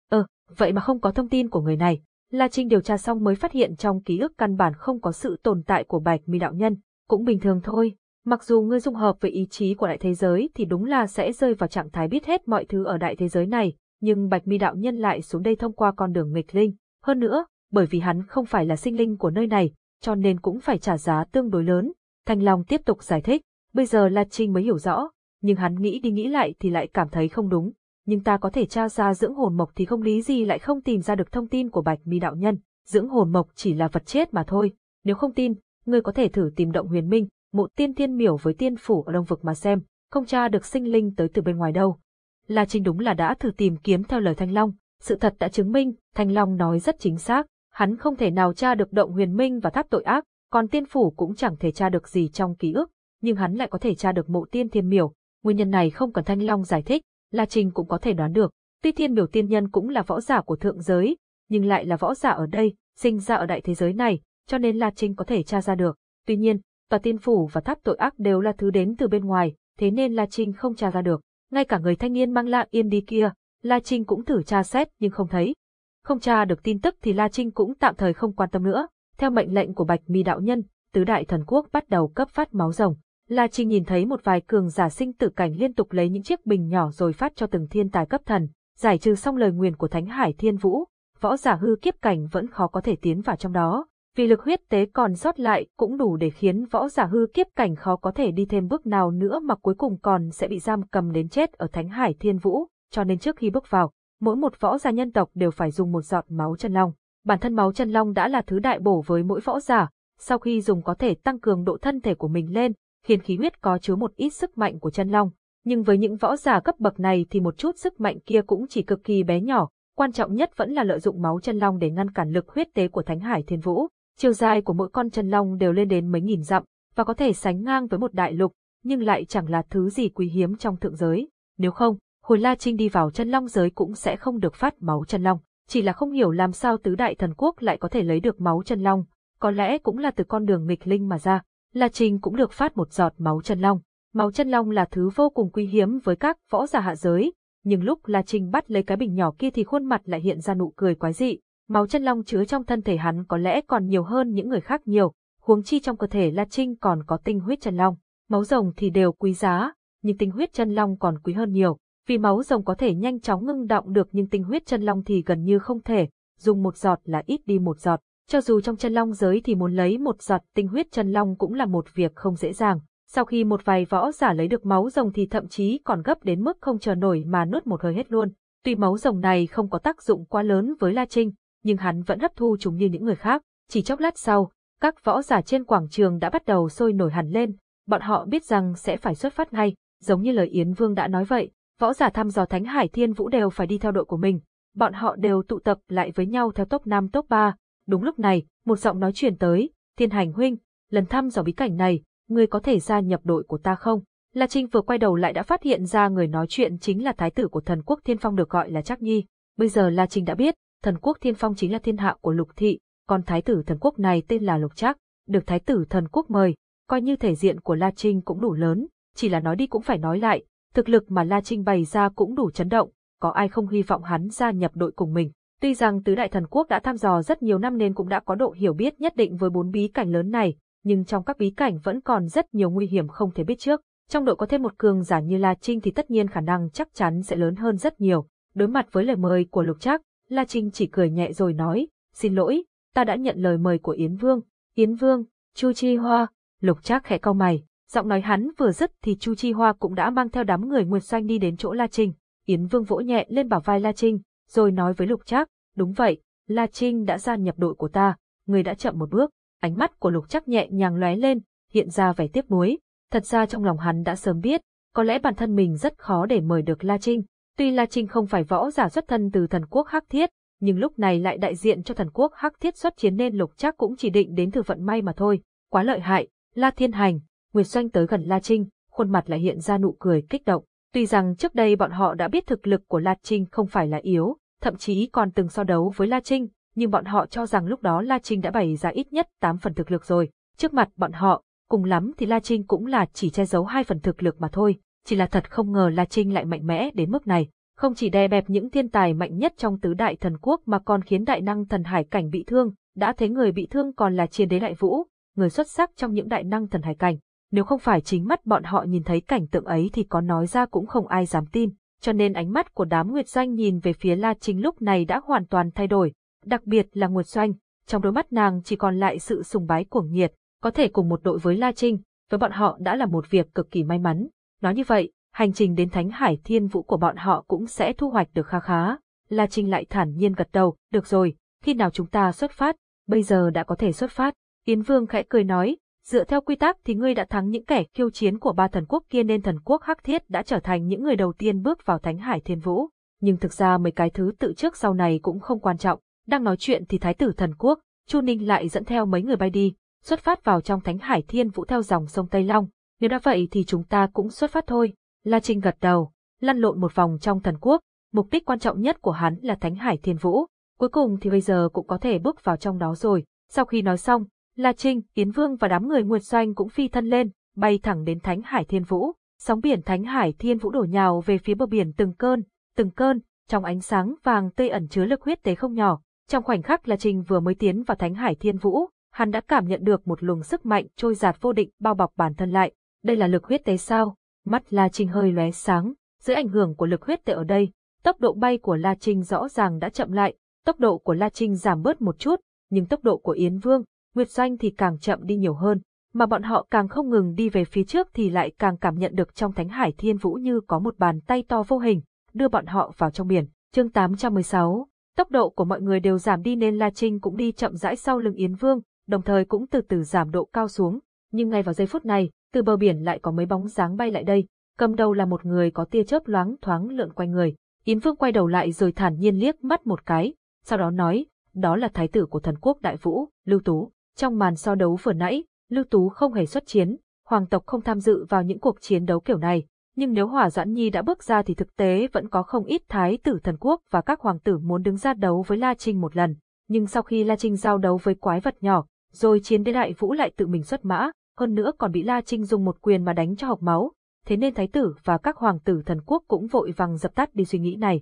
Ờ, vậy mà không có thông tin của người này. La Trinh điều tra xong mới phát hiện trong ký ức căn bản không có sự tồn tại của Bạch Mi đạo nhân, cũng bình thường thôi. Mặc dù ngươi dung hợp với ý chí của đại thế giới thì đúng là sẽ rơi vào trạng thái biết hết mọi thứ ở đại thế giới này, nhưng Bạch Mi đạo nhân lại xuống đây thông qua con đường nghịch linh. Hơn nữa, bởi vì hắn không phải là sinh linh của nơi này, cho nên cũng phải trả giá tương đối lớn. Thanh Long tiếp tục giải thích, bây giờ La Trinh mới hiểu rõ, nhưng hắn nghĩ đi nghĩ lại thì lại cảm thấy không đúng. Nhưng ta có thể tra ra dưỡng hồn mộc thì không lý gì lại không tìm ra được thông tin của Bạch Mi đạo nhân. Dưỡng hồn mộc chỉ là vật chết mà thôi. Nếu không tin, ngươi có thể thử tìm động huyền minh, mộ tiên tiên miểu với tiên phủ ở đông vực mà xem, không tra được sinh linh tới từ bên ngoài đâu. La Trinh đúng là đã thử tìm kiếm theo lời Thanh Long, sự thật đã chứng minh, Thanh Long nói rất chính xác, hắn không thể nào tra được động huyền minh và tháp tội ác, còn tiên phủ cũng chẳng thể tra được gì trong ký ức, nhưng hắn lại có thể tra được mộ tiên thiên miểu. Nguyên nhân này không cần Thanh Long giải thích, La Trinh cũng có thể đoán được. Tuy thiên miểu tiên nhân cũng là võ giả của thượng giới, nhưng lại là võ giả ở đây, sinh ra ở đại thế giới này, cho nên La Trinh có thể tra ra được. Tuy nhiên, tòa tiên phủ và tháp tội ác đều là thứ đến từ bên ngoài, thế nên La Trinh không tra ra được. Ngay cả người thanh niên mang La Yên đi kia, La Trinh cũng thử tra xét nhưng không thấy. Không tra được tin tức thì La Trinh cũng tạm thời không quan tâm nữa. Theo mệnh lệnh của Bạch Mi đạo nhân, tứ đại thần quốc bắt đầu cấp phát máu rồng. La Trinh nhìn thấy một vài cường giả sinh tử cảnh liên tục lấy những chiếc bình nhỏ rồi phát cho từng thiên tài cấp thần, giải trừ xong lời nguyền của Thánh Hải Thiên Vũ, võ giả hư kiếp cảnh vẫn khó có thể tiến vào trong đó. Vì lực huyết tế còn sót lại cũng đủ để khiến võ giả hư kiếp cảnh khó có thể đi thêm bước nào nữa mà cuối cùng còn sẽ bị giam cầm đến chết ở Thánh Hải Thiên Vũ, cho nên trước khi bước vào, mỗi một võ gia nhân tộc đều phải dùng một giọt máu chân long. Bản thân máu chân long đã là thứ đại bổ với mỗi võ giả, sau khi dùng có thể tăng cường độ thân thể của mình lên, khiến khí huyết có chứa một ít sức mạnh của chân long. Nhưng với những võ giả cấp bậc này thì một chút sức mạnh kia cũng chỉ cực kỳ bé nhỏ, quan trọng nhất vẫn là lợi dụng máu chân long để ngăn cản lực huyết tế của Thánh Hải Thiên Vũ. Chiều dài của mỗi con chân long đều lên đến mấy nghìn dặm, và có thể sánh ngang với một đại lục, nhưng lại chẳng là thứ gì quý hiếm trong thượng giới. Nếu không, hồi La Trinh đi vào chân long giới cũng sẽ không được phát máu chân long. Chỉ là không hiểu làm sao tứ đại thần quốc lại có thể lấy được máu chân long, có lẽ cũng là từ con đường nghịch linh mà ra. La Trinh cũng được phát một giọt máu chân long. Máu chân long là thứ vô cùng quý hiếm với các võ giả hạ giới, nhưng lúc La Trinh bắt lấy cái bình nhỏ kia thì khuôn mặt lại hiện ra nụ cười quái dị. Máu chân long chứa trong thân thể hắn có lẽ còn nhiều hơn những người khác nhiều, huống chi trong cơ thể La Trinh còn có tinh huyết chân long. Máu rồng thì đều quý giá, nhưng tinh huyết chân long còn quý hơn nhiều. Vì máu rồng có thể nhanh chóng ngưng động được nhưng tinh huyết chân long thì gần như không thể, dùng một giọt là ít đi một giọt. Cho dù trong chân long giới thì muốn lấy một giọt tinh huyết chân long cũng là một việc không dễ dàng. Sau khi một vài võ giả lấy được máu rồng thì thậm chí còn gấp đến mức không chờ nổi mà nuốt một hơi hết luôn. Tuy máu rồng này không có tác dụng quá lớn với La Trinh, nhưng hắn vẫn hấp thu chúng như những người khác. Chỉ chốc lát sau, các võ giả trên quảng trường đã bắt đầu sôi nổi hẳn lên, bọn họ biết rằng sẽ phải xuất phát ngay, giống như lời Yến Vương đã nói vậy, võ giả thăm dò Thánh Hải Thiên Vũ đều phải đi theo đội của mình. Bọn họ đều tụ tập lại với nhau theo top 5 top 3. Đúng lúc này, một giọng nói truyền tới, Thiên Hành huynh, lần thăm dò bí cảnh này, ngươi có thể gia nhập đội của ta không? La Trinh vừa quay đầu lại đã phát hiện ra người nói chuyện chính là thái tử của thần quốc Thiên Phong được gọi là Trác Nhi. Bây giờ La Trinh đã biết, thần quốc Thiên Phong chính là thiên hạ của Lục Thị, còn thái tử thần quốc này tên là Lục Trác, được thái tử thần quốc mời, coi như thể diện của La Trinh cũng đủ lớn, chỉ là nói đi cũng phải nói lại, thực lực mà La Trinh bày ra cũng đủ chấn động, có ai không hy vọng hắn gia nhập đội cùng mình. Tuy rằng tứ đại thần quốc đã thăm dò rất nhiều năm nên cũng đã có độ hiểu biết nhất định với bốn bí cảnh lớn này, nhưng trong các bí cảnh vẫn còn rất nhiều nguy hiểm không thể biết trước. Trong đội có thêm một cường giả như La Trinh thì tất nhiên khả năng chắc chắn sẽ lớn hơn rất nhiều. Đối mặt với lời mời của Lục Trác, La Trinh chỉ cười nhẹ rồi nói, xin lỗi, ta đã nhận lời mời của Yến Vương. Yến Vương, Chu Chi Hoa, Lục Trác khẽ cau mày, giọng nói hắn vừa dứt thì Chu Chi Hoa cũng đã mang theo đám người Nguyệt Doanh đi đến chỗ La Trinh. Yến Vương vỗ nhẹ lên bảo vai La Trinh, rồi nói với Lục Trác, đúng vậy, La Trinh đã gia nhập đội của ta, người đã chậm một bước. Ánh mắt của Lục Trác nhẹ nhàng lóe lên, hiện ra vẻ tiếc nuối. Thật ra trong lòng hắn đã sớm biết, có lẽ bản thân mình rất khó để mời được La Trinh. Tuy La Trinh không phải võ giả xuất thân từ thần quốc Hắc Thiết, nhưng lúc này lại đại diện cho thần quốc Hắc Thiết xuất chiến nên Lục Trác cũng chỉ định đến thử vận may mà thôi. Quá lợi hại, La Thiên Hành, Nguyệt Doanh tới gần La Trinh, khuôn mặt lại hiện ra nụ cười kích động. Tuy rằng trước đây bọn họ đã biết thực lực của La Trinh không phải là yếu, thậm chí còn từng so đấu với La Trinh, nhưng bọn họ cho rằng lúc đó La Trinh đã bày ra ít nhất 8 phần thực lực rồi. Trước mặt bọn họ, cùng lắm thì La Trinh cũng là chỉ che giấu hai phần thực lực mà thôi, chỉ là thật không ngờ La Trinh lại mạnh mẽ đến mức này, không chỉ đè bẹp những thiên tài mạnh nhất trong tứ đại thần quốc mà còn khiến đại năng thần hải cảnh bị thương, đã thấy người bị thương còn là chiến đế đại vũ, người xuất sắc trong những đại năng thần hải cảnh. Nếu không phải chính mắt bọn họ nhìn thấy cảnh tượng ấy thì có nói ra cũng không ai dám tin, cho nên ánh mắt của đám Nguyệt Doanh nhìn về phía La Trinh lúc này đã hoàn toàn thay đổi, đặc biệt là Nguyệt Doanh, trong đôi mắt nàng chỉ còn lại sự sùng bái cuồng nhiệt, có thể cùng một đội với La Trinh, với bọn họ đã là một việc cực kỳ may mắn. Nói như vậy, hành trình đến Thánh Hải Thiên Vũ của bọn họ cũng sẽ thu hoạch được kha khá. La Trinh lại thản nhiên gật đầu, được rồi, khi nào chúng ta xuất phát, bây giờ đã có thể xuất phát. Yến Vương khẽ cười nói, dựa theo quy tắc thì ngươi đã thắng những kẻ khiêu chiến của ba thần quốc kia nên thần quốc Hắc Thiết đã trở thành những người đầu tiên bước vào Thánh Hải Thiên Vũ. Nhưng thực ra mấy cái thứ tự trước sau này cũng không quan trọng. Đang nói chuyện thì Thái tử thần quốc, Chu Ninh lại dẫn theo mấy người bay đi, xuất phát vào trong Thánh Hải Thiên Vũ theo dòng sông Tây Long. Nếu đã vậy thì chúng ta cũng xuất phát thôi. La Trinh gật đầu, lăn lộn một vòng trong thần quốc, mục đích quan trọng nhất của hắn là Thánh Hải Thiên Vũ. Cuối cùng thì bây giờ cũng có thể bước vào trong đó rồi. Sau khi nói xong, La Trinh, Yến Vương và đám người Nguyệt Doanh cũng phi thân lên, bay thẳng đến Thánh Hải Thiên Vũ. Sóng biển Thánh Hải Thiên Vũ đổ nhào về phía bờ biển từng cơn, từng cơn, trong ánh sáng vàng tây ẩn chứa lực huyết tế không nhỏ. Trong khoảnh khắc La Trinh vừa mới tiến vào Thánh Hải Thiên Vũ, hắn đã cảm nhận được một luồng sức mạnh trôi giạt vô định bao bọc bản thân lại. Đây là lực huyết tế sao? Mắt La Trinh hơi lóe sáng, dưới ảnh hưởng của lực huyết tế ở đây, tốc độ bay của La Trinh rõ ràng đã chậm lại, tốc độ của La Trinh giảm bớt một chút, nhưng tốc độ của Yến Vương, Nguyệt Doanh thì càng chậm đi nhiều hơn, mà bọn họ càng không ngừng đi về phía trước thì lại càng cảm nhận được trong Thánh Hải Thiên Vũ như có một bàn tay to vô hình, đưa bọn họ vào trong biển. Chương 816 Tốc độ của mọi người đều giảm đi nên La Trinh cũng đi chậm rãi sau lưng Yến Vương, đồng thời cũng từ từ giảm độ cao xuống. Nhưng ngay vào giây phút này, từ bờ biển lại có mấy bóng dáng bay lại đây, cầm đầu là một người có tia chớp loáng thoáng lượn quanh người. Yến Vương quay đầu lại rồi thản nhiên liếc mắt một cái, sau đó nói, đó là thái tử của thần quốc Đại Vũ, Lưu Tú. Trong màn so đấu vừa nãy, Lưu Tú không hề xuất chiến, hoàng tộc không tham dự vào những cuộc chiến đấu kiểu này, nhưng nếu Hỏa Doãn Nhi đã bước ra thì thực tế vẫn có không ít thái tử thần quốc và các hoàng tử muốn đứng ra đấu với La Trinh một lần. Nhưng sau khi La Trinh giao đấu với quái vật nhỏ, rồi chiến đế đại vũ lại tự mình xuất mã, hơn nữa còn bị La Trinh dùng một quyền mà đánh cho học máu, thế nên thái tử và các hoàng tử thần quốc cũng vội vàng dập tắt đi suy nghĩ này.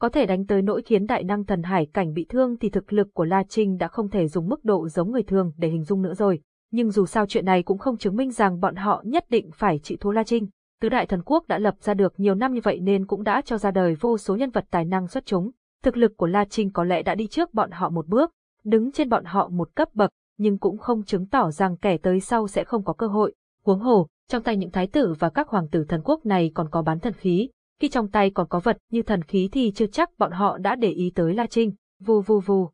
Có thể đánh tới nỗi khiến đại năng thần hải cảnh bị thương thì thực lực của La Trinh đã không thể dùng mức độ giống người thường để hình dung nữa rồi. Nhưng dù sao chuyện này cũng không chứng minh rằng bọn họ nhất định phải chịu thua La Trinh. Tứ đại thần quốc đã lập ra được nhiều năm như vậy nên cũng đã cho ra đời vô số nhân vật tài năng xuất chúng. Thực lực của La Trinh có lẽ đã đi trước bọn họ một bước, đứng trên bọn họ một cấp bậc, nhưng cũng không chứng tỏ rằng kẻ tới sau sẽ không có cơ hội. Huống hồ, trong tay những thái tử và các hoàng tử thần quốc này còn có bán thần khí, khi trong tay còn có vật như thần khí thì chưa chắc bọn họ đã để ý tới La Trinh. Vù vù vù.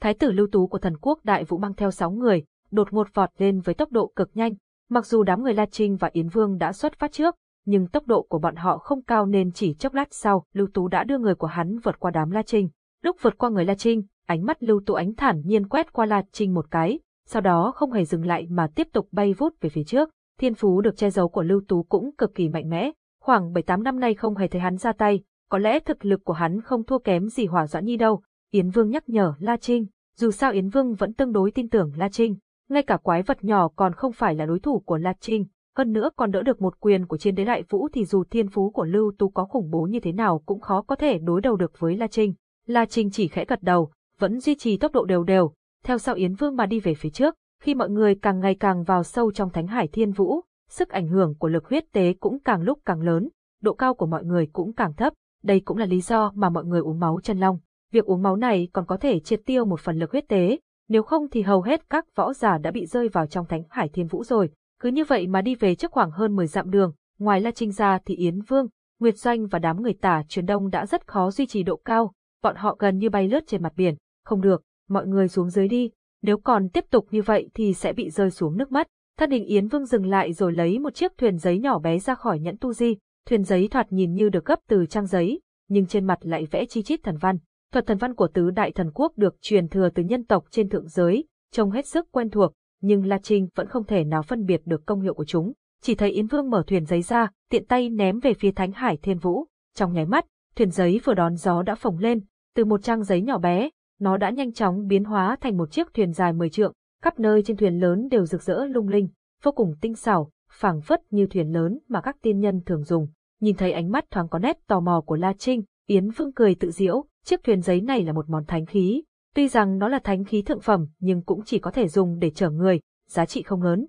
Thái tử lưu tú của thần quốc đại vũ mang theo sáu người, đột ngột vọt lên với tốc độ cực nhanh. Mặc dù đám người La Trinh và Yến Vương đã xuất phát trước, nhưng tốc độ của bọn họ không cao nên chỉ chốc lát sau, Lưu Tú đã đưa người của hắn vượt qua đám La Trinh. Lúc vượt qua người La Trinh, ánh mắt Lưu Tú ánh thản nhiên quét qua La Trinh một cái, sau đó không hề dừng lại mà tiếp tục bay vút về phía trước. Thiên phú được che giấu của Lưu Tú cũng cực kỳ mạnh mẽ, khoảng 7-8 năm nay không hề thấy hắn ra tay, có lẽ thực lực của hắn không thua kém gì Hỏa Doãn Nhi đâu. Yến Vương nhắc nhở La Trinh, dù sao Yến Vương vẫn tương đối tin tưởng La Trinh, ngay cả quái vật nhỏ còn không phải là đối thủ của La Trinh, hơn nữa còn đỡ được một quyền của chiến đế đại vũ thì dù thiên phú của Lưu Tú có khủng bố như thế nào cũng khó có thể đối đầu được với La Trinh. La Trinh chỉ khẽ gật đầu, vẫn duy trì tốc độ đều đều, theo sau Yến Vương mà đi về phía trước, khi mọi người càng ngày càng vào sâu trong Thánh Hải Thiên Vũ, sức ảnh hưởng của lực huyết tế cũng càng lúc càng lớn, độ cao của mọi người cũng càng thấp, đây cũng là lý do mà mọi người uống máu chân long. Việc uống máu này còn có thể triệt tiêu một phần lực huyết tế, nếu không thì hầu hết các võ giả đã bị rơi vào trong Thánh Hải Thiên Vũ rồi. Cứ như vậy mà đi về trước khoảng hơn 10 dặm đường, ngoài La Trinh ra thì Yến Vương, Nguyệt Doanh và đám người tả truyền đông đã rất khó duy trì độ cao, bọn họ gần như bay lướt trên mặt biển. Không được, mọi người xuống dưới đi, nếu còn tiếp tục như vậy thì sẽ bị rơi xuống nước mắt. Thất Đình Yến Vương dừng lại rồi lấy một chiếc thuyền giấy nhỏ bé ra khỏi nhẫn tu di, thuyền giấy thoạt nhìn như được gấp từ trang giấy, nhưng trên mặt lại vẽ chi chít thần văn. Thuật thần văn của tứ đại thần quốc được truyền thừa từ nhân tộc trên thượng giới, trông hết sức quen thuộc, nhưng La Trinh vẫn không thể nào phân biệt được công hiệu của chúng. Chỉ thấy Yến Vương mở thuyền giấy ra, tiện tay ném về phía Thánh Hải Thiên Vũ. Trong nháy mắt, thuyền giấy vừa đón gió đã phồng lên, từ một trang giấy nhỏ bé, nó đã nhanh chóng biến hóa thành một chiếc thuyền dài 10 trượng, khắp nơi trên thuyền lớn đều rực rỡ lung linh. vô cùng tinh xảo, phảng phất như thuyền lớn mà các tiên nhân thường dùng. Nhìn thấy ánh mắt thoáng có nét tò mò của La Trinh, Yến Vương cười tự diễu, chiếc thuyền giấy này là một món thánh khí. Tuy rằng nó là thánh khí thượng phẩm nhưng cũng chỉ có thể dùng để chở người, giá trị không lớn.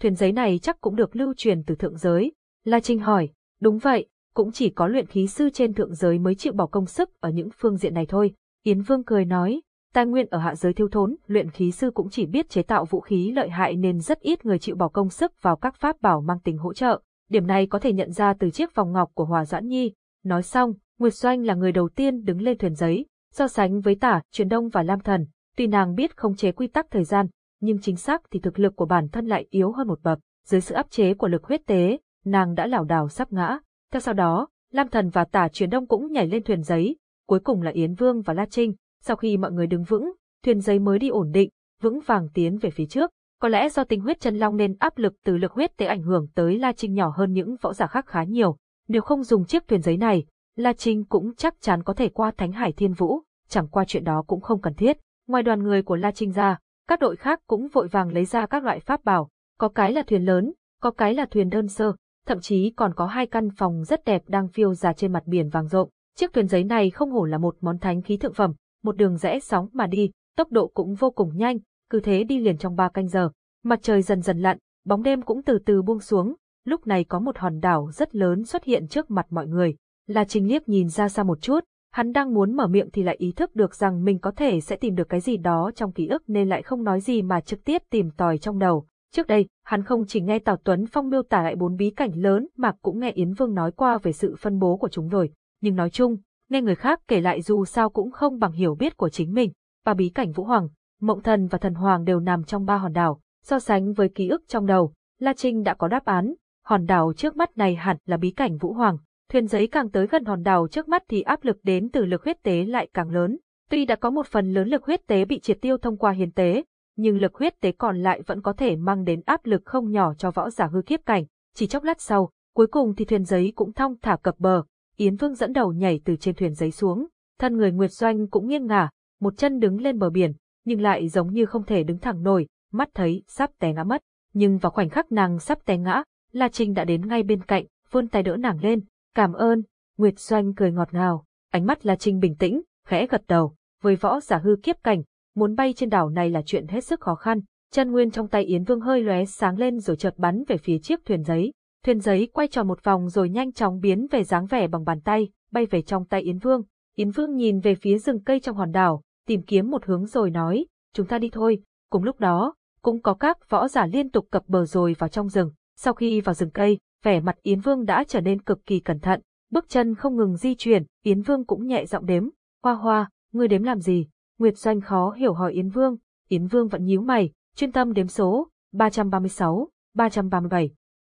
Thuyền giấy này chắc cũng được lưu truyền từ thượng giới. La Trinh hỏi, đúng vậy, cũng chỉ có luyện khí sư trên thượng giới mới chịu bỏ công sức ở những phương diện này thôi. Yến Vương cười nói, tài nguyên ở hạ giới thiếu thốn, luyện khí sư cũng chỉ biết chế tạo vũ khí lợi hại nên rất ít người chịu bỏ công sức vào các pháp bảo mang tính hỗ trợ. Điểm này có thể nhận ra từ chiếc vòng ngọc của Hòa Doãn Nhi. Nói xong, Nguyệt Doanh là người đầu tiên đứng lên thuyền giấy, so sánh với tả, truyền đông và lam thần. Tuy nàng biết không chế quy tắc thời gian, nhưng chính xác thì thực lực của bản thân lại yếu hơn một bậc. Dưới sự áp chế của lực huyết tế, nàng đã lảo đảo sắp ngã. Theo sau đó, Lam Thần và Tả Truyền Đông cũng nhảy lên thuyền giấy, cuối cùng là Yến Vương và La Trinh. Sau khi mọi người đứng vững, thuyền giấy mới đi ổn định, vững vàng tiến về phía trước. Có lẽ do tinh huyết chân long nên áp lực từ lực huyết tế ảnh hưởng tới La Trinh nhỏ hơn những võ giả khác khá nhiều. Nếu không dùng chiếc thuyền giấy này, La Trinh cũng chắc chắn có thể qua Thánh Hải Thiên Vũ, chẳng qua chuyện đó cũng không cần thiết. Ngoài đoàn người của La Trinh ra, các đội khác cũng vội vàng lấy ra các loại pháp bảo, có cái là thuyền lớn, có cái là thuyền đơn sơ, thậm chí còn có hai căn phòng rất đẹp đang phiêu ra trên mặt biển vàng rộng. Chiếc thuyền giấy này không hổ là một món thánh khí thượng phẩm, một đường rẽ sóng mà đi, tốc độ cũng vô cùng nhanh, cứ thế đi liền trong ba canh giờ. Mặt trời dần dần lặn, bóng đêm cũng từ từ buông xuống, lúc này có một hòn đảo rất lớn xuất hiện trước mặt mọi người. La Trinh liếc nhìn ra xa một chút, hắn đang muốn mở miệng thì lại ý thức được rằng mình có thể sẽ tìm được cái gì đó trong ký ức nên lại không nói gì mà trực tiếp tìm tòi trong đầu. Trước đây, hắn không chỉ nghe Tào Tuấn Phong miêu tả lại bốn bí cảnh lớn mà cũng nghe Yến Vương nói qua về sự phân bố của chúng rồi. Nhưng nói chung, nghe người khác kể lại dù sao cũng không bằng hiểu biết của chính mình. Ba bí cảnh Vũ Hoàng, Mộng Thần và Thần Hoàng đều nằm trong ba hòn đảo. So sánh với ký ức trong đầu, La Trinh đã có đáp án. Hòn đảo trước mắt này hẳn là bí cảnh Vũ Hoàng. Thuyền giấy càng tới gần hòn đảo trước mắt thì áp lực đến từ lực huyết tế lại càng lớn. Tuy đã có một phần lớn lực huyết tế bị triệt tiêu thông qua hiến tế, nhưng lực huyết tế còn lại vẫn có thể mang đến áp lực không nhỏ cho võ giả hư kiếp cảnh. Chỉ chốc lát sau, cuối cùng thì thuyền giấy cũng thong thả cập bờ, Yến Vương dẫn đầu nhảy từ trên thuyền giấy xuống, thân người Nguyệt Doanh cũng nghiêng ngả, một chân đứng lên bờ biển, nhưng lại giống như không thể đứng thẳng nổi, mắt thấy sắp té ngã mất. Nhưng vào khoảnh khắc nàng sắp té ngã, La Trinh đã đến ngay bên cạnh, vươn tay đỡ nàng lên, cảm ơn, Nguyệt Doanh cười ngọt ngào, ánh mắt La Trinh bình tĩnh, khẽ gật đầu, với võ giả hư kiếp cảnh, muốn bay trên đảo này là chuyện hết sức khó khăn. Chân nguyên trong tay Yến Vương hơi lóe sáng lên rồi chợt bắn về phía chiếc thuyền giấy. Thuyền giấy quay tròn một vòng rồi nhanh chóng biến về dáng vẻ bằng bàn tay, bay về trong tay Yến Vương. Yến Vương nhìn về phía rừng cây trong hòn đảo, tìm kiếm một hướng rồi nói, chúng ta đi thôi. Cùng lúc đó, cũng có các võ giả liên tục cập bờ rồi vào trong rừng. Sau khi vào rừng cây, vẻ mặt Yến Vương đã trở nên cực kỳ cẩn thận, bước chân không ngừng di chuyển, Yến Vương cũng nhẹ giọng đếm, hoa hoa, ngươi đếm làm gì? Nguyệt Doanh khó hiểu hỏi Yến Vương, Yến Vương vẫn nhíu mày, chuyên tâm đếm số, 336, 337.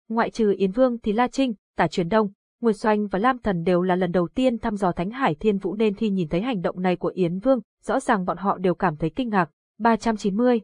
Ngoại trừ Yến Vương thì La Trinh, Tả Truyền Đông, Nguyệt Xoanh và Lam Thần đều là lần đầu tiên thăm dò Thánh Hải Thiên Vũ nên khi nhìn thấy hành động này của Yến Vương, rõ ràng bọn họ đều cảm thấy kinh ngạc. 390,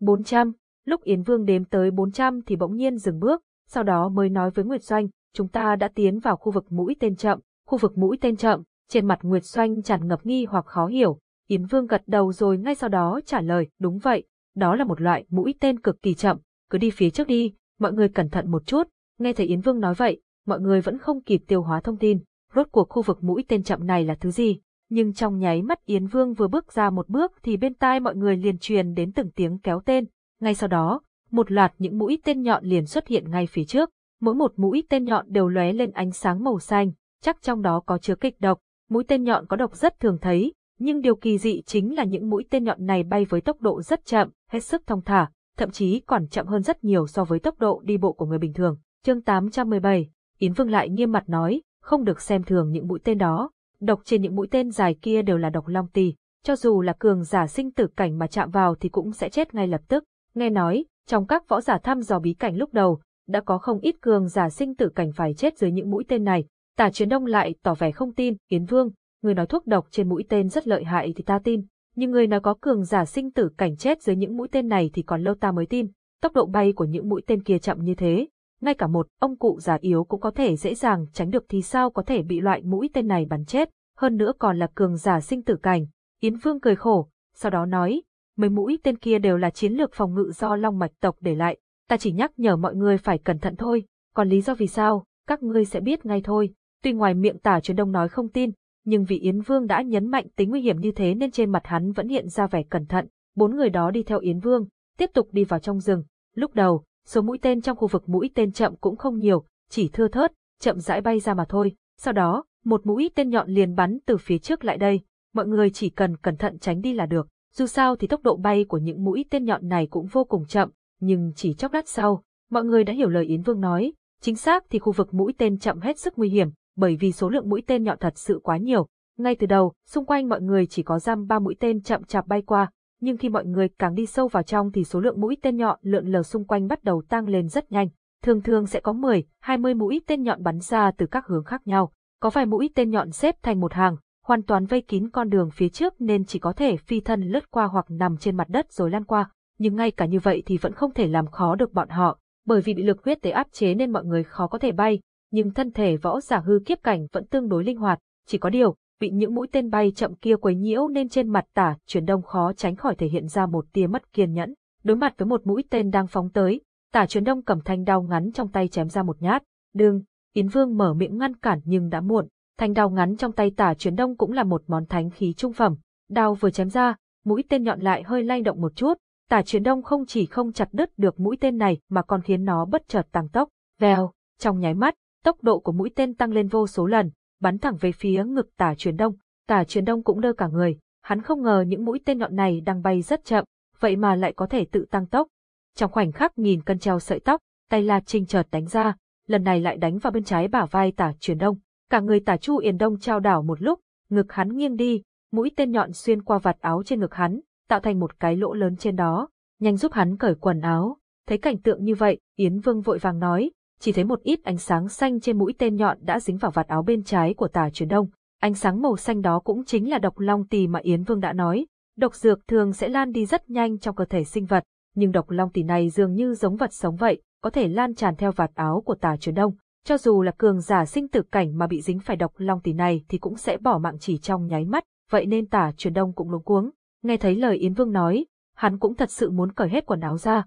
400, lúc Yến Vương đếm tới 400 thì bỗng nhiên dừng bước, sau đó mới nói với Nguyệt Doanh, chúng ta đã tiến vào khu vực mũi tên chậm, khu vực mũi tên chậm, trên mặt Nguyệt Doanh tràn ngập nghi hoặc khó hiểu, Yến Vương gật đầu rồi ngay sau đó trả lời, đúng vậy, đó là một loại mũi tên cực kỳ chậm, cứ đi phía trước đi, mọi người cẩn thận một chút. Nghe thấy Yến Vương nói vậy, mọi người vẫn không kịp tiêu hóa thông tin, rốt cuộc khu vực mũi tên chậm này là thứ gì. Nhưng trong nháy mắt Yến Vương vừa bước ra một bước thì bên tai mọi người liền truyền đến từng tiếng kéo tên. Ngay sau đó, một loạt những mũi tên nhọn liền xuất hiện ngay phía trước. Mỗi một mũi tên nhọn đều lóe lên ánh sáng màu xanh, chắc trong đó có chứa kịch độc. Mũi tên nhọn có độc rất thường thấy, nhưng điều kỳ dị chính là những mũi tên nhọn này bay với tốc độ rất chậm, hết sức thong thả, thậm chí còn chậm hơn rất nhiều so với tốc độ đi bộ của người bình thường. Chương 817, Yến Vương lại nghiêm mặt nói, không được xem thường những mũi tên đó. Độc trên những mũi tên dài kia đều là độc long tỳ, cho dù là cường giả sinh tử cảnh mà chạm vào thì cũng sẽ chết ngay lập tức. Nghe nói, trong các võ giả thăm dò bí cảnh lúc đầu, đã có không ít cường giả sinh tử cảnh phải chết dưới những mũi tên này. Tả Chiến Đông lại tỏ vẻ không tin, Yến Vương, người nói thuốc độc trên mũi tên rất lợi hại thì ta tin, nhưng người nói có cường giả sinh tử cảnh chết dưới những mũi tên này thì còn lâu ta mới tin. Tốc độ bay của những mũi tên kia chậm như thế, ngay cả một ông cụ già yếu cũng có thể dễ dàng tránh được thì sao có thể bị loại mũi tên này bắn chết, hơn nữa còn là cường giả sinh tử cảnh. Yến Vương cười khổ, sau đó nói, mấy mũi tên kia đều là chiến lược phòng ngự do Long Mạch tộc để lại, ta chỉ nhắc nhở mọi người phải cẩn thận thôi, còn lý do vì sao, các ngươi sẽ biết ngay thôi. Tuy ngoài miệng tả truyền đông nói không tin, nhưng vì Yến Vương đã nhấn mạnh tính nguy hiểm như thế nên trên mặt hắn vẫn hiện ra vẻ cẩn thận. Bốn người đó đi theo Yến Vương, tiếp tục đi vào trong rừng. Lúc đầu, số mũi tên trong khu vực mũi tên chậm cũng không nhiều, chỉ thưa thớt, chậm rãi bay ra mà thôi. Sau đó, một mũi tên nhọn liền bắn từ phía trước lại đây. Mọi người chỉ cần cẩn thận tránh đi là được. Dù sao thì tốc độ bay của những mũi tên nhọn này cũng vô cùng chậm, nhưng chỉ chốc lát sau, mọi người đã hiểu lời Yến Vương nói. Chính xác thì khu vực mũi tên chậm hết sức nguy hiểm, bởi vì số lượng mũi tên nhọn thật sự quá nhiều. Ngay từ đầu, xung quanh mọi người chỉ có giam ba mũi tên chậm chạp bay qua, nhưng khi mọi người càng đi sâu vào trong thì số lượng mũi tên nhọn lượn lờ xung quanh bắt đầu tăng lên rất nhanh. Thường thường sẽ có 10, 20 mũi tên nhọn bắn ra từ các hướng khác nhau. Có vài mũi tên nhọn xếp thành một hàng, hoàn toàn vây kín con đường phía trước nên chỉ có thể phi thân lướt qua hoặc nằm trên mặt đất rồi lan qua. Nhưng ngay cả như vậy thì vẫn không thể làm khó được bọn họ, bởi vì bị lực huyết tế áp chế nên mọi người khó có thể bay, nhưng thân thể võ giả hư kiếp cảnh vẫn tương đối linh hoạt, chỉ có điều, bị những mũi tên bay chậm kia quấy nhiễu nên trên mặt tả truyền đông khó tránh khỏi thể hiện ra một tia mất kiên nhẫn. Đối mặt với một mũi tên đang phóng tới, tả truyền đông cầm thanh đao ngắn trong tay chém ra một nhát. đương, Yến Vương mở miệng ngăn cản nhưng đã muộn. Thanh đao ngắn trong tay tả truyền đông cũng là một món thánh khí trung phẩm. Đao vừa chém ra, mũi tên nhọn lại hơi lay động một chút. Tả truyền đông không chỉ không chặt đứt được mũi tên này mà còn khiến nó bất chợt tăng tốc. Vèo, trong nháy mắt, tốc độ của mũi tên tăng lên vô số lần, bắn thẳng về phía ngực tả truyền đông. Tả truyền đông cũng đơ cả người, hắn không ngờ những mũi tên nhọn này đang bay rất chậm, vậy mà lại có thể tự tăng tốc. Trong khoảnh khắc nhìn cân treo sợi tóc, tay La Trinh chợt đánh ra, lần này lại đánh vào bên trái bả vai tả truyền đông. Cả người tả Chu Yền Đông trao đảo một lúc, ngực hắn nghiêng đi, mũi tên nhọn xuyên qua vạt áo trên ngực hắn, tạo thành một cái lỗ lớn trên đó, nhanh giúp hắn cởi quần áo. Thấy cảnh tượng như vậy, Yến Vương vội vàng nói, chỉ thấy một ít ánh sáng xanh trên mũi tên nhọn đã dính vào vạt áo bên trái của tả truyền đông. Ánh sáng màu xanh đó cũng chính là độc long tỳ mà Yến Vương đã nói. Độc dược thường sẽ lan đi rất nhanh trong cơ thể sinh vật, nhưng độc long tỳ này dường như giống vật sống vậy, có thể lan tràn theo vạt áo của tà truyền đông. Cho dù là cường giả sinh tử cảnh mà bị dính phải độc long tỳ này thì cũng sẽ bỏ mạng chỉ trong nháy mắt, vậy nên tả truyền đông cũng luống cuống. Nghe thấy lời Yến Vương nói, hắn cũng thật sự muốn cởi hết quần áo ra.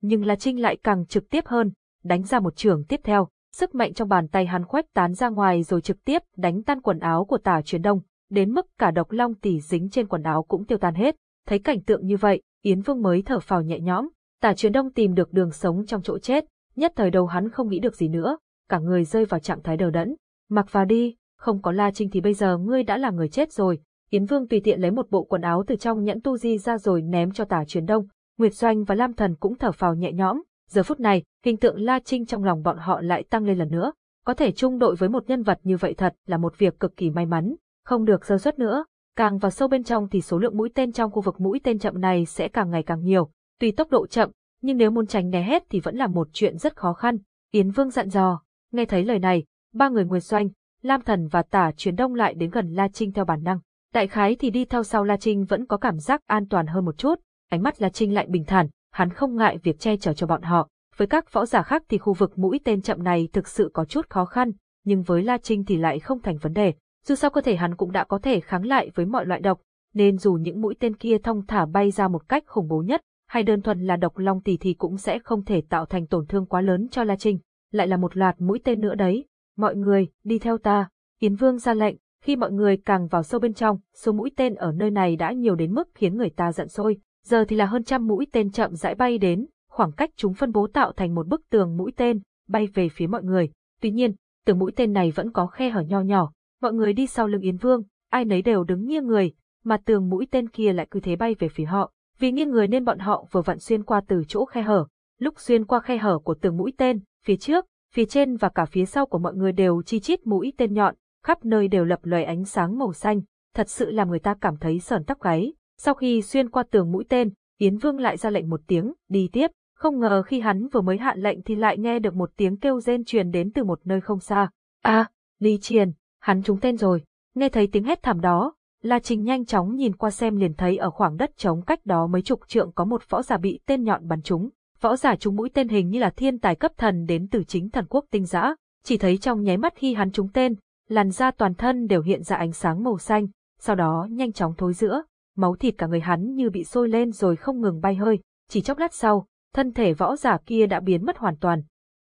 Nhưng La Trinh lại càng trực tiếp hơn, đánh ra một trường tiếp theo, sức mạnh trong bàn tay hắn khuếch tán ra ngoài rồi trực tiếp đánh tan quần áo của tả truyền đông, đến mức cả độc long tỷ dính trên quần áo cũng tiêu tan hết. Thấy cảnh tượng như vậy, Yến Vương mới thở phào nhẹ nhõm, tả truyền đông tìm được đường sống trong chỗ chết, nhất thời đầu hắn không nghĩ được gì nữa, cả người rơi vào trạng thái đờ đẫn. Mặc vào đi, không có La Trinh thì bây giờ ngươi đã là người chết rồi. Yến Vương tùy tiện lấy một bộ quần áo từ trong nhẫn tu di ra rồi ném cho tả truyền đông. Nguyệt Doanh và Lam Thần cũng thở phào nhẹ nhõm, Giờ phút này, hình tượng La Trinh trong lòng bọn họ lại tăng lên lần nữa. Có thể chung đội với một nhân vật như vậy thật là một việc cực kỳ may mắn, không được sơ suất nữa. Càng vào sâu bên trong thì số lượng mũi tên trong khu vực mũi tên chậm này sẽ càng ngày càng nhiều. Tuy tốc độ chậm, nhưng nếu muốn tránh né hết thì vẫn là một chuyện rất khó khăn. Yến Vương dặn dò, nghe thấy lời này, ba người Nguyệt Doanh, Lam Thần và Tả Truyền đông lại đến gần La Trinh theo bản năng. Đại khái thì đi theo sau La Trinh vẫn có cảm giác an toàn hơn một chút, ánh mắt La Trinh lại bình thản, hắn không ngại việc che chở cho bọn họ. Với các võ giả khác thì khu vực mũi tên chậm này thực sự có chút khó khăn, nhưng với La Trinh thì lại không thành vấn đề. Dù sao cơ thể hắn cũng đã có thể kháng lại với mọi loại độc, nên dù những mũi tên kia thông thả bay ra một cách khủng bố nhất, hay đơn thuần là độc long tỷ thì cũng sẽ không thể tạo thành tổn thương quá lớn cho La Trinh. Lại là một loạt mũi tên nữa đấy. Mọi người, đi theo ta. Yến Vương ra lệnh, khi mọi người càng vào sâu bên trong, số mũi tên ở nơi này đã nhiều đến mức khiến người ta giận sôi giờ thì là hơn trăm mũi tên chậm rãi bay đến, khoảng cách chúng phân bố tạo thành một bức tường mũi tên, bay về phía mọi người. Tuy nhiên, tường mũi tên này vẫn có khe hở nho nhỏ, mọi người đi sau lưng Yến Vương, ai nấy đều đứng nghiêng người, mà tường mũi tên kia lại cứ thế bay về phía họ. Vì nghiêng người nên bọn họ vừa vặn xuyên qua từ chỗ khe hở. Lúc xuyên qua khe hở của tường mũi tên, phía trước, phía trên và cả phía sau của mọi người đều chi chít mũi tên nhọn, khắp nơi đều lập lòe ánh sáng màu xanh, thật sự làm người ta cảm thấy sởn tóc gáy. Sau khi xuyên qua tường mũi tên, Yến Vương lại ra lệnh một tiếng, đi tiếp, không ngờ khi hắn vừa mới hạ lệnh thì lại nghe được một tiếng kêu rên truyền đến từ một nơi không xa. A, à, Lý Triền, hắn trúng tên rồi. Nghe thấy tiếng hét thảm đó, La Trình nhanh chóng nhìn qua xem liền thấy ở khoảng đất trống cách đó mấy chục trượng có một võ giả bị tên nhọn bắn trúng. Võ giả trúng mũi tên hình như là thiên tài cấp thần đến từ chính thần quốc tinh giã, chỉ thấy trong nháy mắt khi hắn trúng tên, làn da toàn thân đều hiện ra ánh sáng màu xanh, sau đó nhanh chóng thối giữa, máu thịt cả người hắn như bị sôi lên rồi không ngừng bay hơi. Chỉ chốc lát sau, thân thể võ giả kia đã biến mất hoàn toàn.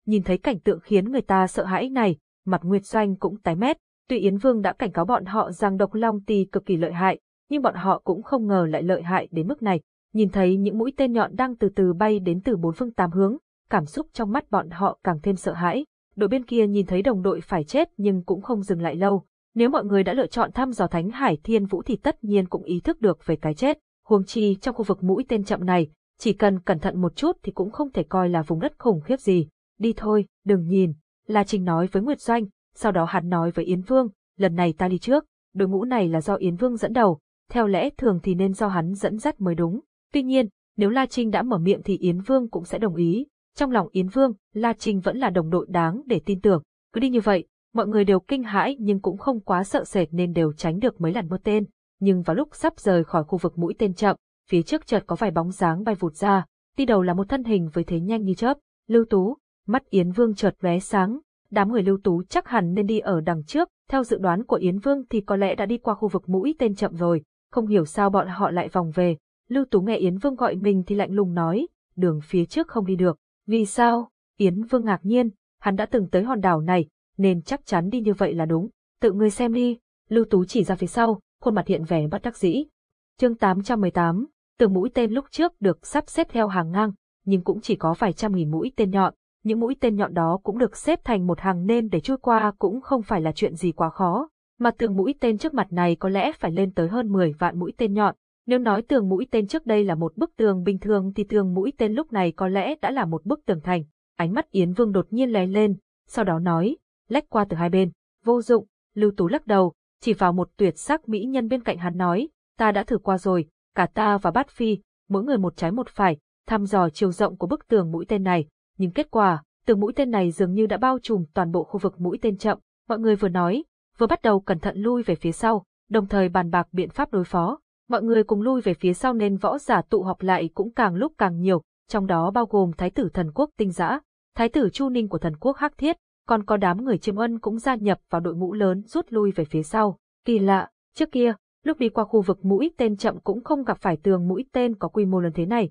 Nhìn thấy cảnh tượng khiến người ta sợ hãi này, mặt Nguyệt Doanh cũng tái mét, tuy Yến Vương đã cảnh cáo bọn họ rằng độc long tì cực kỳ lợi hại, nhưng bọn họ cũng không ngờ lại lợi hại đến mức này. Nhìn thấy những mũi tên nhọn đang từ từ bay đến từ bốn phương tám hướng, cảm xúc trong mắt bọn họ càng thêm sợ hãi. Đội bên kia nhìn thấy đồng đội phải chết nhưng cũng không dừng lại lâu. Nếu mọi người đã lựa chọn thăm dò Thánh Hải Thiên Vũ thì tất nhiên cũng ý thức được về cái chết. Huống chi trong khu vực mũi tên chậm này, chỉ cần cẩn thận một chút thì cũng không thể coi là vùng đất khủng khiếp gì. Đi thôi, đừng nhìn. La trinh nói với Nguyệt Doanh, sau đó hắn nói với Yến Vương, lần này ta đi trước, đội ngũ này là do Yến Vương dẫn đầu, theo lẽ thường thì nên do hắn dẫn dắt mới đúng. Tuy nhiên, nếu La Trinh đã mở miệng thì Yến Vương cũng sẽ đồng ý. Trong lòng Yến Vương, La Trinh vẫn là đồng đội đáng để tin tưởng. Cứ đi như vậy, mọi người đều kinh hãi nhưng cũng không quá sợ sệt nên đều tránh được mấy lần mưa tên. Nhưng vào lúc sắp rời khỏi khu vực mũi tên chậm, phía trước chợt có vài bóng dáng bay vụt ra, đi đầu là một thân hình với thế nhanh như chớp. Lưu Tú, mắt Yến Vương chợt lóe sáng, đám người Lưu Tú chắc hẳn nên đi ở đằng trước, theo dự đoán của Yến Vương thì có lẽ đã đi qua khu vực mũi tên chậm rồi, không hiểu sao bọn họ lại vòng về. Lưu Tú nghe Yến Vương gọi mình thì lạnh lùng nói, đường phía trước không đi được. Vì sao? Yến Vương ngạc nhiên, hắn đã từng tới hòn đảo này, nên chắc chắn đi như vậy là đúng. Tự ngươi xem đi, Lưu Tú chỉ ra phía sau, khuôn mặt hiện vẻ bất đắc dĩ. Chương 818, từng mũi tên lúc trước được sắp xếp theo hàng ngang, nhưng cũng chỉ có vài trăm nghìn mũi tên nhọn. Những mũi tên nhọn đó cũng được xếp thành một hàng nên để chui qua cũng không phải là chuyện gì quá khó. Mà tường mũi tên trước mặt này có lẽ phải lên tới hơn 10 vạn mũi tên nhọn. Nếu nói tường mũi tên trước đây là một bức tường bình thường thì tường mũi tên lúc này có lẽ đã là một bức tường thành. Ánh mắt Yến Vương đột nhiên lé lên, sau đó nói, lách qua từ hai bên, vô dụng, Lưu Tú lắc đầu, chỉ vào một tuyệt sắc mỹ nhân bên cạnh hắn nói, ta đã thử qua rồi, cả ta và Bát Phi, mỗi người một trái một phải, thăm dò chiều rộng của bức tường mũi tên này, nhưng kết quả, tường mũi tên này dường như đã bao trùm toàn bộ khu vực mũi tên chậm, mọi người vừa nói, vừa bắt đầu cẩn thận lui về phía sau, đồng thời bàn bạc biện pháp đối phó. Mọi người cùng lui về phía sau nên võ giả tụ họp lại cũng càng lúc càng nhiều, trong đó bao gồm Thái tử thần quốc Tinh Giã, Thái tử Chu Ninh của thần quốc Hắc Thiết, còn có đám người chiêm ân cũng gia nhập vào đội ngũ lớn rút lui về phía sau. Kỳ lạ, trước kia, lúc đi qua khu vực mũi tên chậm cũng không gặp phải tường mũi tên có quy mô lớn thế này.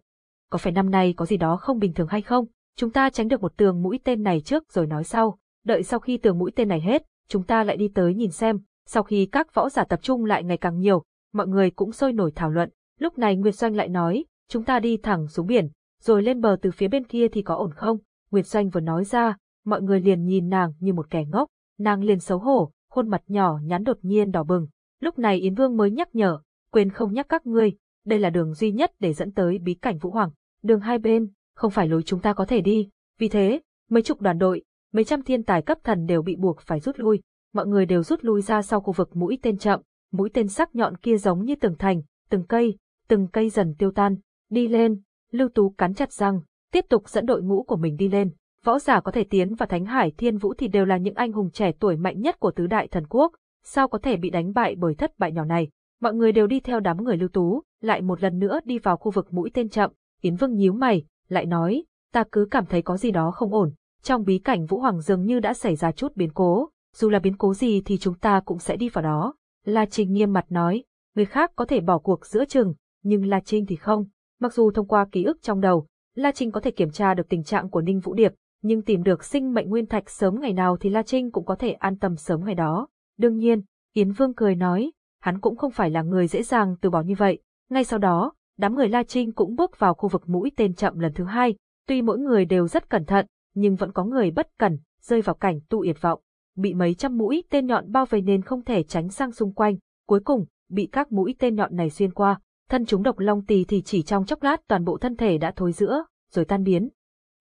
Có phải năm nay có gì đó không bình thường hay không? Chúng ta tránh được một tường mũi tên này trước rồi nói sau. Đợi sau khi tường mũi tên này hết, chúng ta lại đi tới nhìn xem. Sau khi các võ giả tập trung lại ngày càng nhiều, mọi người cũng sôi nổi thảo luận. Lúc này Nguyệt Doanh lại nói, chúng ta đi thẳng xuống biển, rồi lên bờ từ phía bên kia thì có ổn không? Nguyệt Doanh vừa nói ra, mọi người liền nhìn nàng như một kẻ ngốc, nàng liền xấu hổ, khuôn mặt nhỏ nhắn đột nhiên đỏ bừng. Lúc này Yến Vương mới nhắc nhở, quên không nhắc các ngươi, đây là đường duy nhất để dẫn tới bí cảnh Vũ Hoàng. Đường hai bên, không phải lối chúng ta có thể đi. Vì thế, mấy chục đoàn đội, mấy trăm thiên tài cấp thần đều bị buộc phải rút lui. Mọi người đều rút lui ra sau khu vực mũi tên chậm, mũi tên sắc nhọn kia giống như từng thành, từng cây, từng cây dần tiêu tan. Đi lên, Lưu Tú cắn chặt răng, tiếp tục dẫn đội ngũ của mình đi lên. Võ giả có thể tiến vào Thánh Hải Thiên Vũ thì đều là những anh hùng trẻ tuổi mạnh nhất của tứ đại thần quốc, sao có thể bị đánh bại bởi thất bại nhỏ này. Mọi người đều đi theo đám người lưu tú, lại một lần nữa đi vào khu vực mũi tên chậm, Yến Vương nhíu mày, lại nói, ta cứ cảm thấy có gì đó không ổn, trong bí cảnh Vũ Hoàng dường như đã xảy ra chút biến cố, dù là biến cố gì thì chúng ta cũng sẽ đi vào đó. La Trinh nghiêm mặt nói, người khác có thể bỏ cuộc giữa chừng, nhưng La Trinh thì không. Mặc dù thông qua ký ức trong đầu, La Trinh có thể kiểm tra được tình trạng của Ninh Vũ Điệp, nhưng tìm được sinh mệnh nguyên thạch sớm ngày nào thì La Trinh cũng có thể an tâm sớm ngày đó. Đương nhiên, Yến Vương cười nói, hắn cũng không phải là người dễ dàng từ bỏ như vậy. Ngay sau đó, đám người La Trinh cũng bước vào khu vực mũi tên chậm lần thứ hai, tuy mỗi người đều rất cẩn thận, nhưng vẫn có người bất cẩn, rơi vào cảnh tu yệt vọng. Bị mấy trăm mũi tên nhọn bao vây nên không thể tránh sang xung quanh, cuối cùng, bị các mũi tên nhọn này xuyên qua, thân chúng độc long tỳ thì chỉ trong chốc lát toàn bộ thân thể đã thối giữa, rồi tan biến.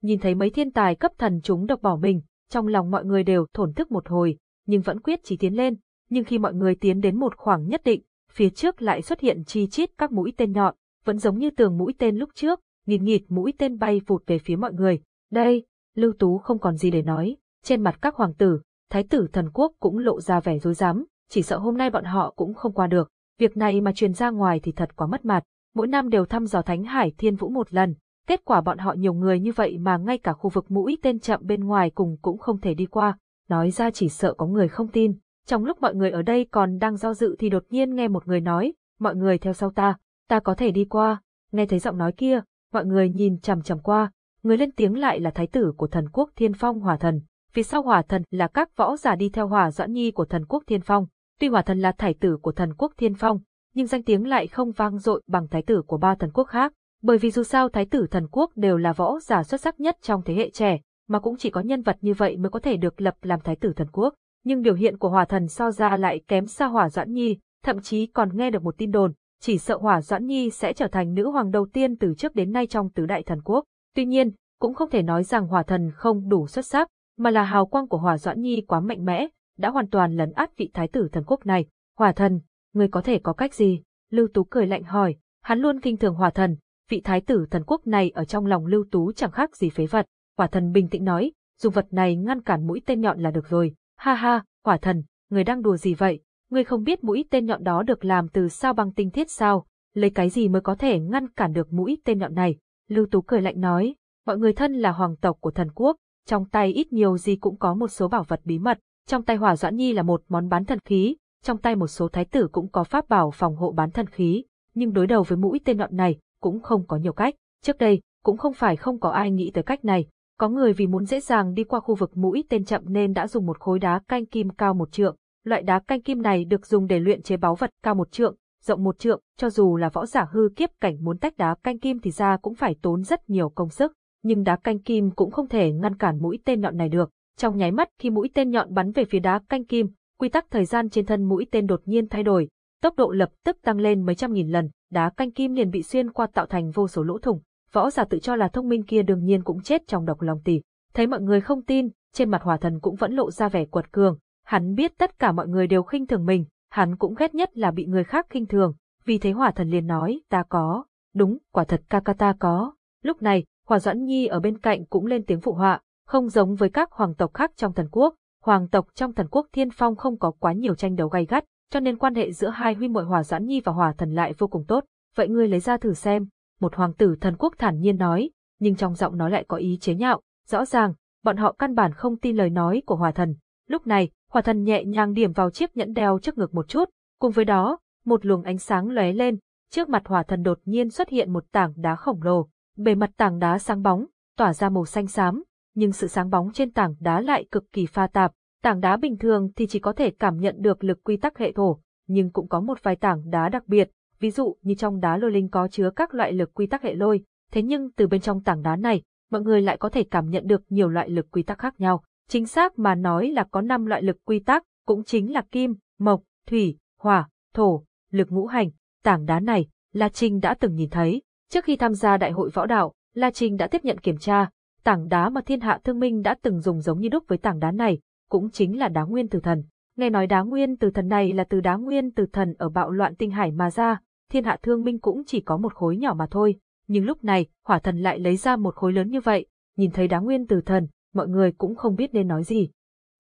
Nhìn thấy mấy thiên tài cấp thần chúng độc bỏ mình, trong lòng mọi người đều thổn thức một hồi, nhưng vẫn quyết chỉ tiến lên, nhưng khi mọi người tiến đến một khoảng nhất định, phía trước lại xuất hiện chi chít các mũi tên nhọn, vẫn giống như tường mũi tên lúc trước, nghịt nghịt mũi tên bay vụt về phía mọi người. Đây, Lưu Tú không còn gì để nói, trên mặt các hoàng tử, thái tử thần quốc cũng lộ ra vẻ dối dám, chỉ sợ hôm nay bọn họ cũng không qua được. Việc này mà truyền ra ngoài thì thật quá mất mặt, mỗi năm đều thăm dò Thánh Hải Thiên Vũ một lần, kết quả bọn họ nhiều người như vậy mà ngay cả khu vực mũi tên chậm bên ngoài cùng cũng không thể đi qua, nói ra chỉ sợ có người không tin. Trong lúc mọi người ở đây còn đang do dự thì đột nhiên nghe một người nói, mọi người theo sau ta, ta có thể đi qua, nghe thấy giọng nói kia, mọi người nhìn chằm chằm qua, Người lên tiếng lại là thái tử của thần quốc Thiên Phong Hỏa Thần. Phía sau Hỏa Thần là các võ giả đi theo Hỏa Doãn Nhi của thần quốc Thiên Phong. Tuy Hỏa Thần là thái tử của thần quốc Thiên Phong, nhưng danh tiếng lại không vang dội bằng thái tử của ba thần quốc khác. Bởi vì dù sao thái tử thần quốc đều là võ giả xuất sắc nhất trong thế hệ trẻ, mà cũng chỉ có nhân vật như vậy mới có thể được lập làm thái tử thần quốc. Nhưng biểu hiện của hỏa thần so ra lại kém xa hỏa doãn nhi, thậm chí còn nghe được một tin đồn, chỉ sợ hỏa doãn nhi sẽ trở thành nữ hoàng đầu tiên từ trước đến nay trong tứ đại thần quốc. Tuy nhiên, cũng không thể nói rằng hỏa thần không đủ xuất sắc, mà là hào quang của hỏa doãn nhi quá mạnh mẽ, đã hoàn toàn lấn át vị thái tử thần quốc này. Hỏa thần, người có thể có cách gì? Lưu Tú cười lạnh hỏi, hắn luôn kinh thường hỏa thần, vị thái tử thần quốc này ở trong lòng Lưu Tú chẳng khác gì phế vật. Hỏa thần bình tĩnh nói, dùng vật này ngăn cản mũi tên nhọn là được rồi. Ha ha, hỏa thần, người đang đùa gì vậy? Người không biết mũi tên nhọn đó được làm từ sao băng tinh thiết sao? Lấy cái gì mới có thể ngăn cản được mũi tên nhọn này? Lưu Tú cười lạnh nói, mọi người thân là hoàng tộc của thần quốc, trong tay ít nhiều gì cũng có một số bảo vật bí mật. Trong tay hỏa doãn nhi là một món bán thần khí, trong tay một số thái tử cũng có pháp bảo phòng hộ bán thần khí, nhưng đối đầu với mũi tên nhọn này cũng không có nhiều cách. Trước đây, cũng không phải không có ai nghĩ tới cách này, có người vì muốn dễ dàng đi qua khu vực mũi tên chậm nên đã dùng một khối đá canh kim cao một trượng. Loại đá canh kim này được dùng để luyện chế báu vật cao một trượng, rộng một trượng, cho dù là võ giả hư kiếp cảnh muốn tách đá canh kim thì ra cũng phải tốn rất nhiều công sức, nhưng đá canh kim cũng không thể ngăn cản mũi tên nhọn này được. Trong nháy mắt khi mũi tên nhọn bắn về phía đá canh kim, quy tắc thời gian trên thân mũi tên đột nhiên thay đổi, tốc độ lập tức tăng lên mấy trăm nghìn lần, đá canh kim liền bị xuyên qua tạo thành vô số lỗ thủng, võ giả tự cho là thông minh kia đương nhiên cũng chết trong độc lòng tỷ. Thấy mọi người không tin, trên mặt hỏa thần cũng vẫn lộ ra vẻ quật cường, hắn biết tất cả mọi người đều khinh thường mình, hắn cũng ghét nhất là bị người khác khinh thường, vì thế hỏa thần liền nói, ta có, đúng, quả thật ca ca ta có. Lúc này, hỏa doãn nhi ở bên cạnh cũng lên tiếng phụ họa, không giống với các hoàng tộc khác trong thần quốc, hoàng tộc trong thần quốc thiên phong không có quá nhiều tranh đấu gay gắt, cho nên quan hệ giữa hai huy muội hòa doãn nhi và hòa thần lại vô cùng tốt. Vậy ngươi lấy ra thử xem, một hoàng tử thần quốc thản nhiên nói, nhưng trong giọng nói lại có ý chế nhạo, rõ ràng, bọn họ căn bản không tin lời nói của hòa thần. Lúc này, hòa thần nhẹ nhàng điểm vào chiếc nhẫn đeo trước ngực một chút, cùng với đó, một luồng ánh sáng lóe lên, trước mặt hòa thần đột nhiên xuất hiện một tảng đá khổng lồ, bề mặt tảng đá sáng bóng, tỏa ra màu xanh xám, nhưng sự sáng bóng trên tảng đá lại cực kỳ pha tạp. Tảng đá bình thường thì chỉ có thể cảm nhận được lực quy tắc hệ thổ, nhưng cũng có một vài tảng đá đặc biệt, ví dụ như trong đá lôi linh có chứa các loại lực quy tắc hệ lôi, thế nhưng từ bên trong tảng đá này, mọi người lại có thể cảm nhận được nhiều loại lực quy tắc khác nhau. Chính xác mà nói là có 5 loại lực quy tắc, cũng chính là kim, mộc, thủy, hỏa, thổ, lực ngũ hành. Tảng đá này, La Trinh đã từng nhìn thấy. Trước khi tham gia đại hội võ đạo, La Trinh đã tiếp nhận kiểm tra. Tảng đá mà thiên hạ thương minh đã từng dùng giống như đúc với tảng đá này, cũng chính là đá nguyên tử thần. Nghe nói đá nguyên tử thần này là từ đá nguyên tử thần ở bạo loạn tinh hải mà ra, thiên hạ thương minh cũng chỉ có một khối nhỏ mà thôi. Nhưng lúc này, hỏa thần lại lấy ra một khối lớn như vậy, nhìn thấy đá nguyên tử thần, mọi người cũng không biết nên nói gì.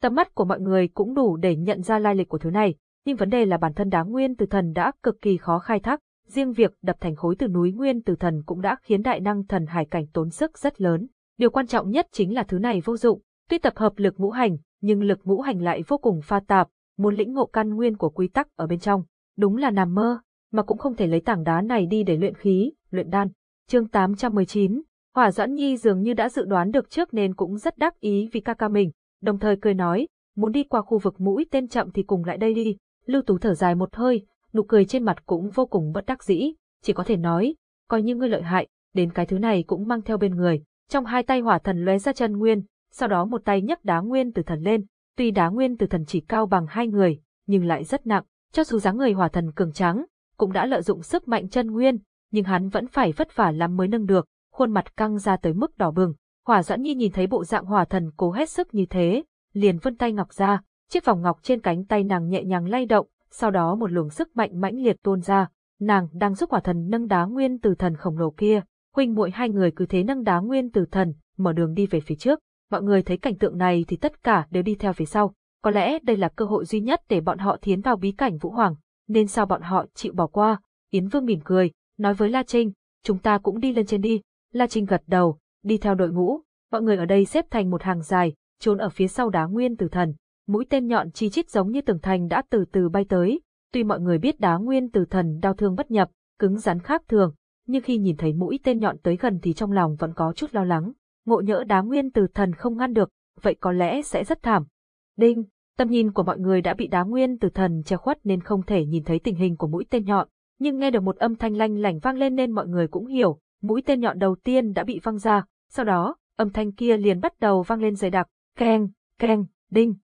Tầm mắt của mọi người cũng đủ để nhận ra lai lịch của thứ này, nhưng vấn đề là bản thân đá nguyên tử thần đã cực kỳ khó khai thác, riêng việc đập thành khối từ núi nguyên tử thần cũng đã khiến đại năng thần hải cảnh tốn sức rất lớn. Điều quan trọng nhất chính là thứ này vô dụng, tuy tập hợp lực ngũ hành, nhưng lực ngũ hành lại vô cùng pha tạp, muốn lĩnh ngộ căn nguyên của quy tắc ở bên trong, đúng là nằm mơ mà cũng không thể lấy tảng đá này đi để luyện khí, luyện đan. Chương 819, Hỏa Doãn Nhi dường như đã dự đoán được trước nên cũng rất đắc ý vì ca ca mình, đồng thời cười nói, muốn đi qua khu vực mũi tên chậm thì cùng lại đây đi. Lưu Tú thở dài một hơi, nụ cười trên mặt cũng vô cùng bất đắc dĩ, chỉ có thể nói, coi như ngươi lợi hại, đến cái thứ này cũng mang theo bên người. Trong hai tay hỏa thần lóe ra chân nguyên, sau đó một tay nhấc đá nguyên từ thần lên, tuy đá nguyên từ thần chỉ cao bằng hai người, nhưng lại rất nặng, cho dù dáng người hỏa thần cường tráng, cũng đã lợi dụng sức mạnh chân nguyên, nhưng hắn vẫn phải vất vả lắm mới nâng được, khuôn mặt căng ra tới mức đỏ bừng. Hỏa Doãn Nhi nhìn thấy bộ dạng hỏa thần cố hết sức như thế, liền vươn tay ngọc ra, chiếc vòng ngọc trên cánh tay nàng nhẹ nhàng lay động, sau đó một luồng sức mạnh mãnh liệt tuôn ra, nàng đang giúp hỏa thần nâng đá nguyên từ thần khổng lồ kia. Huynh muội hai người cứ thế nâng đá nguyên từ thần, mở đường đi về phía trước. Mọi người thấy cảnh tượng này thì tất cả đều đi theo phía sau. Có lẽ đây là cơ hội duy nhất để bọn họ tiến vào bí cảnh Vũ Hoàng nên sao bọn họ chịu bỏ qua? Yến Vương mỉm cười, nói với La Trinh, chúng ta cũng đi lên trên đi. La Trinh gật đầu, đi theo đội ngũ, mọi người ở đây xếp thành một hàng dài, trốn ở phía sau đá nguyên tử thần. Mũi tên nhọn chi chít giống như tường thành đã từ từ bay tới, tuy mọi người biết đá nguyên tử thần đau thương bất nhập, cứng rắn khác thường, nhưng khi nhìn thấy mũi tên nhọn tới gần thì trong lòng vẫn có chút lo lắng ngộ nhỡ đá nguyên từ thần không ngăn được, vậy có lẽ sẽ rất thảm. Đinh, tầm nhìn của mọi người đã bị đá nguyên từ thần che khuất nên không thể nhìn thấy tình hình của mũi tên nhọn, nhưng nghe được một âm thanh lanh lảnh vang lên nên mọi người cũng hiểu, mũi tên nhọn đầu tiên đã bị văng ra, sau đó, âm thanh kia liền bắt đầu vang lên dày đặc, keng, keng, đinh.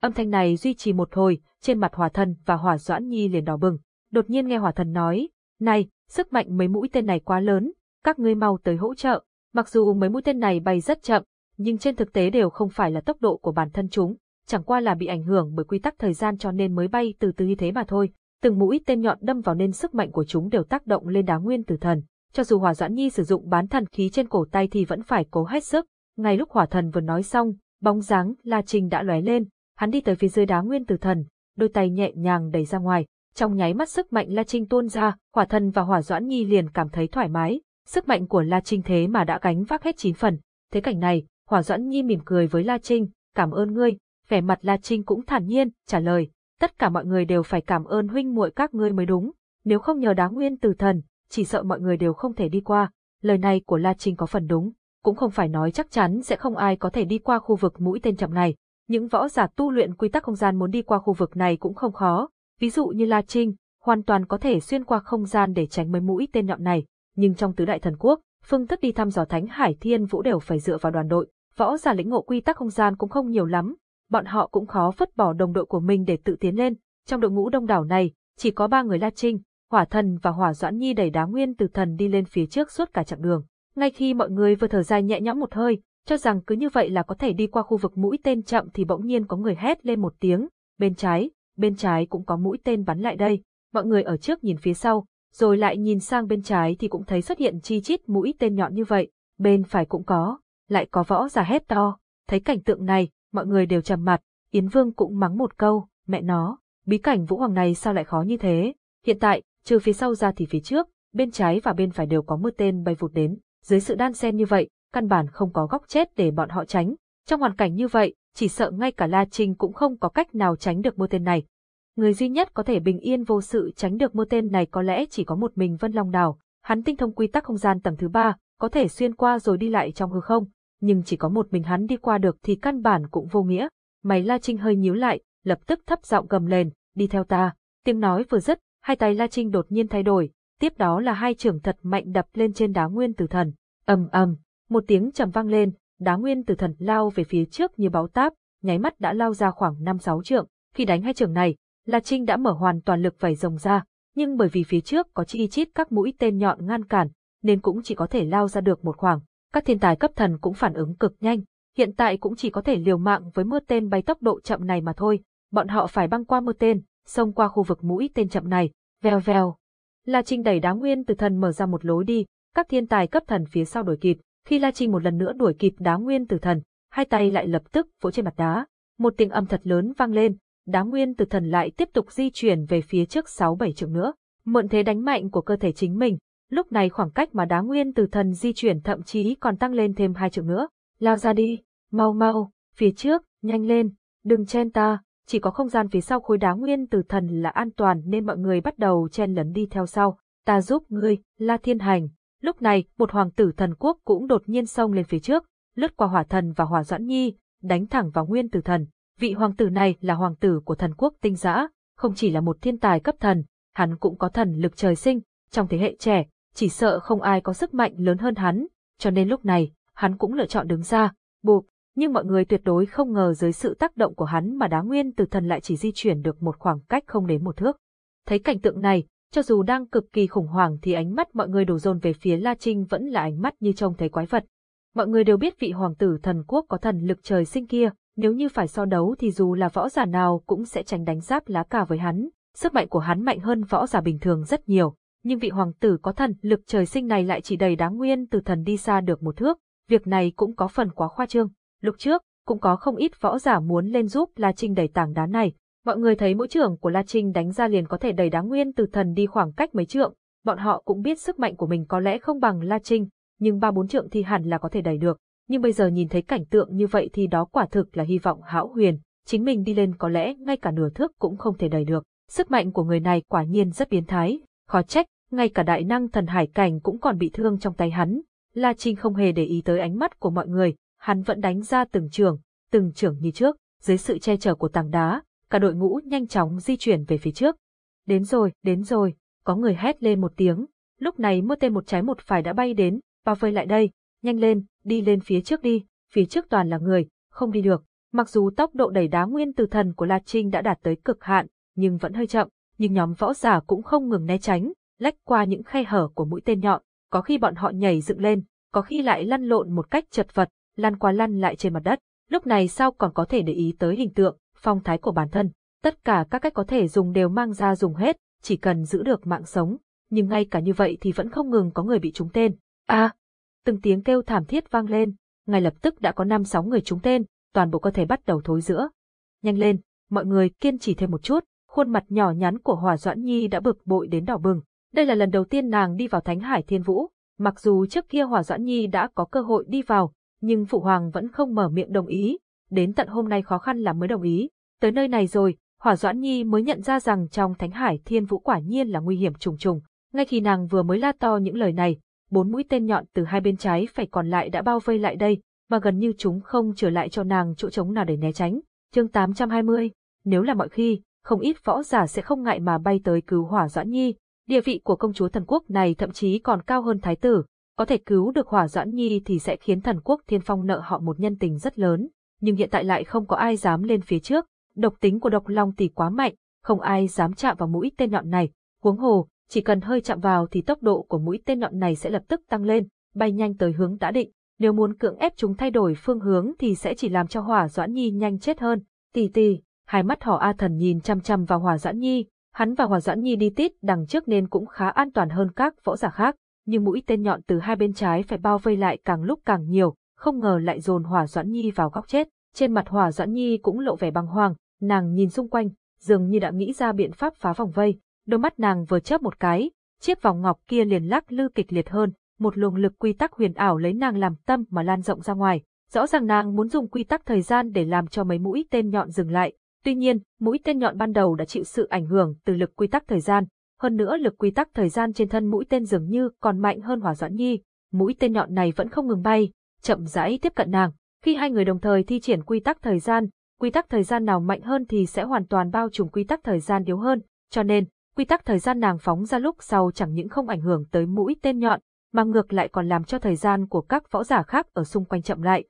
Âm thanh này duy trì một hồi, trên mặt hỏa thần và hỏa doãn nhi liền đỏ bừng. Đột nhiên nghe hỏa thần nói, này, sức mạnh mấy mũi tên này quá lớn, các ngươi mau tới hỗ trợ. Mặc dù mấy mũi tên này bay rất chậm, nhưng trên thực tế đều không phải là tốc độ của bản thân chúng, chẳng qua là bị ảnh hưởng bởi quy tắc thời gian cho nên mới bay từ từ như thế mà thôi. Từng mũi tên nhọn đâm vào nên sức mạnh của chúng đều tác động lên đá nguyên tử thần. Cho dù Hỏa Doãn Nhi sử dụng bán thần khí trên cổ tay thì vẫn phải cố hết sức. Ngay lúc Hỏa Thần vừa nói xong, bóng dáng La Trình đã lóe lên, hắn đi tới phía dưới đá nguyên tử thần, đôi tay nhẹ nhàng đẩy ra ngoài. Trong nháy mắt sức mạnh La Trinh tuôn ra, Hỏa Thần và Hỏa Doãn Nhi liền cảm thấy thoải mái. Sức mạnh của La Trinh thế mà đã gánh vác hết chín phần. Thế cảnh này, Hỏa Doãn Nhi mỉm cười với La Trinh, cảm ơn ngươi. Vẻ mặt La Trinh cũng thản nhiên, trả lời, tất cả mọi người đều phải cảm ơn huynh muội các ngươi mới đúng. Nếu không nhờ đá nguyên Từ thần, chỉ sợ mọi người đều không thể đi qua. Lời này của La Trinh có phần đúng, cũng không phải nói chắc chắn sẽ không ai có thể đi qua khu vực mũi tên chậm này. Những võ giả tu luyện quy tắc không gian muốn đi qua khu vực này cũng không khó. Ví dụ như La Trinh, hoàn toàn có thể xuyên qua không gian để tránh mấy mũi tên nhọn này. Nhưng trong tứ đại thần quốc, phương thức đi thăm dò Thánh Hải Thiên Vũ đều phải dựa vào đoàn đội. Võ giả lĩnh ngộ quy tắc không gian cũng không nhiều lắm, bọn họ cũng khó vứt bỏ đồng đội của mình để tự tiến lên. Trong đội ngũ đông đảo này, chỉ có ba người La Trinh, Hỏa Thần và Hỏa Doãn Nhi đẩy đá nguyên từ thần đi lên phía trước suốt cả chặng đường. Ngay khi mọi người vừa thở dài nhẹ nhõm một hơi, cho rằng cứ như vậy là có thể đi qua khu vực mũi tên chậm thì bỗng nhiên có người hét lên một tiếng, bên trái, bên trái cũng có mũi tên bắn lại đây. Mọi người ở trước nhìn phía sau, rồi lại nhìn sang bên trái thì cũng thấy xuất hiện chi chít mũi tên nhọn như vậy, bên phải cũng có, lại có võ giả hét to. Thấy cảnh tượng này, mọi người đều trầm mặt, Yến Vương cũng mắng một câu, mẹ nó, bí cảnh Vũ Hoàng này sao lại khó như thế. Hiện tại, trừ phía sau ra thì phía trước, bên trái và bên phải đều có mưa tên bay vụt đến. Dưới sự đan xen như vậy, căn bản không có góc chết để bọn họ tránh. Trong hoàn cảnh như vậy, chỉ sợ ngay cả La Trinh cũng không có cách nào tránh được mưa tên này. Người duy nhất có thể bình yên vô sự tránh được mưa tên này có lẽ chỉ có một mình Vân Long Đào. Hắn tinh thông quy tắc không gian tầng thứ ba, có thể xuyên qua rồi đi lại trong hư không, nhưng chỉ có một mình hắn đi qua được thì căn bản cũng vô nghĩa. Mày La Trinh hơi nhíu lại, lập tức thấp giọng gầm lên, đi theo ta. Tiếng nói vừa dứt, hai tay La Trinh đột nhiên thay đổi, tiếp đó là hai trưởng thật mạnh đập lên trên đá nguyên tử thần. ầm ầm, một tiếng trầm vang lên, đá nguyên tử thần lao về phía trước như báo táp, nháy mắt đã lao ra khoảng 5-6 trượng. Khi đánh hai trưởng này, La Trinh đã mở hoàn toàn lực vẩy rồng ra, nhưng bởi vì phía trước có chi chít các mũi tên nhọn ngăn cản, nên cũng chỉ có thể lao ra được một khoảng. Các thiên tài cấp thần cũng phản ứng cực nhanh, hiện tại cũng chỉ có thể liều mạng với mưa tên bay tốc độ chậm này mà thôi. Bọn họ phải băng qua mưa tên, xông qua khu vực mũi tên chậm này, vèo vèo. La Trinh đẩy đá nguyên từ thần mở ra một lối đi, các thiên tài cấp thần phía sau đuổi kịp. Khi La Trinh một lần nữa đuổi kịp đá nguyên từ thần, hai tay lại lập tức vỗ trên mặt đá. Một tiếng âm thật lớn vang lên, đá nguyên từ thần lại tiếp tục di chuyển về phía trước 6-7 trượng nữa. Mượn thế đánh mạnh của cơ thể chính mình, lúc này khoảng cách mà đá nguyên từ thần di chuyển thậm chí còn tăng lên thêm hai trượng nữa. Lao ra đi, mau mau, phía trước, nhanh lên, đừng chen ta, chỉ có không gian phía sau khối đá nguyên từ thần là an toàn nên mọi người bắt đầu chen lấn đi theo sau. Ta giúp ngươi, La Thiên Hành. Lúc này, một hoàng tử thần quốc cũng đột nhiên xông lên phía trước, lướt qua hỏa thần và hỏa doãn nhi, đánh thẳng vào nguyên tử thần. Vị hoàng tử này là hoàng tử của thần quốc tinh giã, không chỉ là một thiên tài cấp thần, hắn cũng có thần lực trời sinh, trong thế hệ trẻ, chỉ sợ không ai có sức mạnh lớn hơn hắn, cho nên lúc này, hắn cũng lựa chọn đứng ra, buộc, nhưng mọi người tuyệt đối không ngờ dưới sự tác động của hắn mà đá nguyên từ thần lại chỉ di chuyển được một khoảng cách không đến một thước. Thấy cảnh tượng này, cho dù đang cực kỳ khủng hoảng thì ánh mắt mọi người đổ dồn về phía La Trinh vẫn là ánh mắt như trông thấy quái vật. Mọi người đều biết vị hoàng tử thần quốc có thần lực trời sinh kia, nếu như phải so đấu thì dù là võ giả nào cũng sẽ tránh đánh giáp lá cà với hắn, sức mạnh của hắn mạnh hơn võ giả bình thường rất nhiều, nhưng vị hoàng tử có thần lực trời sinh này lại chỉ đầy đáng nguyên từ thần đi xa được một thước, việc này cũng có phần quá khoa trương. Lúc trước, cũng có không ít võ giả muốn lên giúp La Trinh đẩy tảng đá này. Mọi người thấy mũi trưởng của La Trinh đánh ra liền có thể đẩy đá nguyên từ thần đi khoảng cách mấy trượng, bọn họ cũng biết sức mạnh của mình có lẽ không bằng La Trinh, nhưng ba bốn trượng thì hẳn là có thể đẩy được. Nhưng bây giờ nhìn thấy cảnh tượng như vậy thì đó quả thực là hy vọng hão huyền, chính mình đi lên có lẽ ngay cả nửa thước cũng không thể đẩy được. Sức mạnh của người này quả nhiên rất biến thái, khó trách, ngay cả đại năng thần hải cảnh cũng còn bị thương trong tay hắn. La Trinh không hề để ý tới ánh mắt của mọi người, hắn vẫn đánh ra từng trường, từng trường như trước, dưới sự che chở của tảng đá, cả đội ngũ nhanh chóng di chuyển về phía trước. Đến rồi, đến rồi, có người hét lên một tiếng, lúc này mưa tên một trái một phải đã bay đến, bao vây lại đây, nhanh lên, đi lên phía trước đi, phía trước toàn là người, không đi được. Mặc dù tốc độ đẩy đá nguyên từ thần của La Trinh đã đạt tới cực hạn, nhưng vẫn hơi chậm, nhưng nhóm võ giả cũng không ngừng né tránh, lách qua những khe hở của mũi tên nhọn, có khi bọn họ nhảy dựng lên, có khi lại lăn lộn một cách chật vật, lăn qua lăn lại trên mặt đất. Lúc này sao còn có thể để ý tới hình tượng, phong thái của bản thân. Tất cả các cách có thể dùng đều mang ra dùng hết, chỉ cần giữ được mạng sống. Nhưng ngay cả như vậy thì vẫn không ngừng có người bị trúng tên. À từng tiếng kêu thảm thiết vang lên, ngay lập tức đã có năm sáu người trúng tên, toàn bộ cơ thể bắt đầu thối giữa. Nhanh lên, mọi người kiên trì thêm một chút, khuôn mặt nhỏ nhắn của Hòa Doãn Nhi đã bực bội đến đỏ bừng. Đây là lần đầu tiên nàng đi vào Thánh Hải Thiên Vũ, mặc dù trước kia Hòa Doãn Nhi đã có cơ hội đi vào, nhưng Phụ Hoàng vẫn không mở miệng đồng ý, đến tận hôm nay khó khăn lắm mới đồng ý. Tới nơi này rồi, Hỏa Doãn Nhi mới nhận ra rằng trong Thánh Hải Thiên Vũ quả nhiên là nguy hiểm trùng trùng. Ngay khi nàng vừa mới la to những lời này, bốn mũi tên nhọn từ hai bên trái phải còn lại đã bao vây lại đây, mà gần như chúng không trở lại cho nàng chỗ trống nào để né tránh. Chương 820, nếu là mọi khi, không ít võ giả sẽ không ngại mà bay tới cứu Hỏa Doãn Nhi. Địa vị của công chúa thần quốc này thậm chí còn cao hơn thái tử, có thể cứu được Hỏa Doãn Nhi thì sẽ khiến thần quốc Thiên Phong nợ họ một nhân tình rất lớn, nhưng hiện tại lại không có ai dám lên phía trước, độc tính của độc long tỷ quá mạnh, không ai dám chạm vào mũi tên nhọn này, huống hồ, chỉ cần hơi chạm vào thì tốc độ của mũi tên nhọn này sẽ lập tức tăng lên, bay nhanh tới hướng đã định, nếu muốn cưỡng ép chúng thay đổi phương hướng thì sẽ chỉ làm cho Hỏa Doãn Nhi nhanh chết hơn. Tì tì, hai mắt họ A Thần nhìn chăm chăm vào Hỏa Doãn Nhi, hắn và Hỏa Doãn Nhi đi tít đằng trước nên cũng khá an toàn hơn các võ giả khác, nhưng mũi tên nhọn từ hai bên trái phải bao vây lại càng lúc càng nhiều, không ngờ lại dồn Hỏa Doãn Nhi vào góc chết. Trên mặt Hỏa Doãn Nhi cũng lộ vẻ băng hoàng, nàng nhìn xung quanh, dường như đã nghĩ ra biện pháp phá vòng vây, đôi mắt nàng vừa chớp một cái, chiếc vòng ngọc kia liền lắc lư kịch liệt hơn, một luồng lực quy tắc huyền ảo lấy nàng làm tâm mà lan rộng ra ngoài. Rõ ràng nàng muốn dùng quy tắc thời gian để làm cho mấy mũi tên nhọn dừng lại, tuy nhiên, mũi tên nhọn ban đầu đã chịu sự ảnh hưởng từ lực quy tắc thời gian, hơn nữa lực quy tắc thời gian trên thân mũi tên dường như còn mạnh hơn Hỏa Doãn Nhi, mũi tên nhọn này vẫn không ngừng bay, chậm rãi tiếp cận nàng. Khi hai người đồng thời thi triển quy tắc thời gian, quy tắc thời gian nào mạnh hơn thì sẽ hoàn toàn bao trùm quy tắc thời gian yếu hơn, cho nên, quy tắc thời gian nàng phóng ra lúc sau chẳng những không ảnh hưởng tới mũi tên nhọn, mà ngược lại còn làm cho thời gian của các võ giả khác ở xung quanh chậm lại.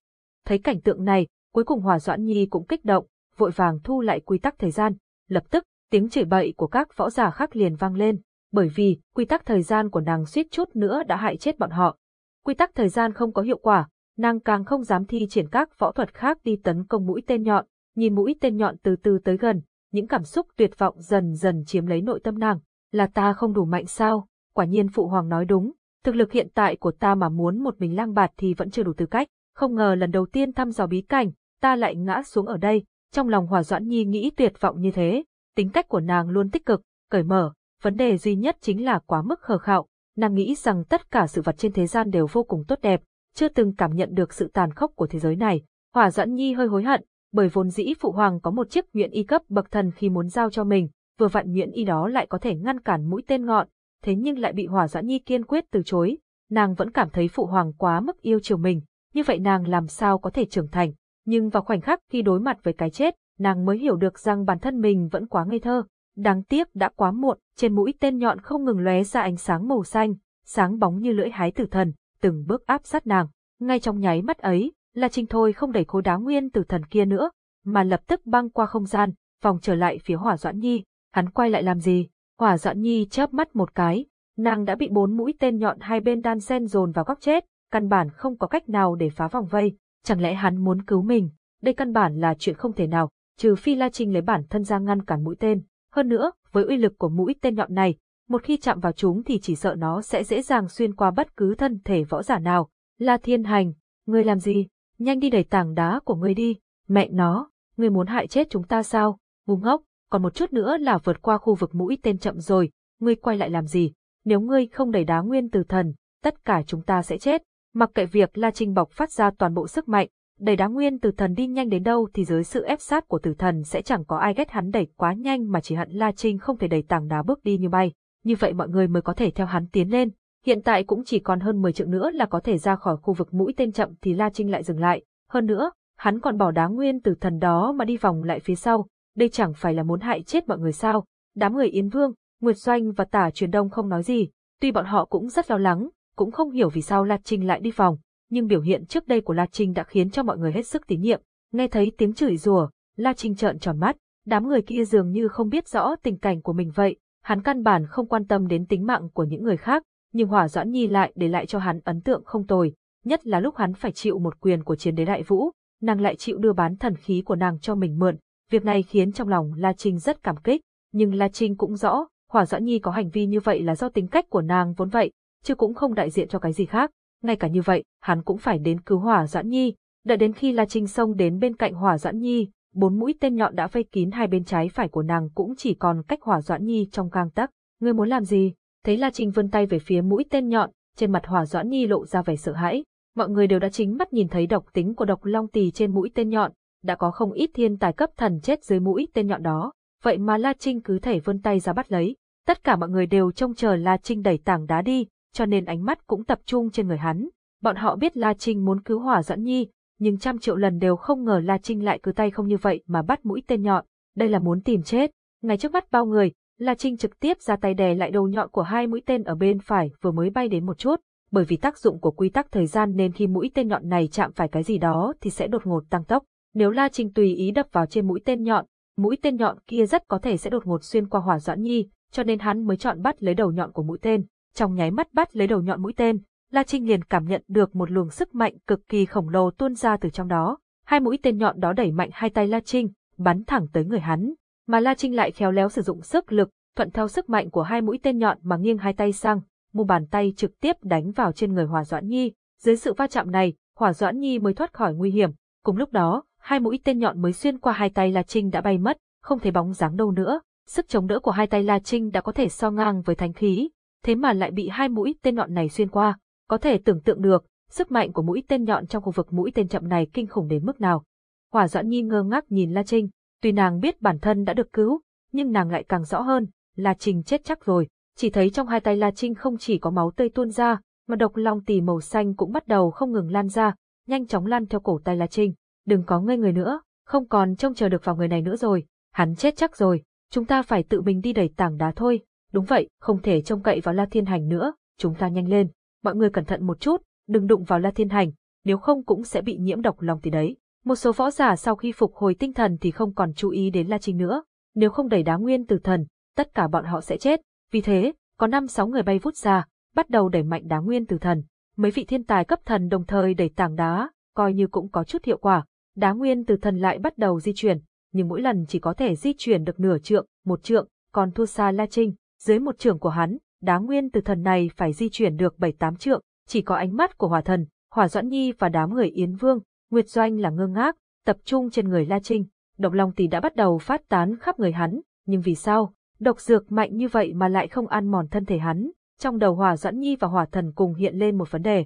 Thấy cảnh tượng này, cuối cùng Hòa Doãn Nhi cũng kích động, vội vàng thu lại quy tắc thời gian, lập tức, tiếng chửi bậy của các võ giả khác liền vang lên, bởi vì quy tắc thời gian của nàng suýt chút nữa đã hại chết bọn họ. Quy tắc thời gian không có hiệu quả, nàng càng không dám thi triển các võ thuật khác đi tấn công mũi tên nhọn, nhìn mũi tên nhọn từ từ tới gần, những cảm xúc tuyệt vọng dần dần chiếm lấy nội tâm nàng. Là ta không đủ mạnh sao? Quả nhiên phụ hoàng nói đúng, thực lực hiện tại của ta mà muốn một mình lang bạt thì vẫn chưa đủ tư cách. Không ngờ lần đầu tiên thăm dò bí cảnh, ta lại ngã xuống ở đây. Trong lòng Hòa Doãn Nhi nghĩ tuyệt vọng như thế, tính cách của nàng luôn tích cực, cởi mở, vấn đề duy nhất chính là quá mức khờ khạo. Nàng nghĩ rằng tất cả sự vật trên thế gian đều vô cùng tốt đẹp, chưa từng cảm nhận được sự tàn khốc của thế giới này. Hòa Doãn Nhi hơi hối hận, bởi vốn dĩ phụ hoàng có một chiếc nhuyễn y cấp bậc thần khi muốn giao cho mình, vừa vặn nhuyễn y đó lại có thể ngăn cản mũi tên ngọn, thế nhưng lại bị Hỏa Doãn Nhi kiên quyết từ chối, nàng vẫn cảm thấy phụ hoàng quá mức yêu chiều mình, như vậy nàng làm sao có thể trưởng thành, nhưng vào khoảnh khắc khi đối mặt với cái chết, nàng mới hiểu được rằng bản thân mình vẫn quá ngây thơ, đáng tiếc đã quá muộn, trên mũi tên nhọn không ngừng lóe ra ánh sáng màu xanh, sáng bóng như lưỡi hái tử thần, từng bước áp sát nàng, ngay trong nháy mắt ấy, La Trinh thôi không đẩy khối đá nguyên tử thần kia nữa, mà lập tức băng qua không gian, vòng trở lại phía Hỏa Doãn Nhi. Hắn quay lại làm gì? Hỏa Doãn Nhi chớp mắt một cái, nàng đã bị bốn mũi tên nhọn hai bên đan sen dồn vào góc chết, căn bản không có cách nào để phá vòng vây. Chẳng lẽ hắn muốn cứu mình? Đây căn bản là chuyện không thể nào, trừ phi La Trinh lấy bản thân ra ngăn cản mũi tên. Hơn nữa, với uy lực của mũi tên nhọn này, một khi chạm vào chúng thì chỉ sợ nó sẽ dễ dàng xuyên qua bất cứ thân thể võ giả nào. La Thiên Hành, ngươi làm gì? Nhanh đi đẩy tảng đá của ngươi đi, mẹ nó, ngươi muốn hại chết chúng ta sao, ngu ngốc, còn một chút nữa là vượt qua khu vực mũi tên chậm rồi, ngươi quay lại làm gì, nếu ngươi không đẩy đá nguyên từ thần, tất cả chúng ta sẽ chết, mặc kệ việc La Trinh bộc phát ra toàn bộ sức mạnh, đẩy đá nguyên từ thần đi nhanh đến đâu thì dưới sự ép sát của tử thần sẽ chẳng có ai ghét hắn đẩy quá nhanh mà chỉ hận La Trinh không thể đẩy tảng đá bước đi như bay, như vậy mọi người mới có thể theo hắn tiến lên, Hiện tại cũng chỉ còn hơn 10 trượng nữa là có thể ra khỏi khu vực mũi tên chậm thì La Trinh lại dừng lại. Hơn nữa, hắn còn bỏ đá nguyên từ thần đó mà đi vòng lại phía sau. Đây chẳng phải là muốn hại chết mọi người sao. Đám người Yến Vương, Nguyệt Doanh và Tả Truyền Đông không nói gì. Tuy bọn họ cũng rất lo lắng, cũng không hiểu vì sao La Trinh lại đi vòng. Nhưng biểu hiện trước đây của La Trinh đã khiến cho mọi người hết sức tín nhiệm. Nghe thấy tiếng chửi rủa, La Trinh trợn tròn mắt. Đám người kia dường như không biết rõ tình cảnh của mình vậy. Hắn căn bản không quan tâm đến tính mạng của những người khác, nhưng Hỏa Doãn Nhi lại để lại cho hắn ấn tượng không tồi, nhất là lúc hắn phải chịu một quyền của chiến đế đại vũ, nàng lại chịu đưa bán thần khí của nàng cho mình mượn. Việc này khiến trong lòng La Trinh rất cảm kích, nhưng La Trinh cũng rõ, Hỏa Doãn Nhi có hành vi như vậy là do tính cách của nàng vốn vậy, chứ cũng không đại diện cho cái gì khác. Ngay cả như vậy, hắn cũng phải đến cứu Hỏa Doãn Nhi. Đợi đến khi La Trinh xông đến bên cạnh Hỏa Doãn Nhi, bốn mũi tên nhọn đã vây kín hai bên trái phải của nàng cũng chỉ còn cách Hỏa Doãn Nhi trong gang tấc. Ngươi muốn làm gì? Thấy La Trinh vươn tay về phía mũi tên nhọn, trên mặt Hỏa Doãn Nhi lộ ra vẻ sợ hãi. Mọi người đều đã chính mắt nhìn thấy độc tính của độc long tỳ trên mũi tên nhọn, đã có không ít thiên tài cấp thần chết dưới mũi tên nhọn đó. Vậy mà La Trinh cứ thể vươn tay ra bắt lấy. Tất cả mọi người đều trông chờ La Trinh đẩy tảng đá đi, cho nên ánh mắt cũng tập trung trên người hắn. Bọn họ biết La Trinh muốn cứu Hỏa Doãn Nhi, nhưng trăm triệu lần đều không ngờ La Trinh lại cứ tay không như vậy mà bắt mũi tên nhọn. Đây là muốn tìm chết. Ngay trước mắt bao người, La Trinh trực tiếp ra tay đè lại đầu nhọn của hai mũi tên ở bên phải vừa mới bay đến một chút, bởi vì tác dụng của quy tắc thời gian nên khi mũi tên nhọn này chạm phải cái gì đó thì sẽ đột ngột tăng tốc. Nếu La Trinh tùy ý đập vào trên mũi tên nhọn, mũi tên nhọn kia rất có thể sẽ đột ngột xuyên qua hỏa doãn nhi, cho nên hắn mới chọn bắt lấy đầu nhọn của mũi tên. Trong nháy mắt bắt lấy đầu nhọn mũi tên, La Trinh liền cảm nhận được một luồng sức mạnh cực kỳ khổng lồ tuôn ra từ trong đó. Hai mũi tên nhọn đó đẩy mạnh hai tay La Trinh, bắn thẳng tới người hắn mà La Trinh lại khéo léo sử dụng sức lực, thuận theo sức mạnh của hai mũi tên nhọn mà nghiêng hai tay sang, mu bàn tay trực tiếp đánh vào trên người Hỏa Doãn Nhi. Dưới sự va chạm này, Hỏa Doãn Nhi mới thoát khỏi nguy hiểm. Cùng lúc đó, hai mũi tên nhọn mới xuyên qua hai tay La Trinh đã bay mất, không thấy bóng dáng đâu nữa. Sức chống đỡ của hai tay La Trinh đã có thể so ngang với thánh khí, thế mà lại bị hai mũi tên nhọn này xuyên qua. Có thể tưởng tượng được, sức mạnh của mũi tên nhọn trong khu vực mũi tên chậm này kinh khủng đến mức nào. Hỏa Doãn Nhi ngơ ngác nhìn La Trinh, Tuy nàng biết bản thân đã được cứu, nhưng nàng lại càng rõ hơn, La Trinh chết chắc rồi. Chỉ thấy trong hai tay La Trinh không chỉ có máu tươi tuôn ra, mà độc long tỳ màu xanh cũng bắt đầu không ngừng lan ra, nhanh chóng lan theo cổ tay La Trinh. Đừng có ngây người nữa, không còn trông chờ được vào người này nữa rồi, hắn chết chắc rồi, chúng ta phải tự mình đi đẩy tảng đá thôi. Đúng vậy, không thể trông cậy vào La Thiên Hành nữa, chúng ta nhanh lên. Mọi người cẩn thận một chút, đừng đụng vào La Thiên Hành, nếu không cũng sẽ bị nhiễm độc long tỳ đấy. Một số võ giả sau khi phục hồi tinh thần thì không còn chú ý đến La Trinh nữa, nếu không đẩy đá nguyên từ thần, tất cả bọn họ sẽ chết. Vì thế, có năm sáu người bay vút ra, bắt đầu đẩy mạnh đá nguyên từ thần. Mấy vị thiên tài cấp thần đồng thời đẩy tảng đá, coi như cũng có chút hiệu quả. Đá nguyên từ thần lại bắt đầu di chuyển, nhưng mỗi lần chỉ có thể di chuyển được nửa trượng, một trượng, còn thua xa La Trinh. Dưới một trường của hắn, đá nguyên từ thần này phải di chuyển được bảy tám trượng, chỉ có ánh mắt của hỏa thần, hỏa doãn nhi và đám người Yến Vương, Nguyệt Doanh là ngơ ngác, tập trung trên người La Trinh. Độc Long Tỷ đã bắt đầu phát tán khắp người hắn, nhưng vì sao? Độc dược mạnh như vậy mà lại không ăn mòn thân thể hắn. Trong đầu Hòa Doãn Nhi và Hòa Thần cùng hiện lên một vấn đề.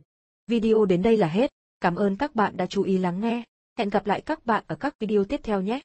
Video đến đây là hết. Cảm ơn các bạn đã chú ý lắng nghe. Hẹn gặp lại các bạn ở các video tiếp theo nhé.